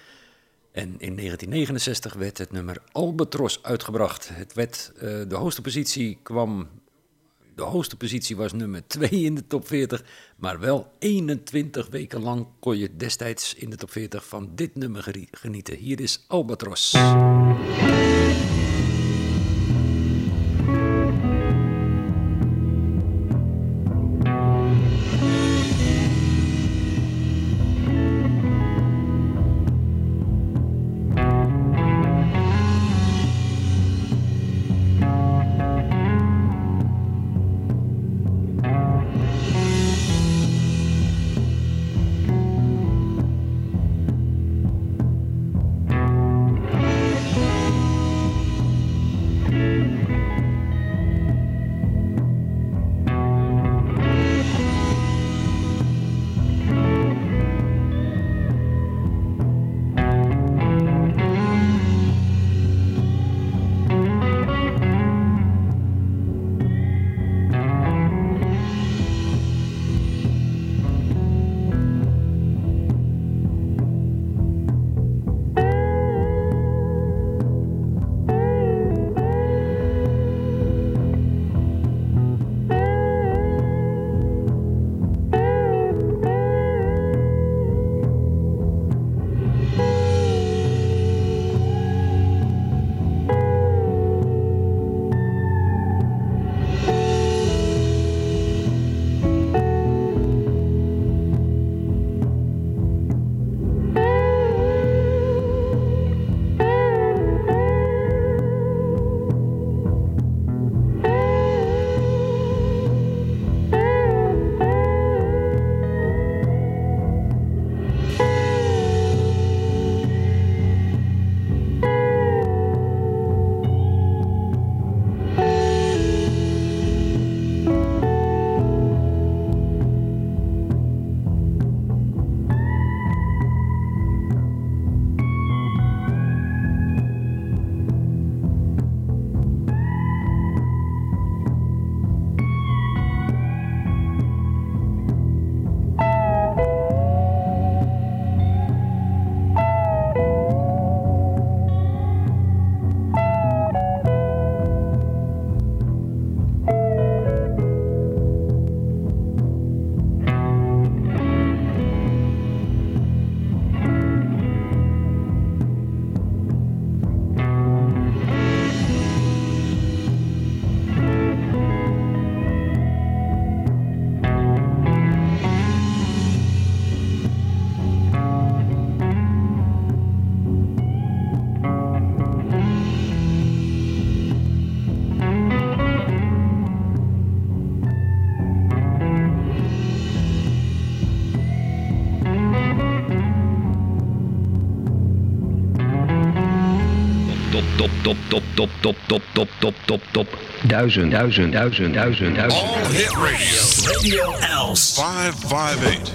En in 1969 werd het nummer Albatros uitgebracht. Het werd, eh, de hoogste positie kwam de hoogste positie was nummer 2 in de top 40, maar wel 21 weken lang kon je destijds in de top 40 van dit nummer genieten. Hier is Albatros. Top, top, top, top, top, top, top, top, top. Duizend, duizend, duizend, duizend, duizend. All Hit Radio. Radio Els. 558.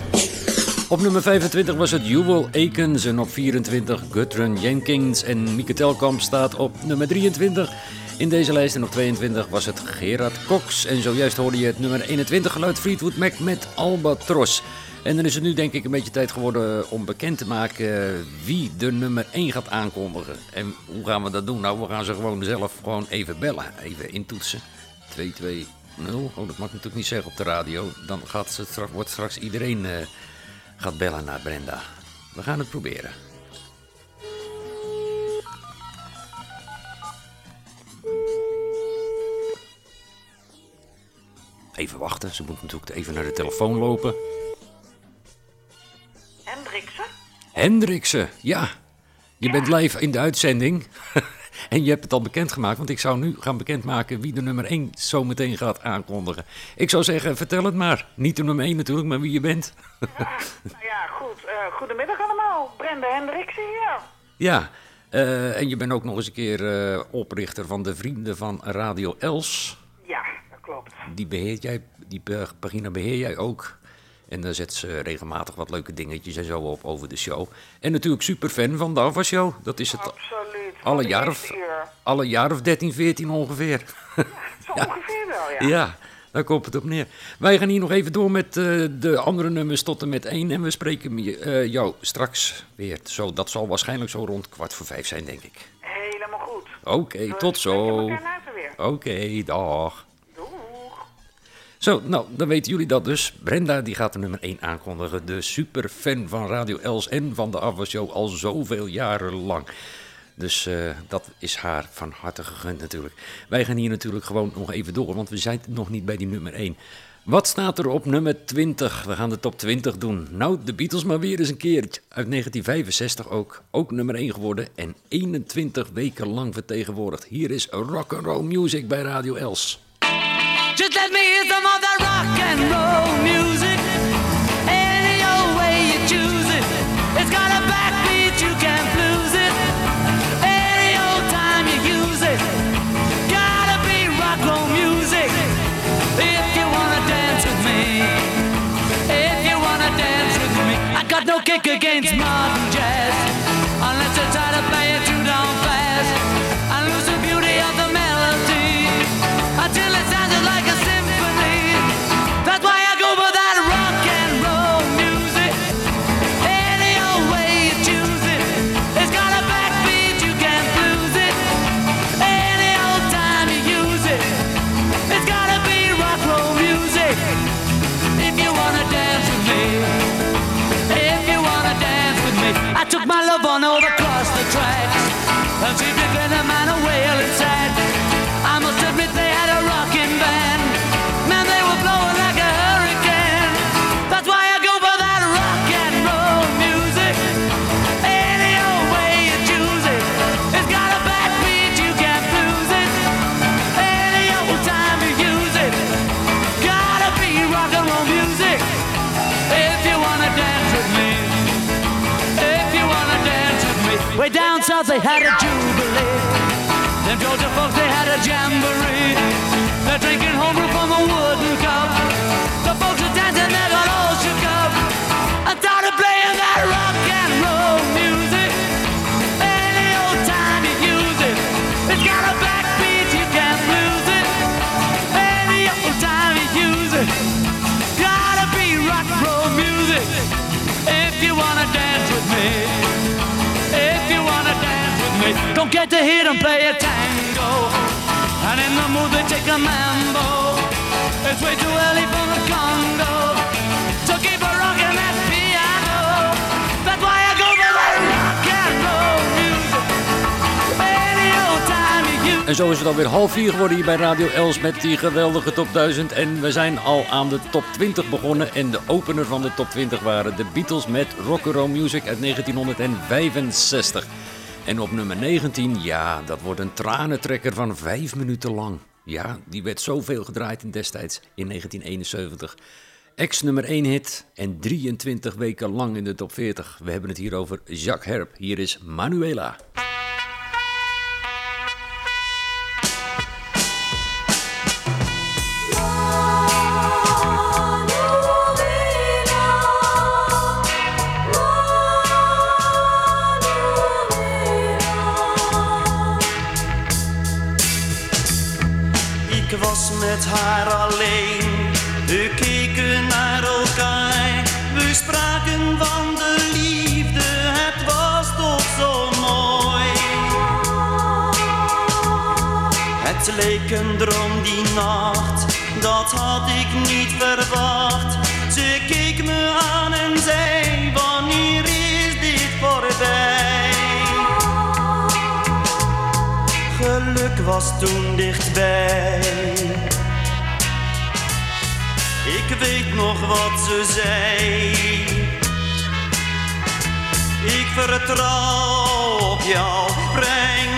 Op nummer 25 was het Jewel Akins en op 24 Gudrun Jenkins en Mieke Telkamp staat op nummer 23 in deze lijst. En op 22 was het Gerard Cox en zojuist hoorde je het nummer 21 geluid Fleetwood Mac met Albatros. En dan is het nu denk ik een beetje tijd geworden om bekend te maken wie de nummer 1 gaat aankondigen. En hoe gaan we dat doen? Nou, we gaan ze gewoon zelf gewoon even bellen. Even intoetsen. 220. Oh, dat mag natuurlijk niet zeggen op de radio. Dan gaat ze straks, wordt straks iedereen eh, gaat bellen naar Brenda. We gaan het proberen. Even wachten, ze moet natuurlijk even naar de telefoon lopen. Hendriksen? Hendriksen, ja. Je bent live in de uitzending. *laughs* en je hebt het al bekendgemaakt, want ik zou nu gaan bekendmaken wie de nummer 1 zo meteen gaat aankondigen. Ik zou zeggen, vertel het maar. Niet de nummer 1 natuurlijk, maar wie je bent. Nou ja, goed. eh, goedemiddag allemaal. Brenda Hendriksen, ja. ja, eh, en je bent ook nog eens een keer eh, oprichter van de Vrienden van Radio Els. Ja, dat klopt. Die, beheer jij, die pa- pagina beheer jij ook. En daar zet ze regelmatig wat leuke dingetjes en zo op over de show. En natuurlijk super fan van de Ava Show. Dat is het Absoluut. alle jaar, of, alle jaar of 13, 14 ongeveer. *laughs* Zo ongeveer wel, ja. Ja, daar komt het op neer. Wij gaan hier nog even door met eh, de andere nummers tot en met één. En we spreken eh, jou straks weer. Zo, dat zal waarschijnlijk zo rond kwart voor vijf zijn, denk ik. Helemaal goed. Oké, tot zo. Oké, dag. Zo, nou, dan weten jullie dat dus. Brenda die gaat de nummer 1 aankondigen. De superfan van Radio Els en van de Ava Show al zoveel jaren lang. Dus eh, dat is haar van harte gegund natuurlijk. Wij gaan hier natuurlijk gewoon nog even door, want we zijn nog niet bij die nummer 1. Wat staat er op nummer 20? We gaan de top 20 doen. Nou, de Beatles maar weer eens een keer. Uit 1965 ook. Ook nummer 1 geworden en 21 weken lang vertegenwoordigd. Hier is rock and roll music bij Radio Els. Just let me hear some of that rock and roll music. Any old way you choose it. It's got a backbeat, you can't lose it. Any old time you use it. Gotta be rock roll music. If you wanna dance with me. If you wanna dance with me. I got no kick against modern jazz. Unless you try to south they had a Don't get to hear them play a tango. And in the mood they take a mambo. It's way too early for the Congo. So keep a rockin' that piano. That's why I go for that rock and roll music. Any old time you En zo is het alweer half vier geworden hier bij Radio Els met die geweldige top 1000. En we zijn al aan de top 20 begonnen. En de opener van de top 20 waren de Beatles met Rock'n'Roll Music uit 1965. En op nummer 19, ja, dat wordt een tranentrekker van vijf minuten lang. Ja, die werd zoveel gedraaid in destijds, in 1971. Ex nummer 1 hit en 23 weken lang in de top 40. We hebben het hier over Jacques Herp. Hier is Manuela. Met haar alleen. We keken naar elkaar, we spraken van de liefde, het was toch zo mooi. Het leek een droom die nacht, dat had ik niet verwacht. Ze keek me aan Geluk was toen dichtbij. Ik weet nog wat ze zei. Ik vertrouw op jou, breng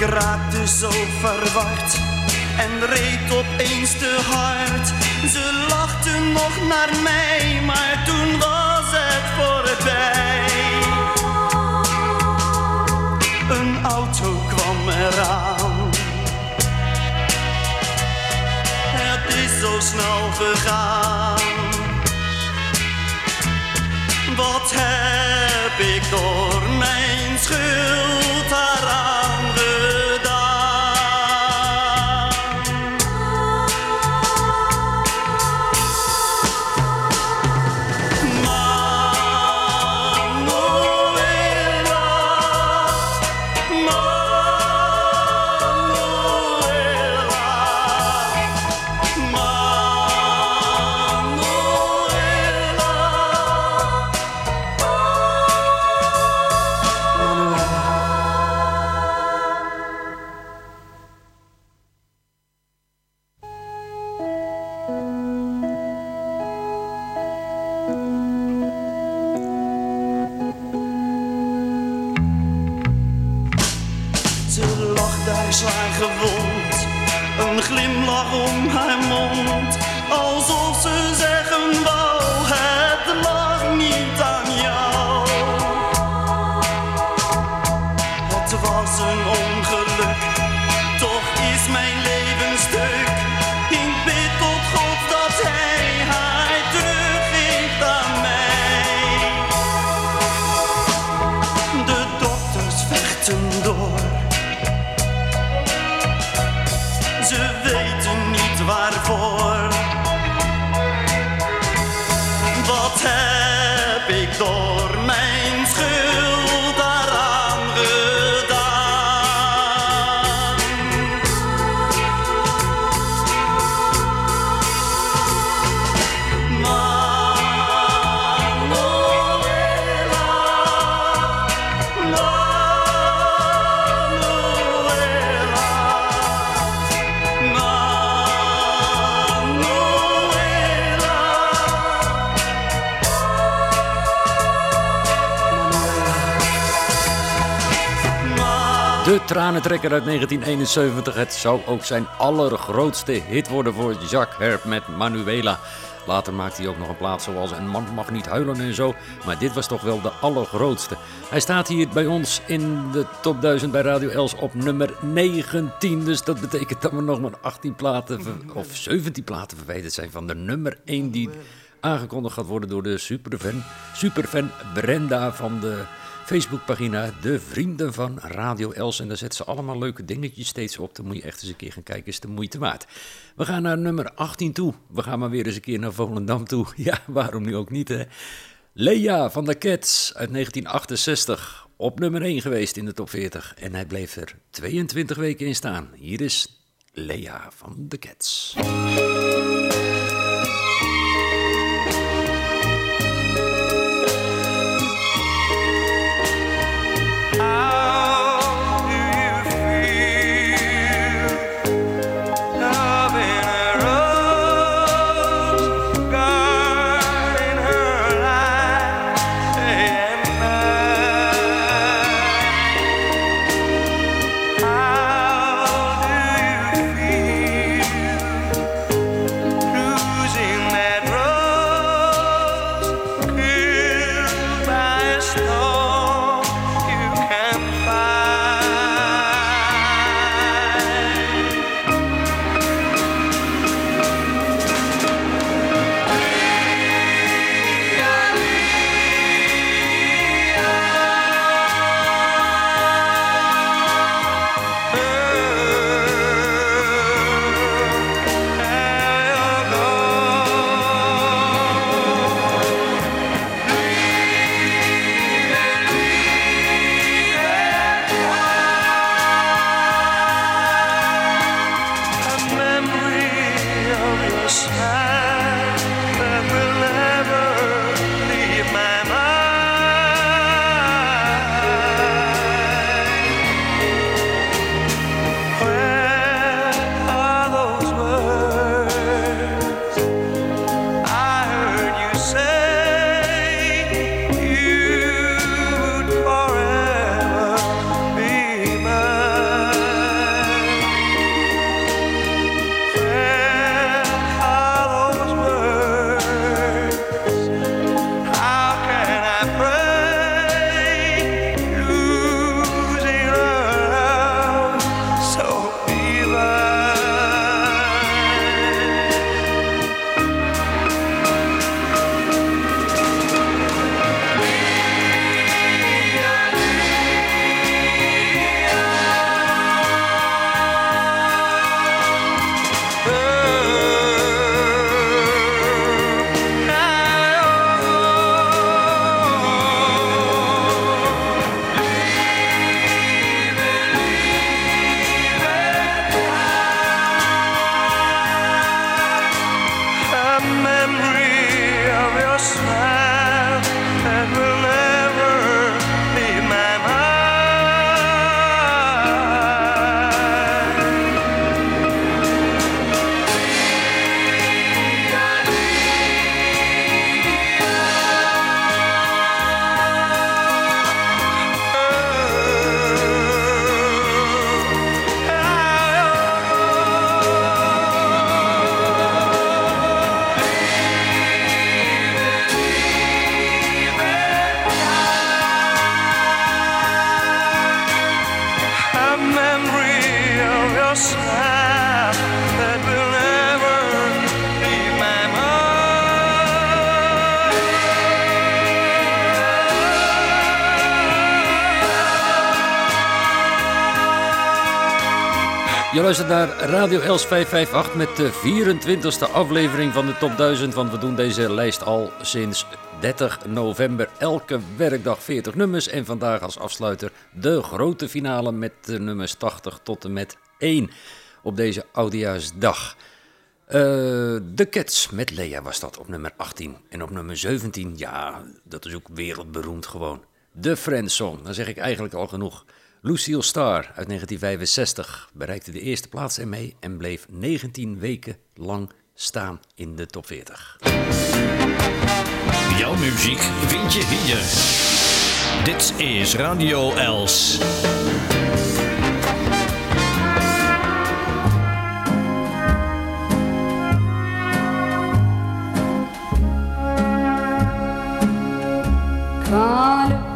Ik raakte zo verward en reed opeens te hard. Ze lachten nog naar mij, maar toen was het voorbij. Een auto kwam eraan. Het is zo snel gegaan. Wat heb ik door mijn schuld daaraan De tranentrekker uit 1971. Het zou ook zijn allergrootste hit worden voor Jacques Herp met Manuela. Later maakte hij ook nog een plaat zoals Een man mag niet huilen en zo. Maar dit was toch wel de allergrootste. Hij staat hier bij ons in de top 1000 bij Radio Els op nummer 19. Dus dat betekent dat we nog maar 18 platen of 17 platen verwijderd zijn van de nummer 1 die aangekondigd gaat worden door de superfan, superfan Brenda van de Facebookpagina De Vrienden van Radio Els. En daar zetten ze allemaal leuke dingetjes steeds op. Dan moet je echt eens een keer gaan kijken, is de moeite waard. We gaan naar nummer 18 toe. We gaan maar weer eens een keer naar Volendam toe. *laughs* Ja, waarom nu ook niet, hè? Lea van de Cats uit 1968. Op nummer 1 geweest in de top 40. En hij bleef er 22 weken in staan. Hier is Lea van de Cats. Luistert naar Radio Els 558 met de 24e aflevering van de Top 1000. Want we doen deze lijst al sinds 30 november. Elke werkdag 40 nummers. En vandaag als afsluiter de grote finale met de nummers 80 tot en met 1 op deze Oudejaarsdag. Eh, de Cats met Lea was dat op nummer 18. En op nummer 17, ja, dat is ook wereldberoemd gewoon. De Friends Song, dan zeg ik eigenlijk al genoeg. Lucille Starr uit 1965 bereikte de eerste plaats ermee en bleef 19 weken lang staan in de top 40. Jouw muziek vind je hier. Dit is Radio Els. Quand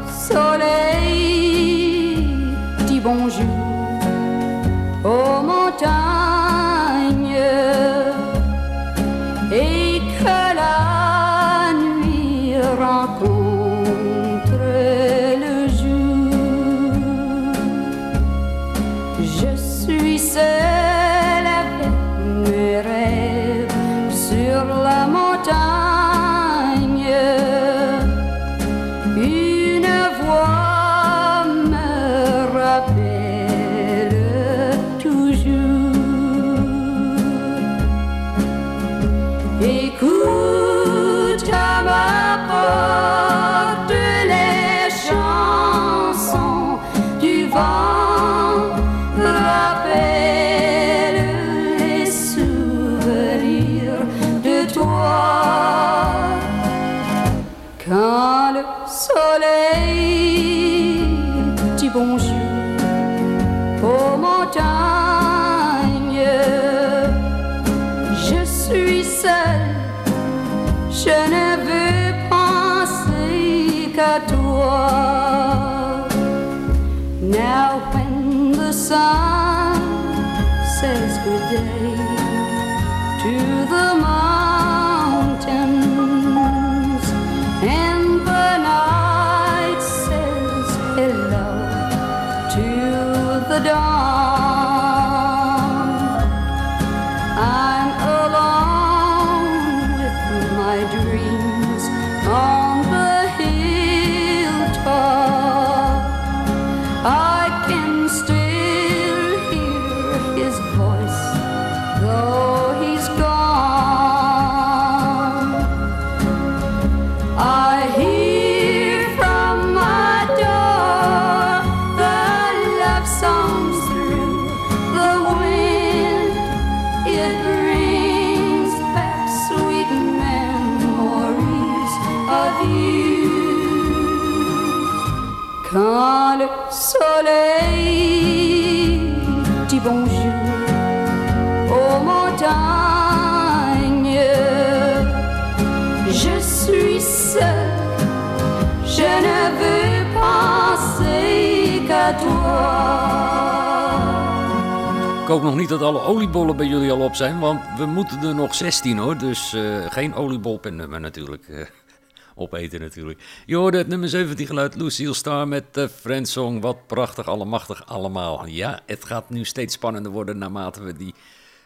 Hoop nog niet dat alle oliebollen bij jullie al op zijn, want we moeten er nog 16 hoor. Dus eh, geen oliebol natuurlijk. eh, *laughs* opeten natuurlijk. Je hoorde het nummer 17 geluid Lucille Star met de Friends Song. Wat prachtig, allemachtig allemaal. Ja, het gaat nu steeds spannender worden naarmate we die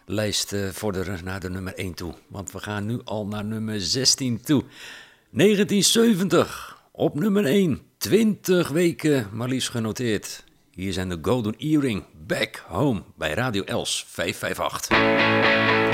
lijst eh, vorderen naar de nummer 1 toe. Want we gaan nu al naar nummer 16 toe. 1970 op nummer 1. 20 weken maar liefst genoteerd. Hier zijn de Golden Earring Back Home bij Radio Els 558.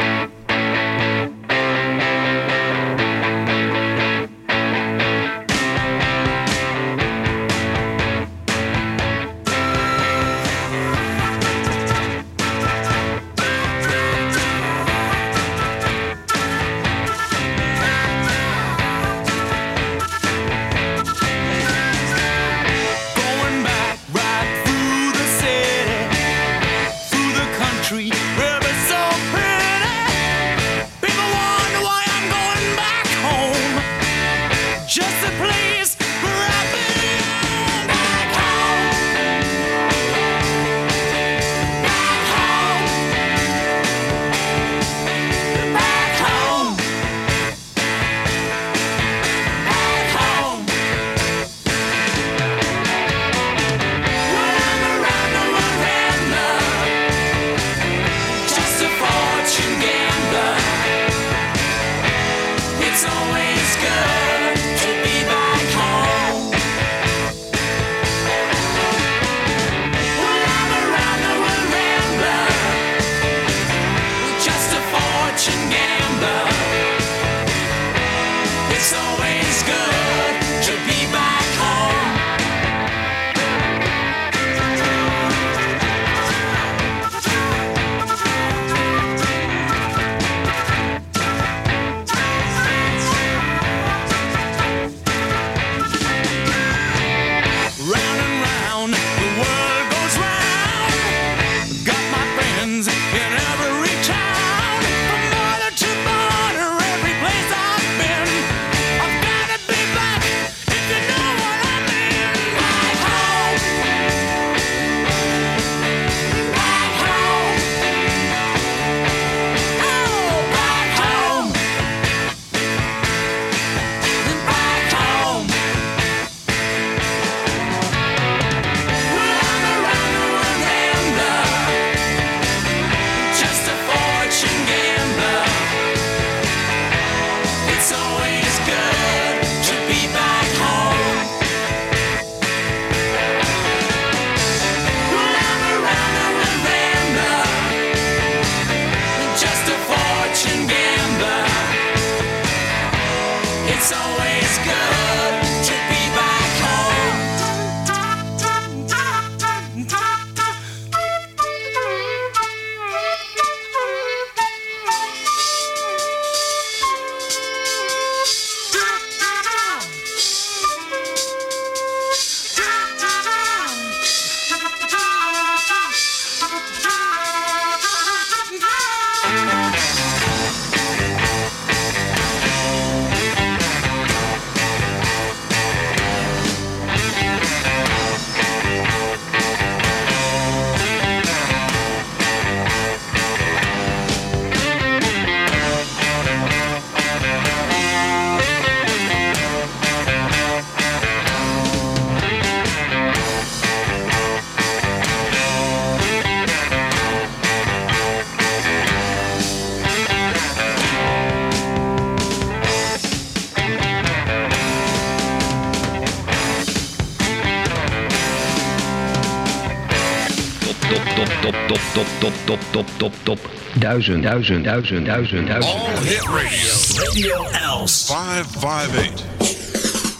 Top, top, top. Duizend, duizend, duizend, duizend, duizend. All Hit Radio. Radio Els. 558.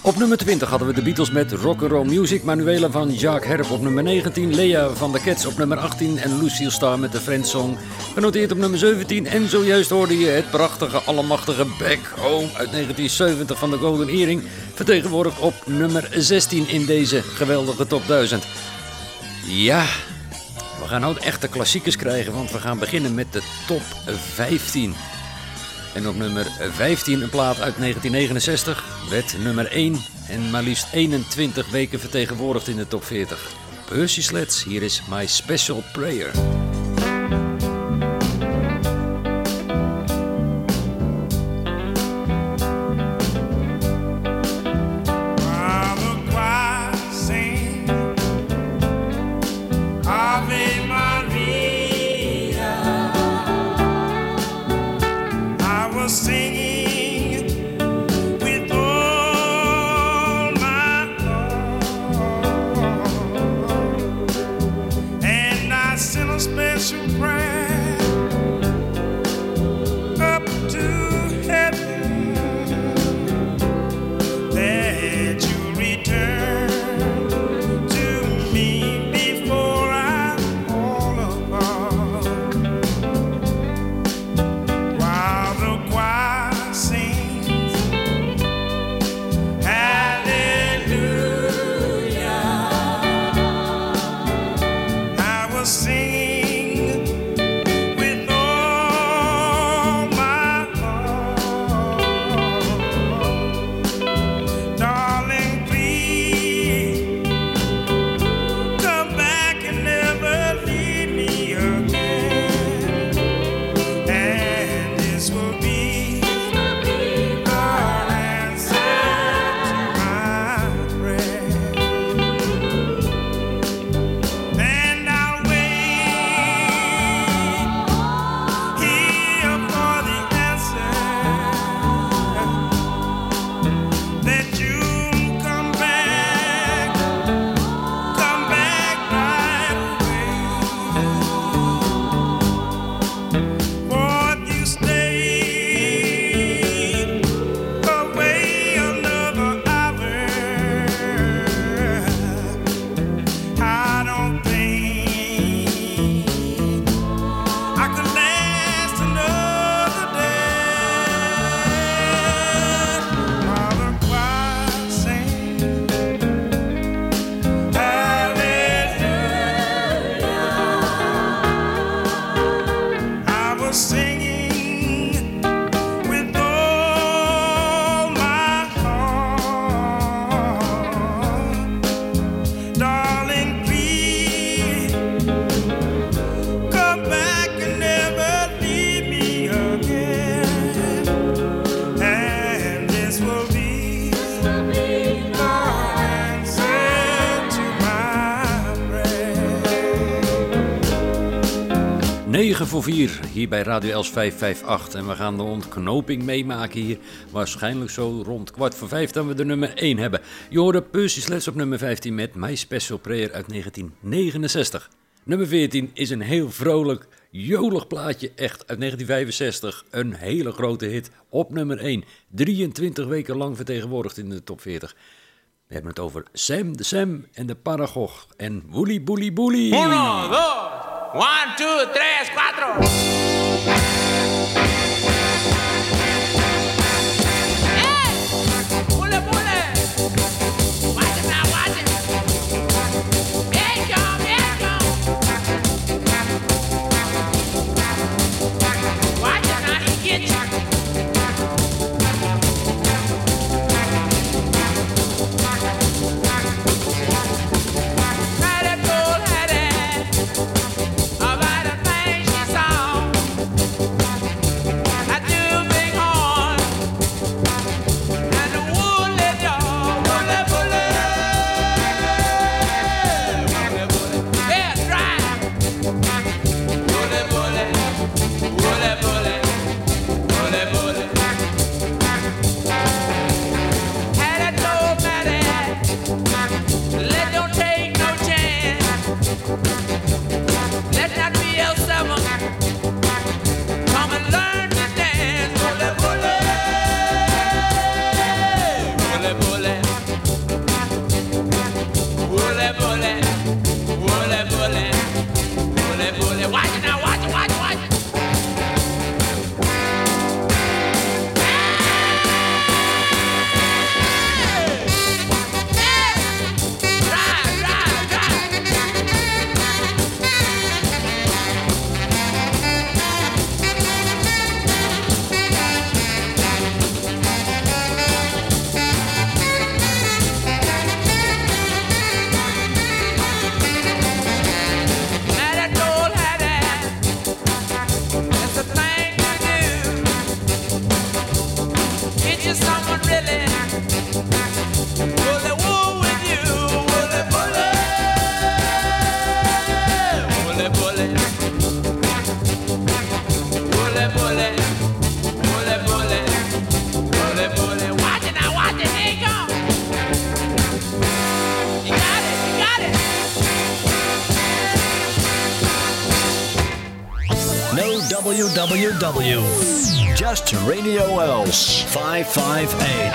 Op nummer 20 hadden we de Beatles met Rock'n'Roll Music, Manuela van Jacques Herp op nummer 19, Lea van de Cats op nummer 18 en Lucille Starr met de Friends Song genoteerd op nummer 17. En zojuist hoorde je het prachtige, allemachtige Back Home uit 1970 van de Golden Earring, vertegenwoordigd op nummer 16 in deze geweldige top 1000. Ja, gaan ook echte klassiekers krijgen, want we gaan beginnen met de top 15. En op nummer 15 een plaat uit 1969 werd nummer 1 en maar liefst 21 weken vertegenwoordigd in de top 40. Percy Sleds, hier is My Special Prayer. 9 voor 4 hier bij Radio Els 558. En we gaan de ontknoping meemaken hier. Waarschijnlijk zo rond kwart voor 5 dat we de nummer 1 hebben. Je hoorde Percy Sledge op nummer 15 met My Special Prayer uit 1969. Nummer 14 is een heel vrolijk, jolig plaatje, echt uit 1965. Een hele grote hit op nummer 1. 23 weken lang vertegenwoordigd in de top 40. We hebben het over Sam de Sam en de Paragoch en Woelie Boelie Boelie. One, two, tres, cuatro. Pule, pule. www.justradiol558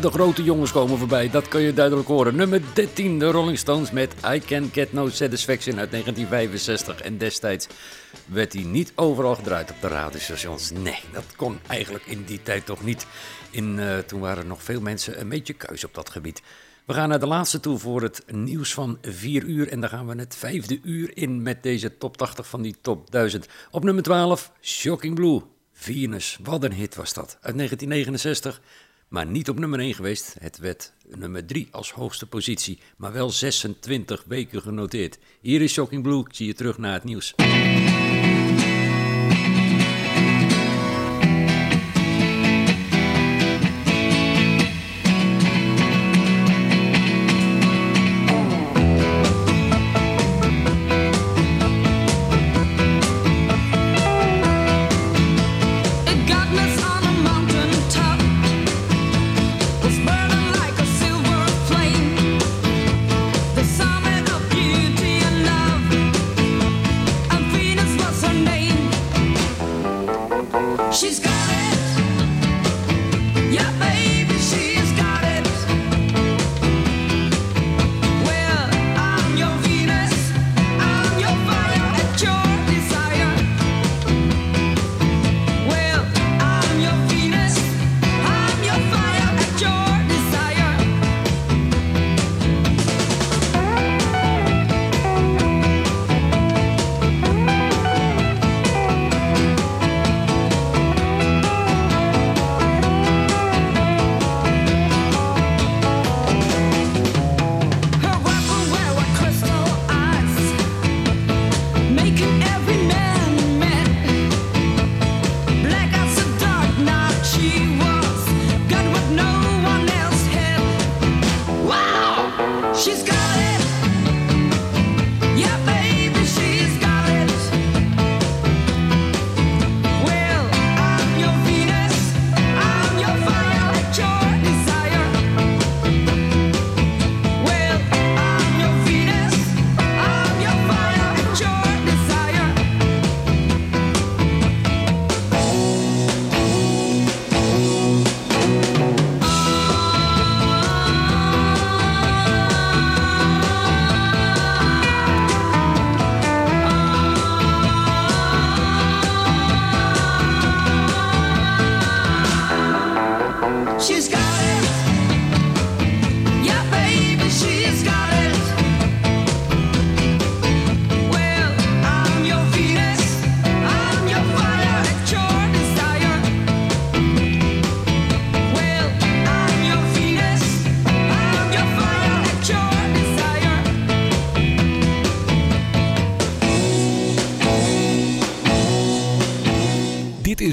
De grote jongens komen voorbij, dat kun je duidelijk horen. Nummer 13, de Rolling Stones met I Can Get No Satisfaction uit 1965. En destijds werd hij niet overal gedraaid op de radiostations. Nee, dat kon eigenlijk in die tijd toch niet. In, eh, toen waren nog veel mensen een beetje keus op dat gebied. We gaan naar de laatste toe voor het nieuws van 4 uur. En dan gaan we het vijfde uur in met deze top 80 van die top 1000. Op nummer 12, Shocking Blue. Venus, wat een hit was dat. Uit 1969, maar niet op nummer 1 geweest. Het werd nummer 3 als hoogste positie, maar wel 26 weken genoteerd. Hier is Shocking Blue, ik zie je terug naar het nieuws.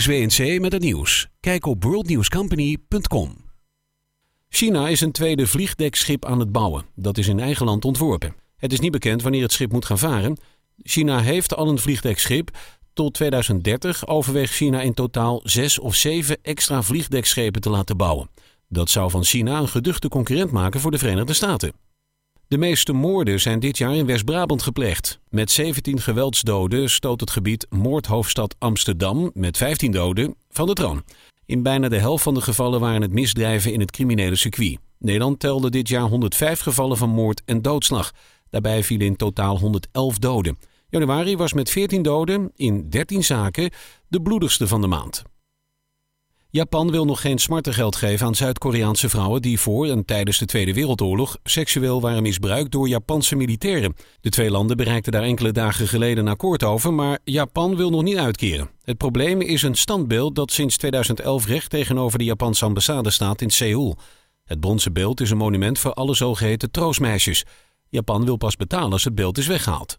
WNC met het nieuws. Kijk op worldnewscompany.com. China is een tweede vliegdekschip aan het bouwen. Dat is in eigen land ontworpen. Het is niet bekend wanneer het schip moet gaan varen. China heeft al een vliegdekschip. Tot 2030 overweegt China in totaal zes of zeven extra vliegdekschepen te laten bouwen. Dat zou van China een geduchte concurrent maken voor de Verenigde Staten. De meeste moorden zijn dit jaar in West-Brabant gepleegd. Met 17 geweldsdoden stoot het gebied moordhoofdstad Amsterdam met 15 doden van de troon. In bijna de helft van de gevallen waren het misdrijven in het criminele circuit. Nederland telde dit jaar 105 gevallen van moord en doodslag. Daarbij vielen in totaal 111 doden. Januari was met 14 doden in 13 zaken de bloedigste van de maand. Japan wil nog geen smartengeld geven aan Zuid-Koreaanse vrouwen die voor en tijdens de Tweede Wereldoorlog seksueel waren misbruikt door Japanse militairen. De twee landen bereikten daar enkele dagen geleden een akkoord over, maar Japan wil nog niet uitkeren. Het probleem is een standbeeld dat sinds 2011 recht tegenover de Japanse ambassade staat in Seoul. Het bronzen beeld is een monument voor alle zogeheten troostmeisjes. Japan wil pas betalen als het beeld is weggehaald.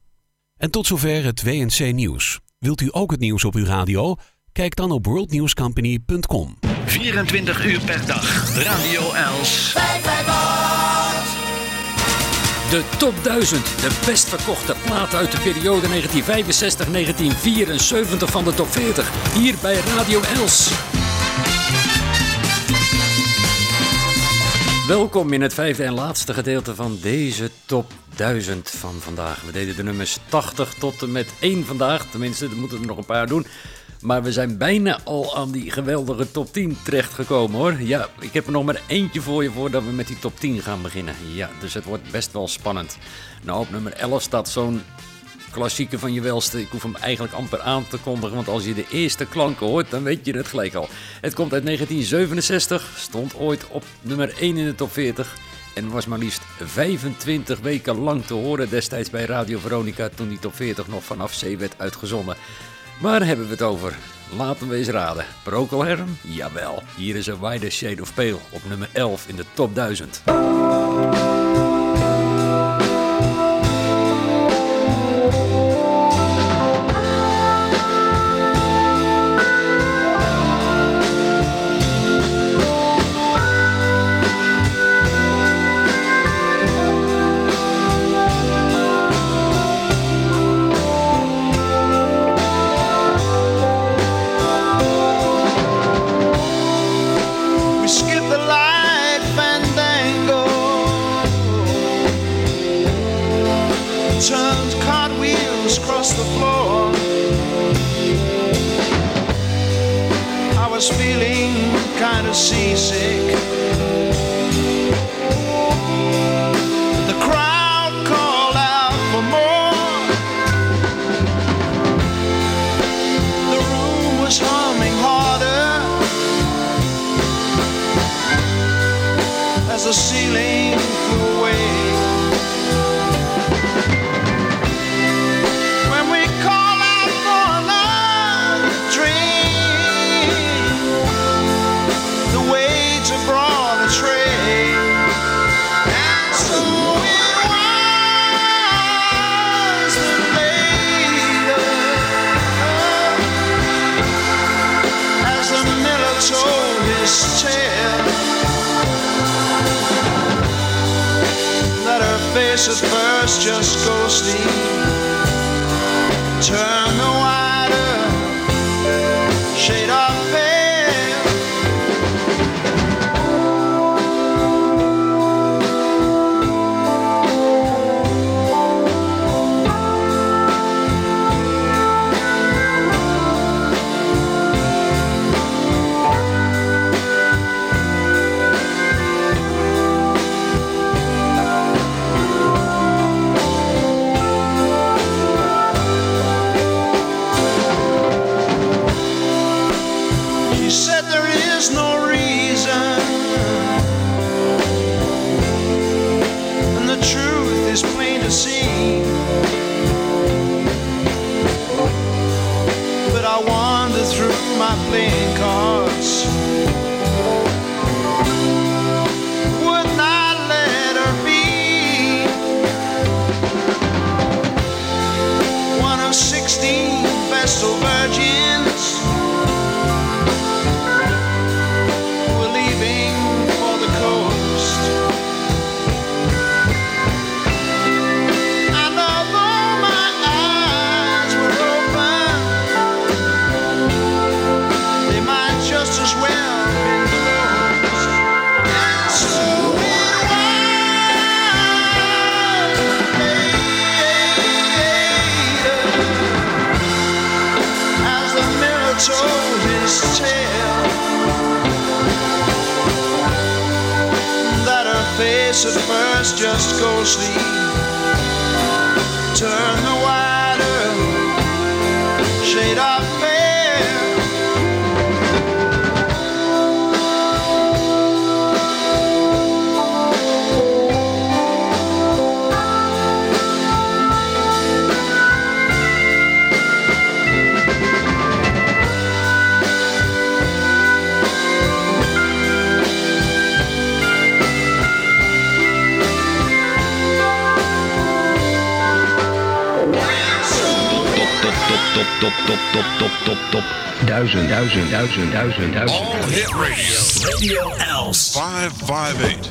En tot zover het WNC Nieuws. Wilt u ook het nieuws op uw radio? Kijk dan op worldnewscompany.com. 24 uur per dag. Radio Els. De top 1000, de best verkochte platen uit de periode 1965-1974 van de top 40. Hier bij Radio Els. Welkom in het vijfde en laatste gedeelte van deze top 1000 van vandaag. We deden de nummers 80 tot en met 1 vandaag. Tenminste, er moeten er nog een paar doen. Maar we zijn bijna al aan die geweldige top 10 terechtgekomen hoor. Ja, ik heb er nog maar eentje voor je voordat we met die top 10 gaan beginnen. Ja, dus het wordt best wel spannend. Nou, op nummer 11 staat zo'n klassieke van je welste. Ik hoef hem eigenlijk amper aan te kondigen, want als je de eerste klanken hoort, dan weet je het gelijk al. Het komt uit 1967, stond ooit op nummer 1 in de top 40 en was maar liefst 25 weken lang te horen destijds bij Radio Veronica toen die top 40 nog vanaf zee werd uitgezonden. Waar hebben we het over? Laten we eens raden. Procol Harum? Jawel. Hier is een Wider Shade of Pale op nummer 11 in de top 1000. Her face at first just ghostly turn the wider at first just ghostly turn the top, top, top, top, top, top, top. Duizend, duizend, duizend, duizend, duizend. All Hit Radio. Radio Els. 558.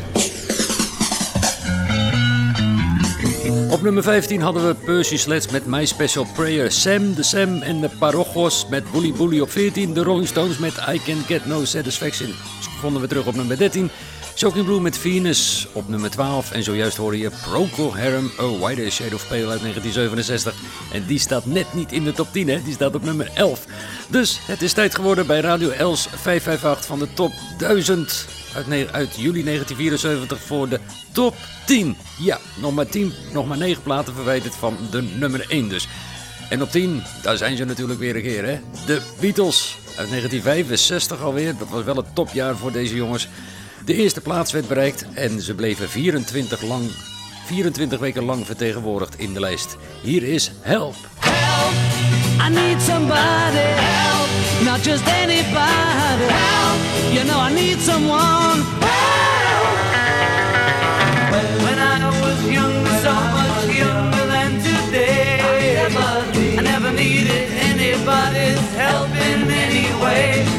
Op nummer 15 hadden we Percy Sledge met My Special Prayer. Sam, de Sam en de Parojos met Bully Bully op 14. De Rolling Stones met I Can Get No Satisfaction vonden we terug op nummer 13. Shocking Blue met Venus op nummer 12. En zojuist hoorde je Procol Harum, A Wider Shade of Pale uit 1967. En die staat net niet in de top 10, hè? die staat op nummer 11. Dus het is tijd geworden bij Radio Els 558 van de top 1000 uit, uit juli 1974 voor de top 10. Ja, nog maar 10, nog maar 9 platen verwijderd van de nummer 1 dus. En op 10, daar zijn ze natuurlijk weer een keer, hè? De Beatles uit 1965 alweer. Dat was wel het topjaar voor deze jongens. De eerste plaats werd bereikt en ze bleven 24, lang, 24 weken lang vertegenwoordigd in de lijst. Hier is Help. I need somebody help, not just anybody help. You know I need someone help. When I was younger, so much younger than today, I never needed anybody's help in any way.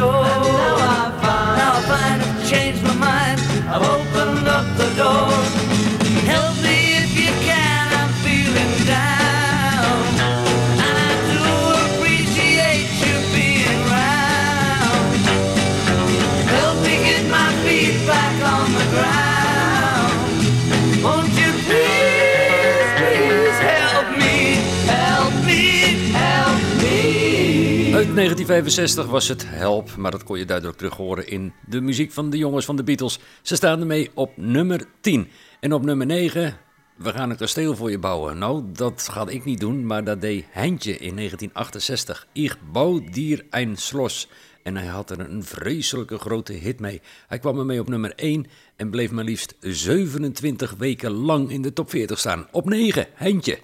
Self-assured. Now I find, now I find I've changed my mind. I've opened up the door. 1965 was het Help, maar dat kon je duidelijk terug horen in de muziek van de jongens van de Beatles. Ze staan ermee op nummer 10. En op nummer 9, we gaan een kasteel voor je bouwen. Nou, dat ga ik niet doen, maar dat deed Heintje in 1968. Ich bouw dir ein Schloss. En hij had er een vreselijke grote hit mee. Hij kwam ermee op nummer 1 en bleef maar liefst 27 weken lang in de top 40 staan. Op 9, Heintje.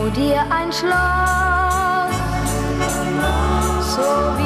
Bau dir ein Schloss, so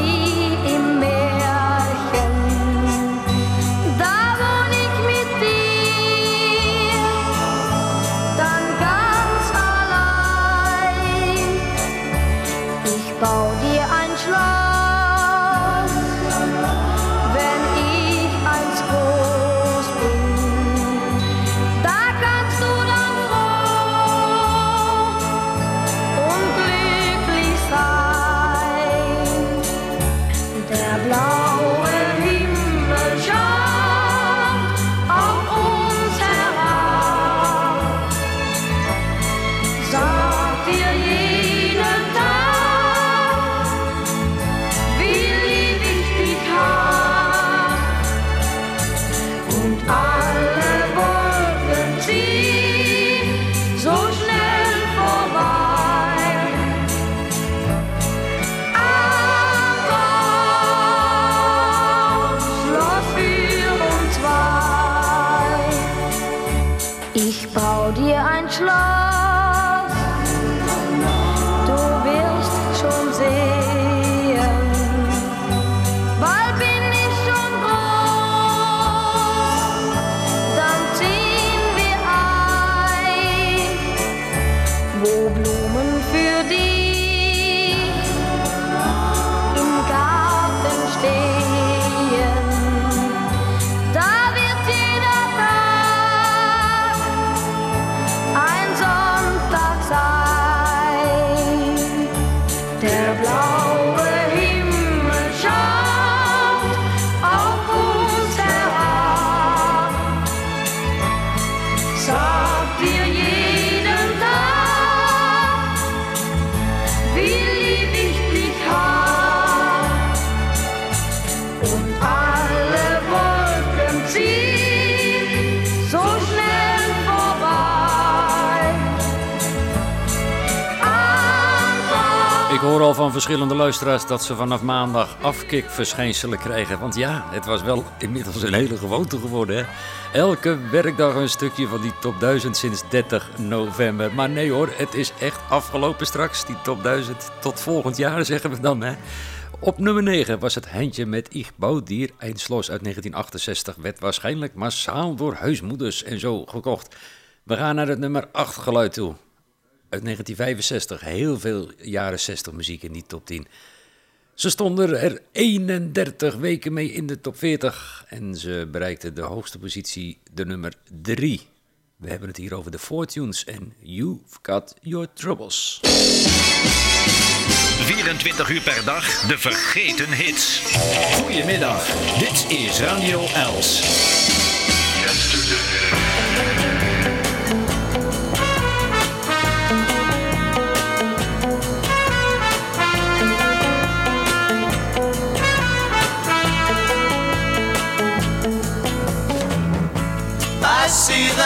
van verschillende luisteraars dat ze vanaf maandag afkikverschijnselen krijgen. Want ja, het was wel inmiddels een hele gewoonte geworden. Hè? Elke werkdag een stukje van die top 1000 sinds 30 november. Maar nee hoor, het is echt afgelopen straks, die top 1000. Tot volgend jaar zeggen we dan. Hè? Op nummer 9 was het Heintje met Ich Bouwdier. Eindsloof uit 1968 werd waarschijnlijk massaal door huismoeders en zo gekocht. We gaan naar het nummer 8 geluid toe. Uit 1965, heel veel jaren 60 muziek in die top 10. Ze stonden er 31 weken mee in de top 40 en ze bereikten de hoogste positie, de nummer 3. We hebben het hier over de Fortunes en You've Got Your Troubles. 24 uur per dag, de vergeten hits. Goedemiddag, dit is Radio Els.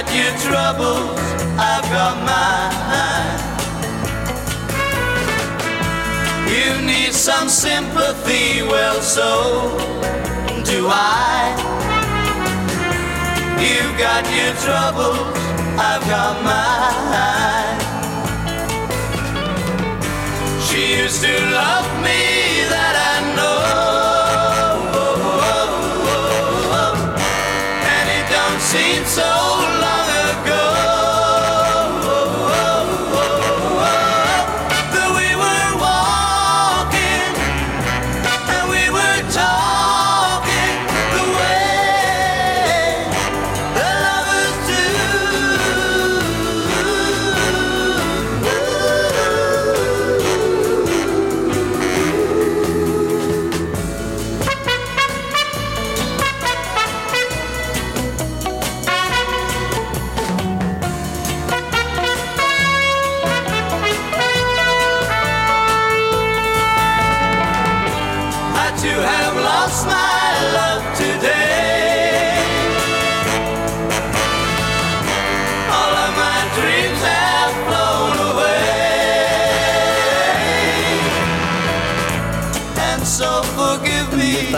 got your troubles, I've got mine. You need some sympathy, well, so do I. You've got your troubles, I've got mine. She used to love me,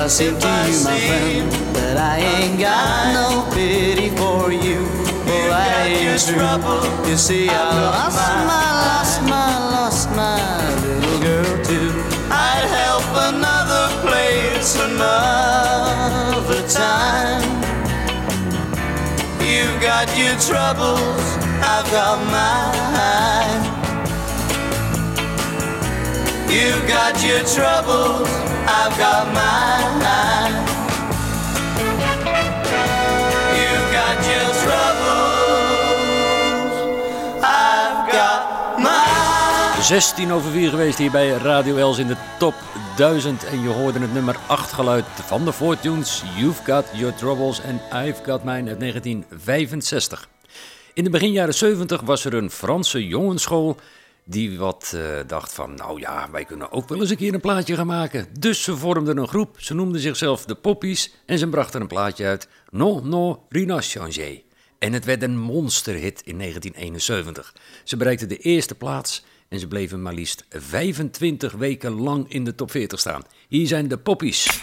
I say to you, my friend, that I ain't got no pity for you. Oh, I ain't true. You see, I lost my, lost my, lost my little girl too. I'd help another place another time. You've got your troubles, I've got mine. You've got your troubles, I've got mine. You've got your troubles, I've got mine. 16 over 4 geweest hier bij Radio Els in de top 1000. En je hoorde het nummer 8 geluid van de Fortunes. You've Got Your Troubles and I've Got Mine uit 1965. In de begin jaren 70 was er een Franse jongensschool die wat eh, dacht van, nou ja, wij kunnen ook wel eens een keer een plaatje gaan maken. Dus ze vormden een groep, ze noemden zichzelf de Poppies en ze brachten een plaatje uit, non, rien n'a changé. En het werd een monsterhit in 1971. Ze bereikten de eerste plaats en ze bleven maar liefst 25 weken lang in de top 40 staan. Hier zijn de Poppies.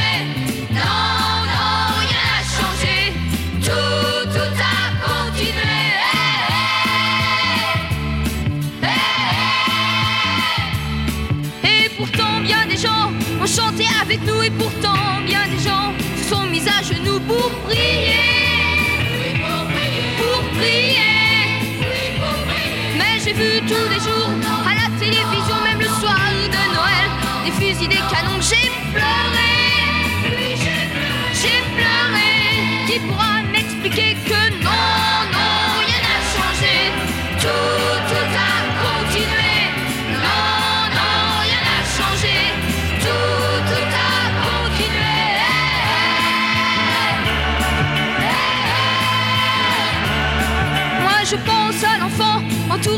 Avec nous, et pourtant, bien des gens se sont mis à genoux pour prier. Pour prier. Mais j'ai vu tous les jours à la télévision, même le soir de Noël, des fusils, des canons, j'ai pleuré.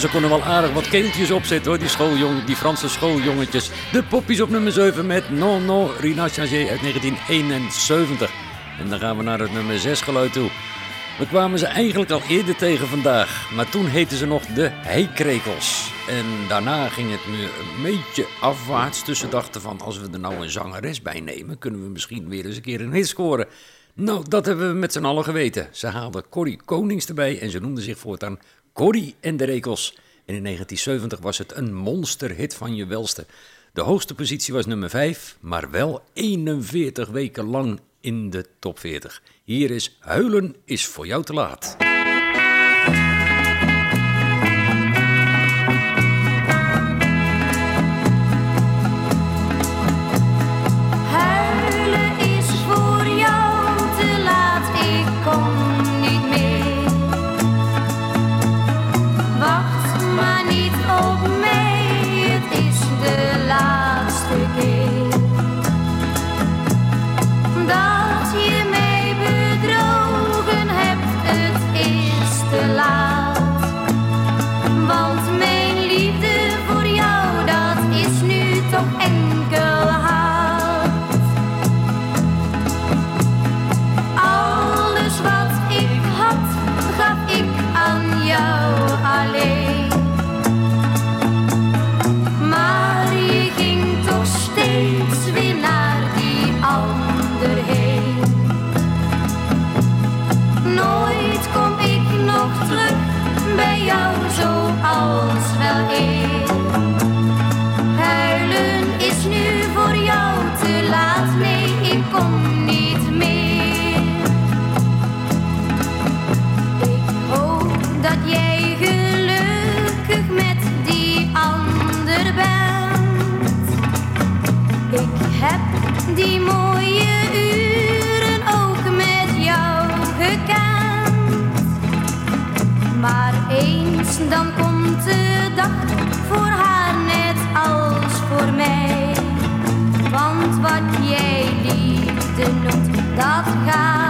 Ze konden wel aardig wat keeltjes opzetten hoor, die, die Franse schooljongetjes. De poppies op nummer 7 met Non Non Rina Changé uit 1971. En dan gaan we naar het nummer 6 geluid toe. We kwamen ze eigenlijk al eerder tegen vandaag, maar toen heten ze nog de Heikrekels. En daarna ging het nu een beetje afwaarts, ze dachten van als we er nou een zangeres bij nemen, kunnen we misschien weer eens een keer een hit scoren. Nou, dat hebben we met z'n allen geweten. Ze haalden Corrie Konings erbij en ze noemden zich voortaan Corrie en de Rekels. En in 1970 was het een monsterhit van je welste. De hoogste positie was nummer 5, maar wel 41 weken lang in de top 40. Hier is Huilen is voor jou te laat. Want wat jij liefde noemt, dat gaat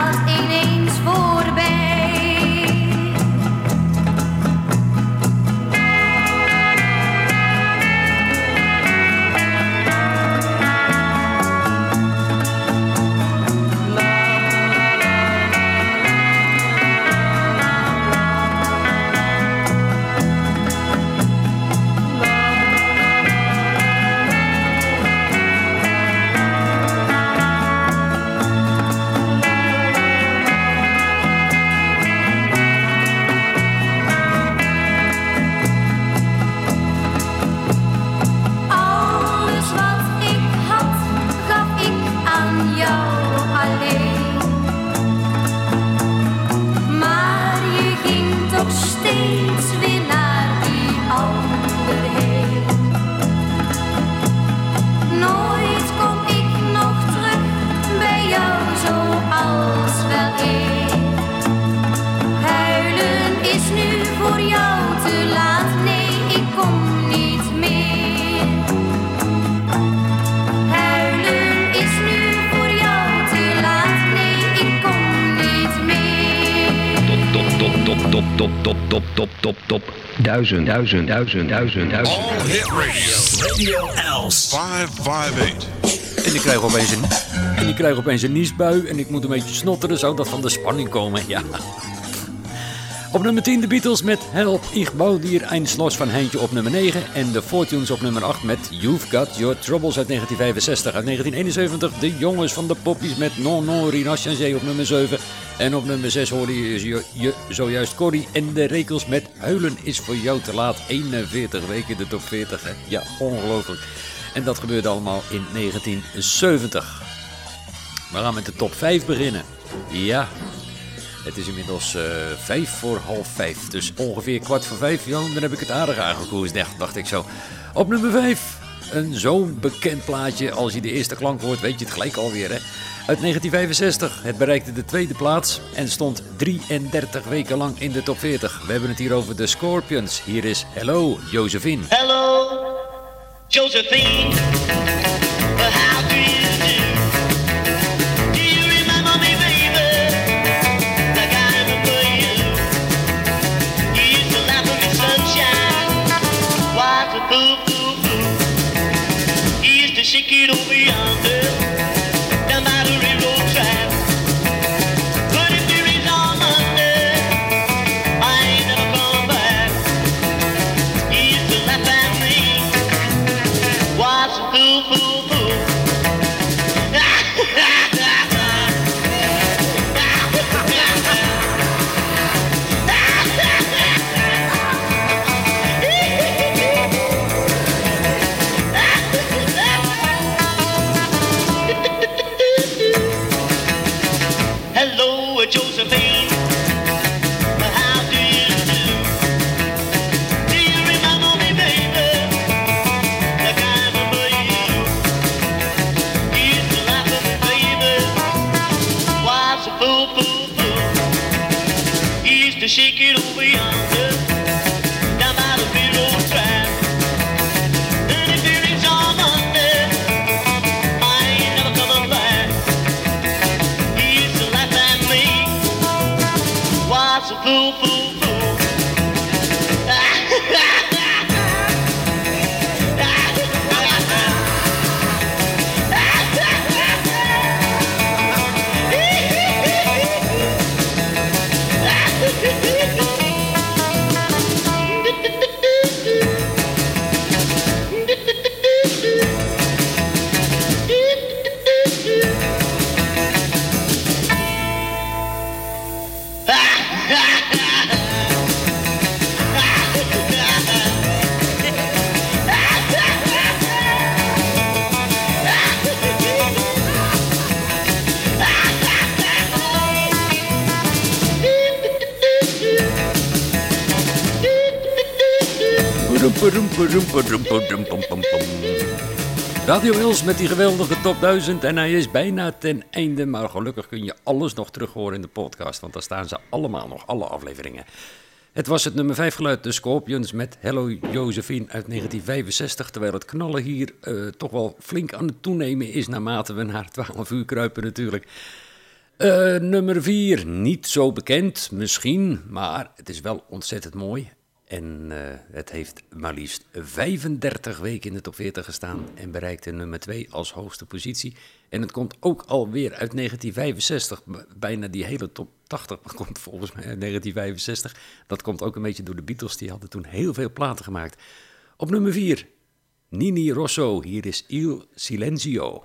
top, top, top, top, top, top. Duizend, duizend, duizend, duizend, duizend. All Hit Radio. Radio Els. 558. En ik krijg opeens een, en ik krijg opeens een niesbui en ik moet een beetje snotteren. Zou dat van de spanning komen? Ja. Op nummer 10 de Beatles met Help, ich bouw dir ein van Heintje op nummer 9. En de Fortunes op nummer 8 met You've Got Your Troubles uit 1965. Uit 1971 de jongens van de Poppies met Non Non Rina Changé op nummer 7. En op nummer 6 hoorde je, je, je zojuist Corrie en de Rekels met Huilen is voor jou te laat. 41 weken de top 40. Hè? Ja, ongelooflijk. En dat gebeurde allemaal in 1970. We gaan met de top 5 beginnen. Ja, het is inmiddels eh, vijf voor half vijf. Dus ongeveer kwart voor vijf. Dan heb ik het aardig aangekoerd, dacht, dacht ik zo. Op nummer vijf. Een zo'n bekend plaatje. Als je de eerste klank hoort, weet je het gelijk alweer. Hè? Uit 1965. Het bereikte de tweede plaats. En stond 33 weken lang in de top 40. We hebben het hier over de Scorpions. Hier is Hello, Josephine. Hello, Josephine. You used to shake it over yonder. Radio Wils met die geweldige top 1000 en hij is bijna ten einde. Maar gelukkig kun je alles nog terug horen in de podcast, want daar staan ze allemaal nog, alle afleveringen. Het was het nummer 5 geluid, de Scorpions met Hello Josephine uit 1965. Terwijl het knallen hier eh, toch wel flink aan het toenemen is naarmate we naar 12 uur kruipen natuurlijk. Eh, nummer 4, niet zo bekend misschien, maar het is wel ontzettend mooi. En eh, het heeft maar liefst 35 weken in de top 40 gestaan en bereikte nummer 2 als hoogste positie. En het komt ook alweer uit 1965, b- bijna die hele top 80 komt volgens mij uit 1965. Dat komt ook een beetje door de Beatles, die hadden toen heel veel platen gemaakt. Op nummer 4, Nini Rosso, hier is Il Silenzio.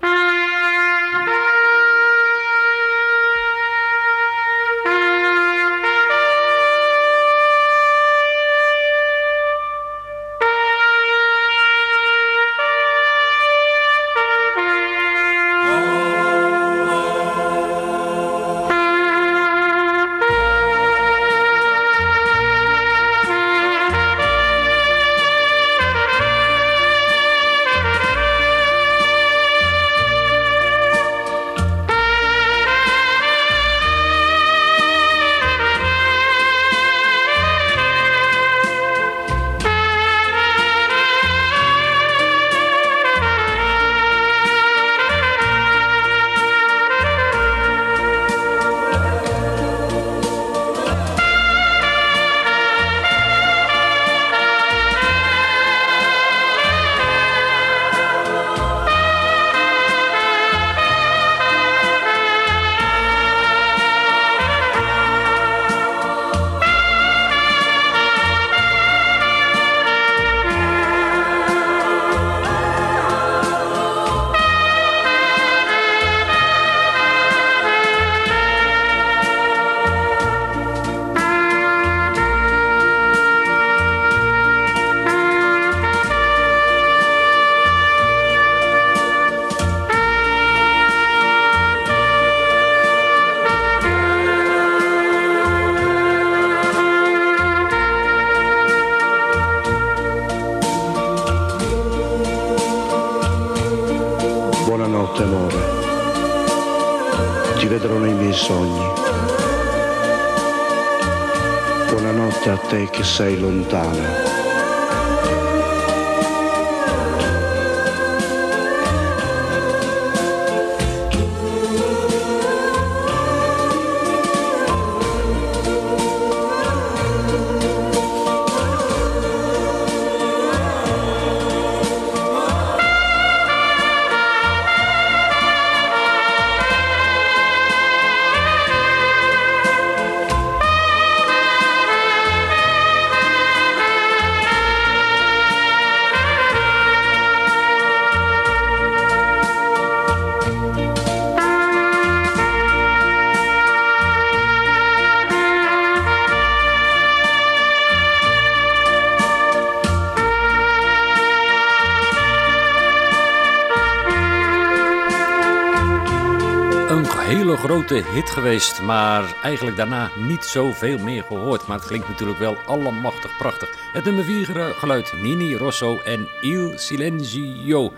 Grote hit geweest, maar eigenlijk daarna niet zoveel meer gehoord. Maar het klinkt natuurlijk wel allemachtig prachtig. Het nummer 4 geluid Nini Rosso en Il Silenzio.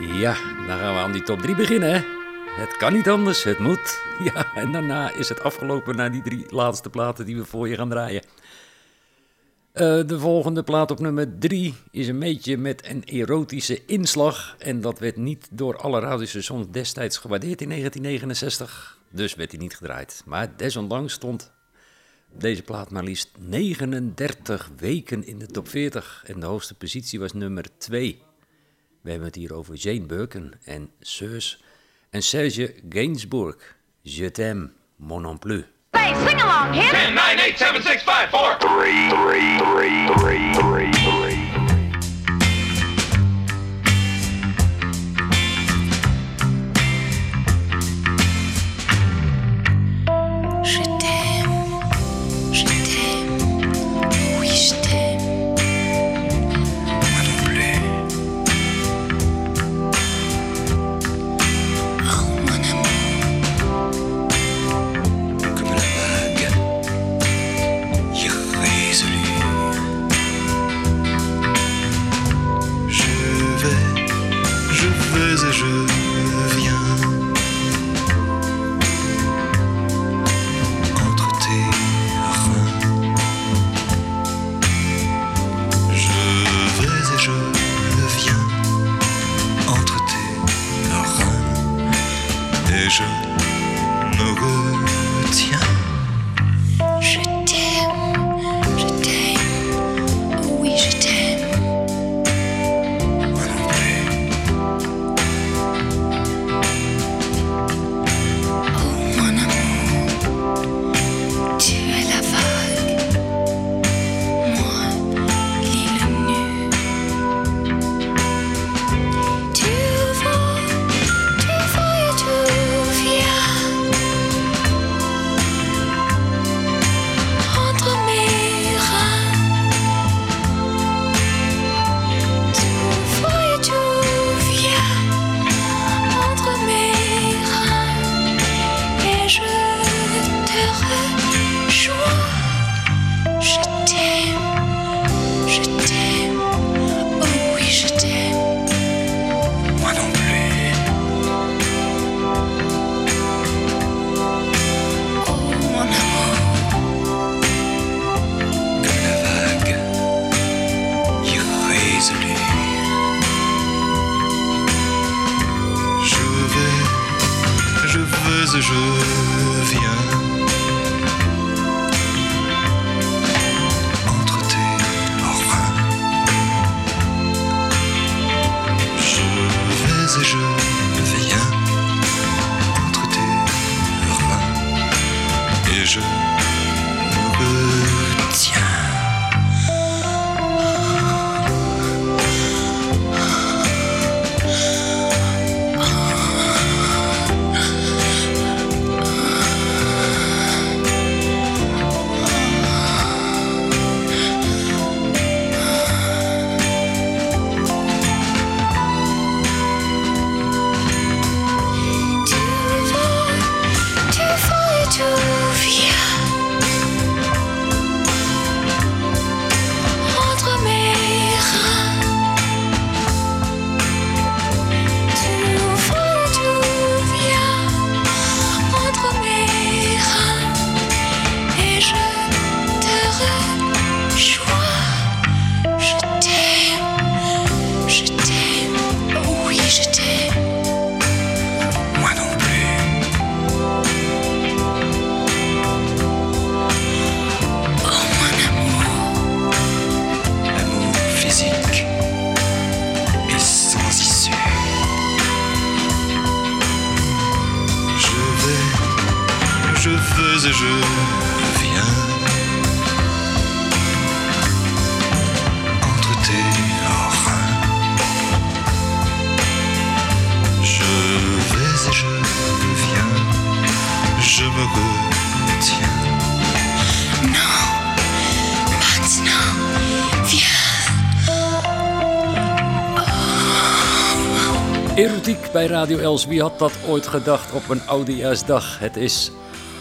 Ja, dan gaan we aan die top 3 beginnen. hè. Het kan niet anders, het moet. *laughs* Ja, en daarna is het afgelopen naar die drie laatste platen die we voor je gaan draaien. Eh, de volgende plaat op nummer 3 is een beetje met een erotische inslag. En dat werd niet door alle radiostations destijds gewaardeerd in 1969. Dus werd hij niet gedraaid. Maar desondanks stond deze plaat maar liefst 39 weken in de top 40. En de hoogste positie was nummer 2. We hebben het hier over Jane Birkin en Seus en Serge Gainsbourg. Je t'aime, mon non plus. Hey, sing along, hit 10, 9, 8, 7, 6, 5, 4. 3, 3, 3, 3, 3. Radio Els. Wie had dat ooit gedacht op een oudejaarsdag? Het is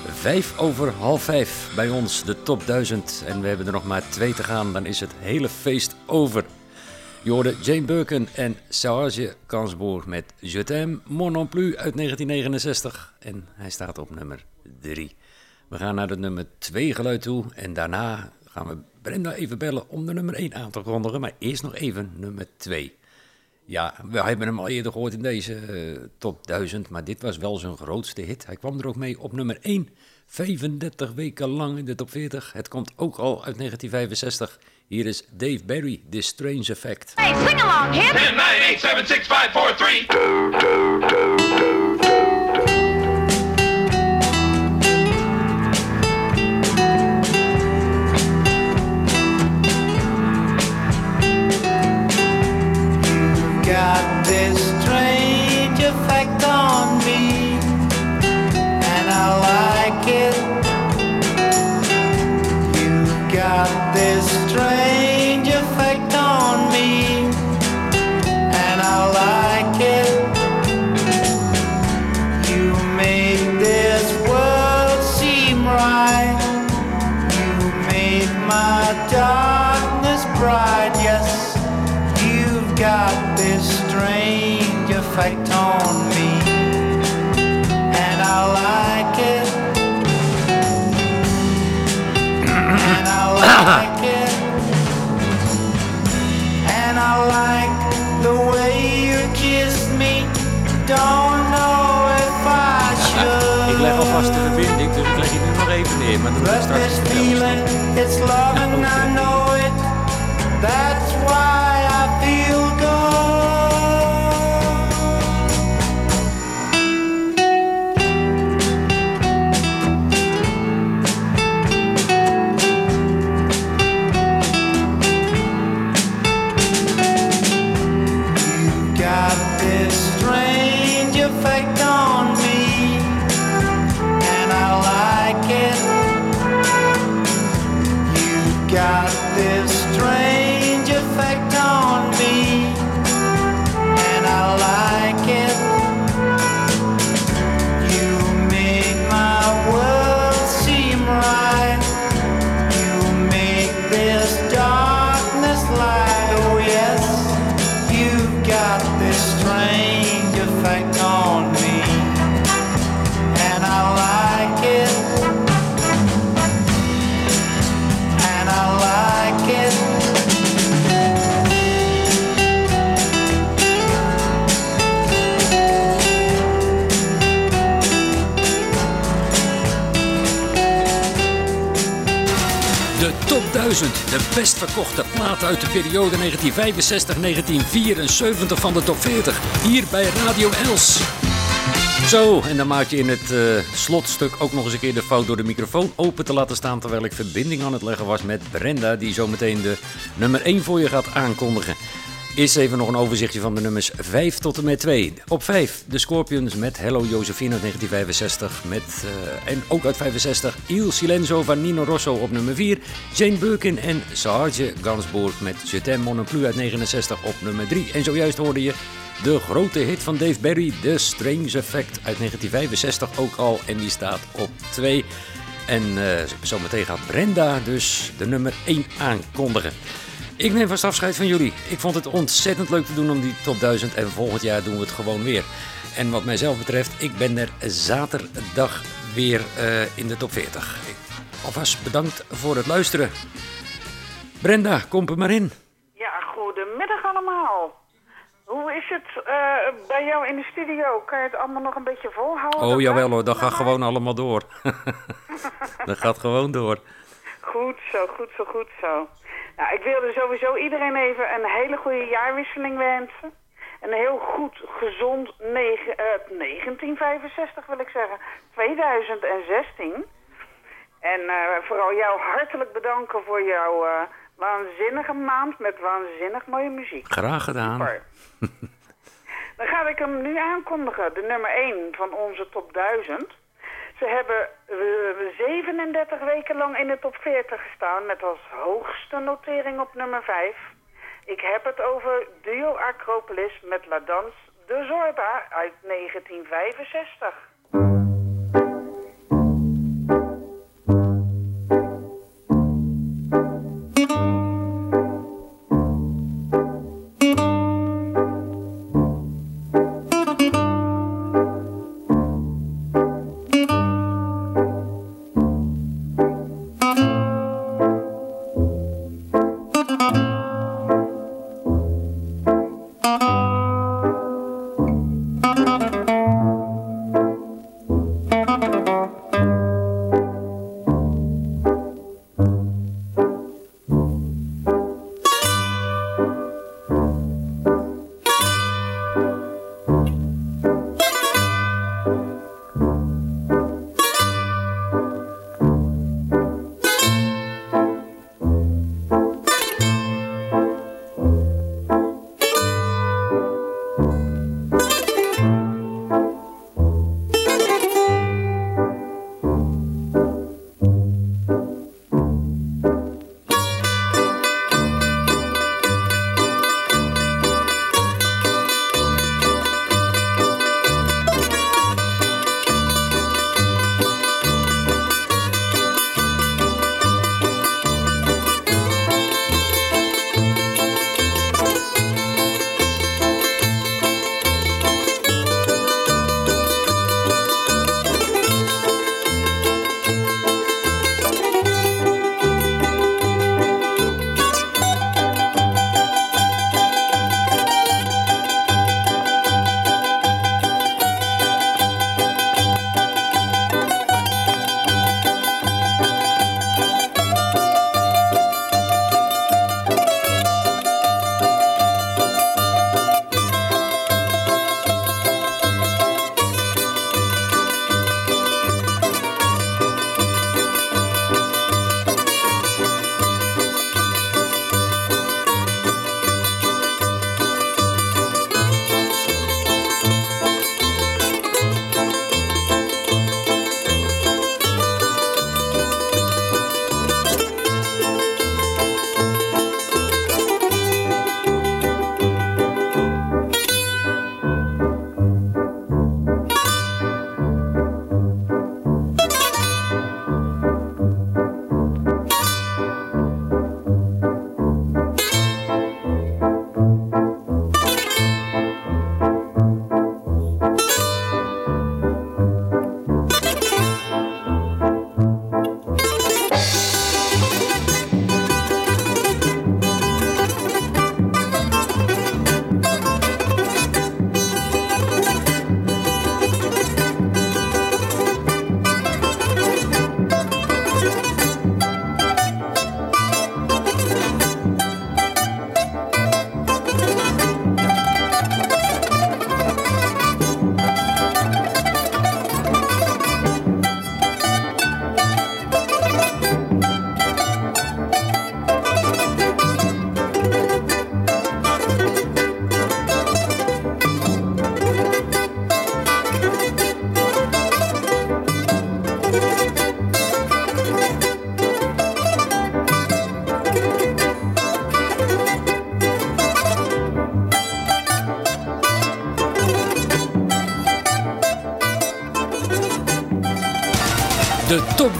vijf over half vijf bij ons, de top 1000. En we hebben er nog maar twee te gaan, dan is het hele feest over. Je Jane Birkin en Serge Gainsbourg met Je t'aime, mon non plus uit 1969. En hij staat op nummer 3. We gaan naar de nummer 2 geluid toe en daarna gaan we Brenda even bellen om de nummer 1 aan te kondigen. Maar eerst nog even nummer 2. Ja, we hebben hem al eerder gehoord in deze eh, top 1000, maar dit was wel zijn grootste hit. Hij kwam er ook mee op nummer 1, 35 weken lang in de top 40. Het komt ook al uit 1965. Hier is Dave Barry, The Strange Effect. Hey, sing along, hip! 10, 9, 8, 7, 6, 5, 4, 3. got But this het feeling, it's love and I know it. That's best verkochte platen uit de periode 1965-1974 van de top 40. Hier bij Radio Els. Zo, en dan maak je in het eh, slotstuk ook nog eens een keer de fout door de microfoon open te laten staan. Terwijl ik verbinding aan het leggen was met Brenda, die zometeen de nummer 1 voor je gaat aankondigen. Eerst even nog een overzichtje van de nummers 5 tot en met 2. Op 5 de Scorpions met Hello Josephine uit 1965. Met, eh, en ook uit 65 Il Silenzo van Nino Rosso op nummer 4. Jane Birkin en Serge Gainsbourg met Je t'aime mon uit 69 op nummer 3. En zojuist hoorde je de grote hit van Dave Barry, The Strange Effect uit 1965 ook al. En die staat op 2. En eh, zometeen gaat Brenda dus de nummer 1 aankondigen. Ik neem vast afscheid van jullie. Ik vond het ontzettend leuk te doen om die top 1000 en volgend jaar doen we het gewoon weer. En wat mijzelf betreft, ik ben er zaterdag weer eh, in de top 40. Ik- Alvast bedankt voor het luisteren. Brenda, kom er maar in. Ja, goedemiddag allemaal. Hoe is het eh, bij jou in de studio? Kan je het allemaal nog een beetje volhouden? Oh jawel hoor, dat gaat gewoon allemaal door. *laughs* dat gaat gewoon door. *laughs* Goed zo, goed zo, goed zo. Nou, ik wilde sowieso iedereen even een hele goede jaarwisseling wensen. Een heel goed, gezond negen, eh, 1965 wil ik zeggen. 2016. En eh, vooral jou hartelijk bedanken voor jouw eh, waanzinnige maand met waanzinnig mooie muziek. Graag gedaan. Super. *laughs* Dan ga ik hem nu aankondigen. De nummer 1 van onze top 1000. Ze hebben eh, 37 weken lang in de top 40 gestaan met als hoogste notering op nummer 5. Ik heb het over Duo Acropolis met La Danse de Zorba uit 1965.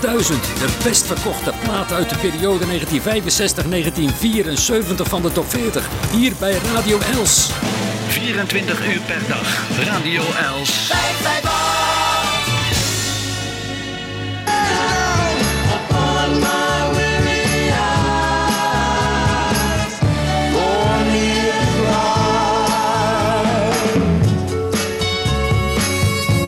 De top 1000, de best verkochte platen uit de periode 1965-1974 van de top 40. Hier bij Radio Els. 24 uur per dag. Radio Els. 5, 5,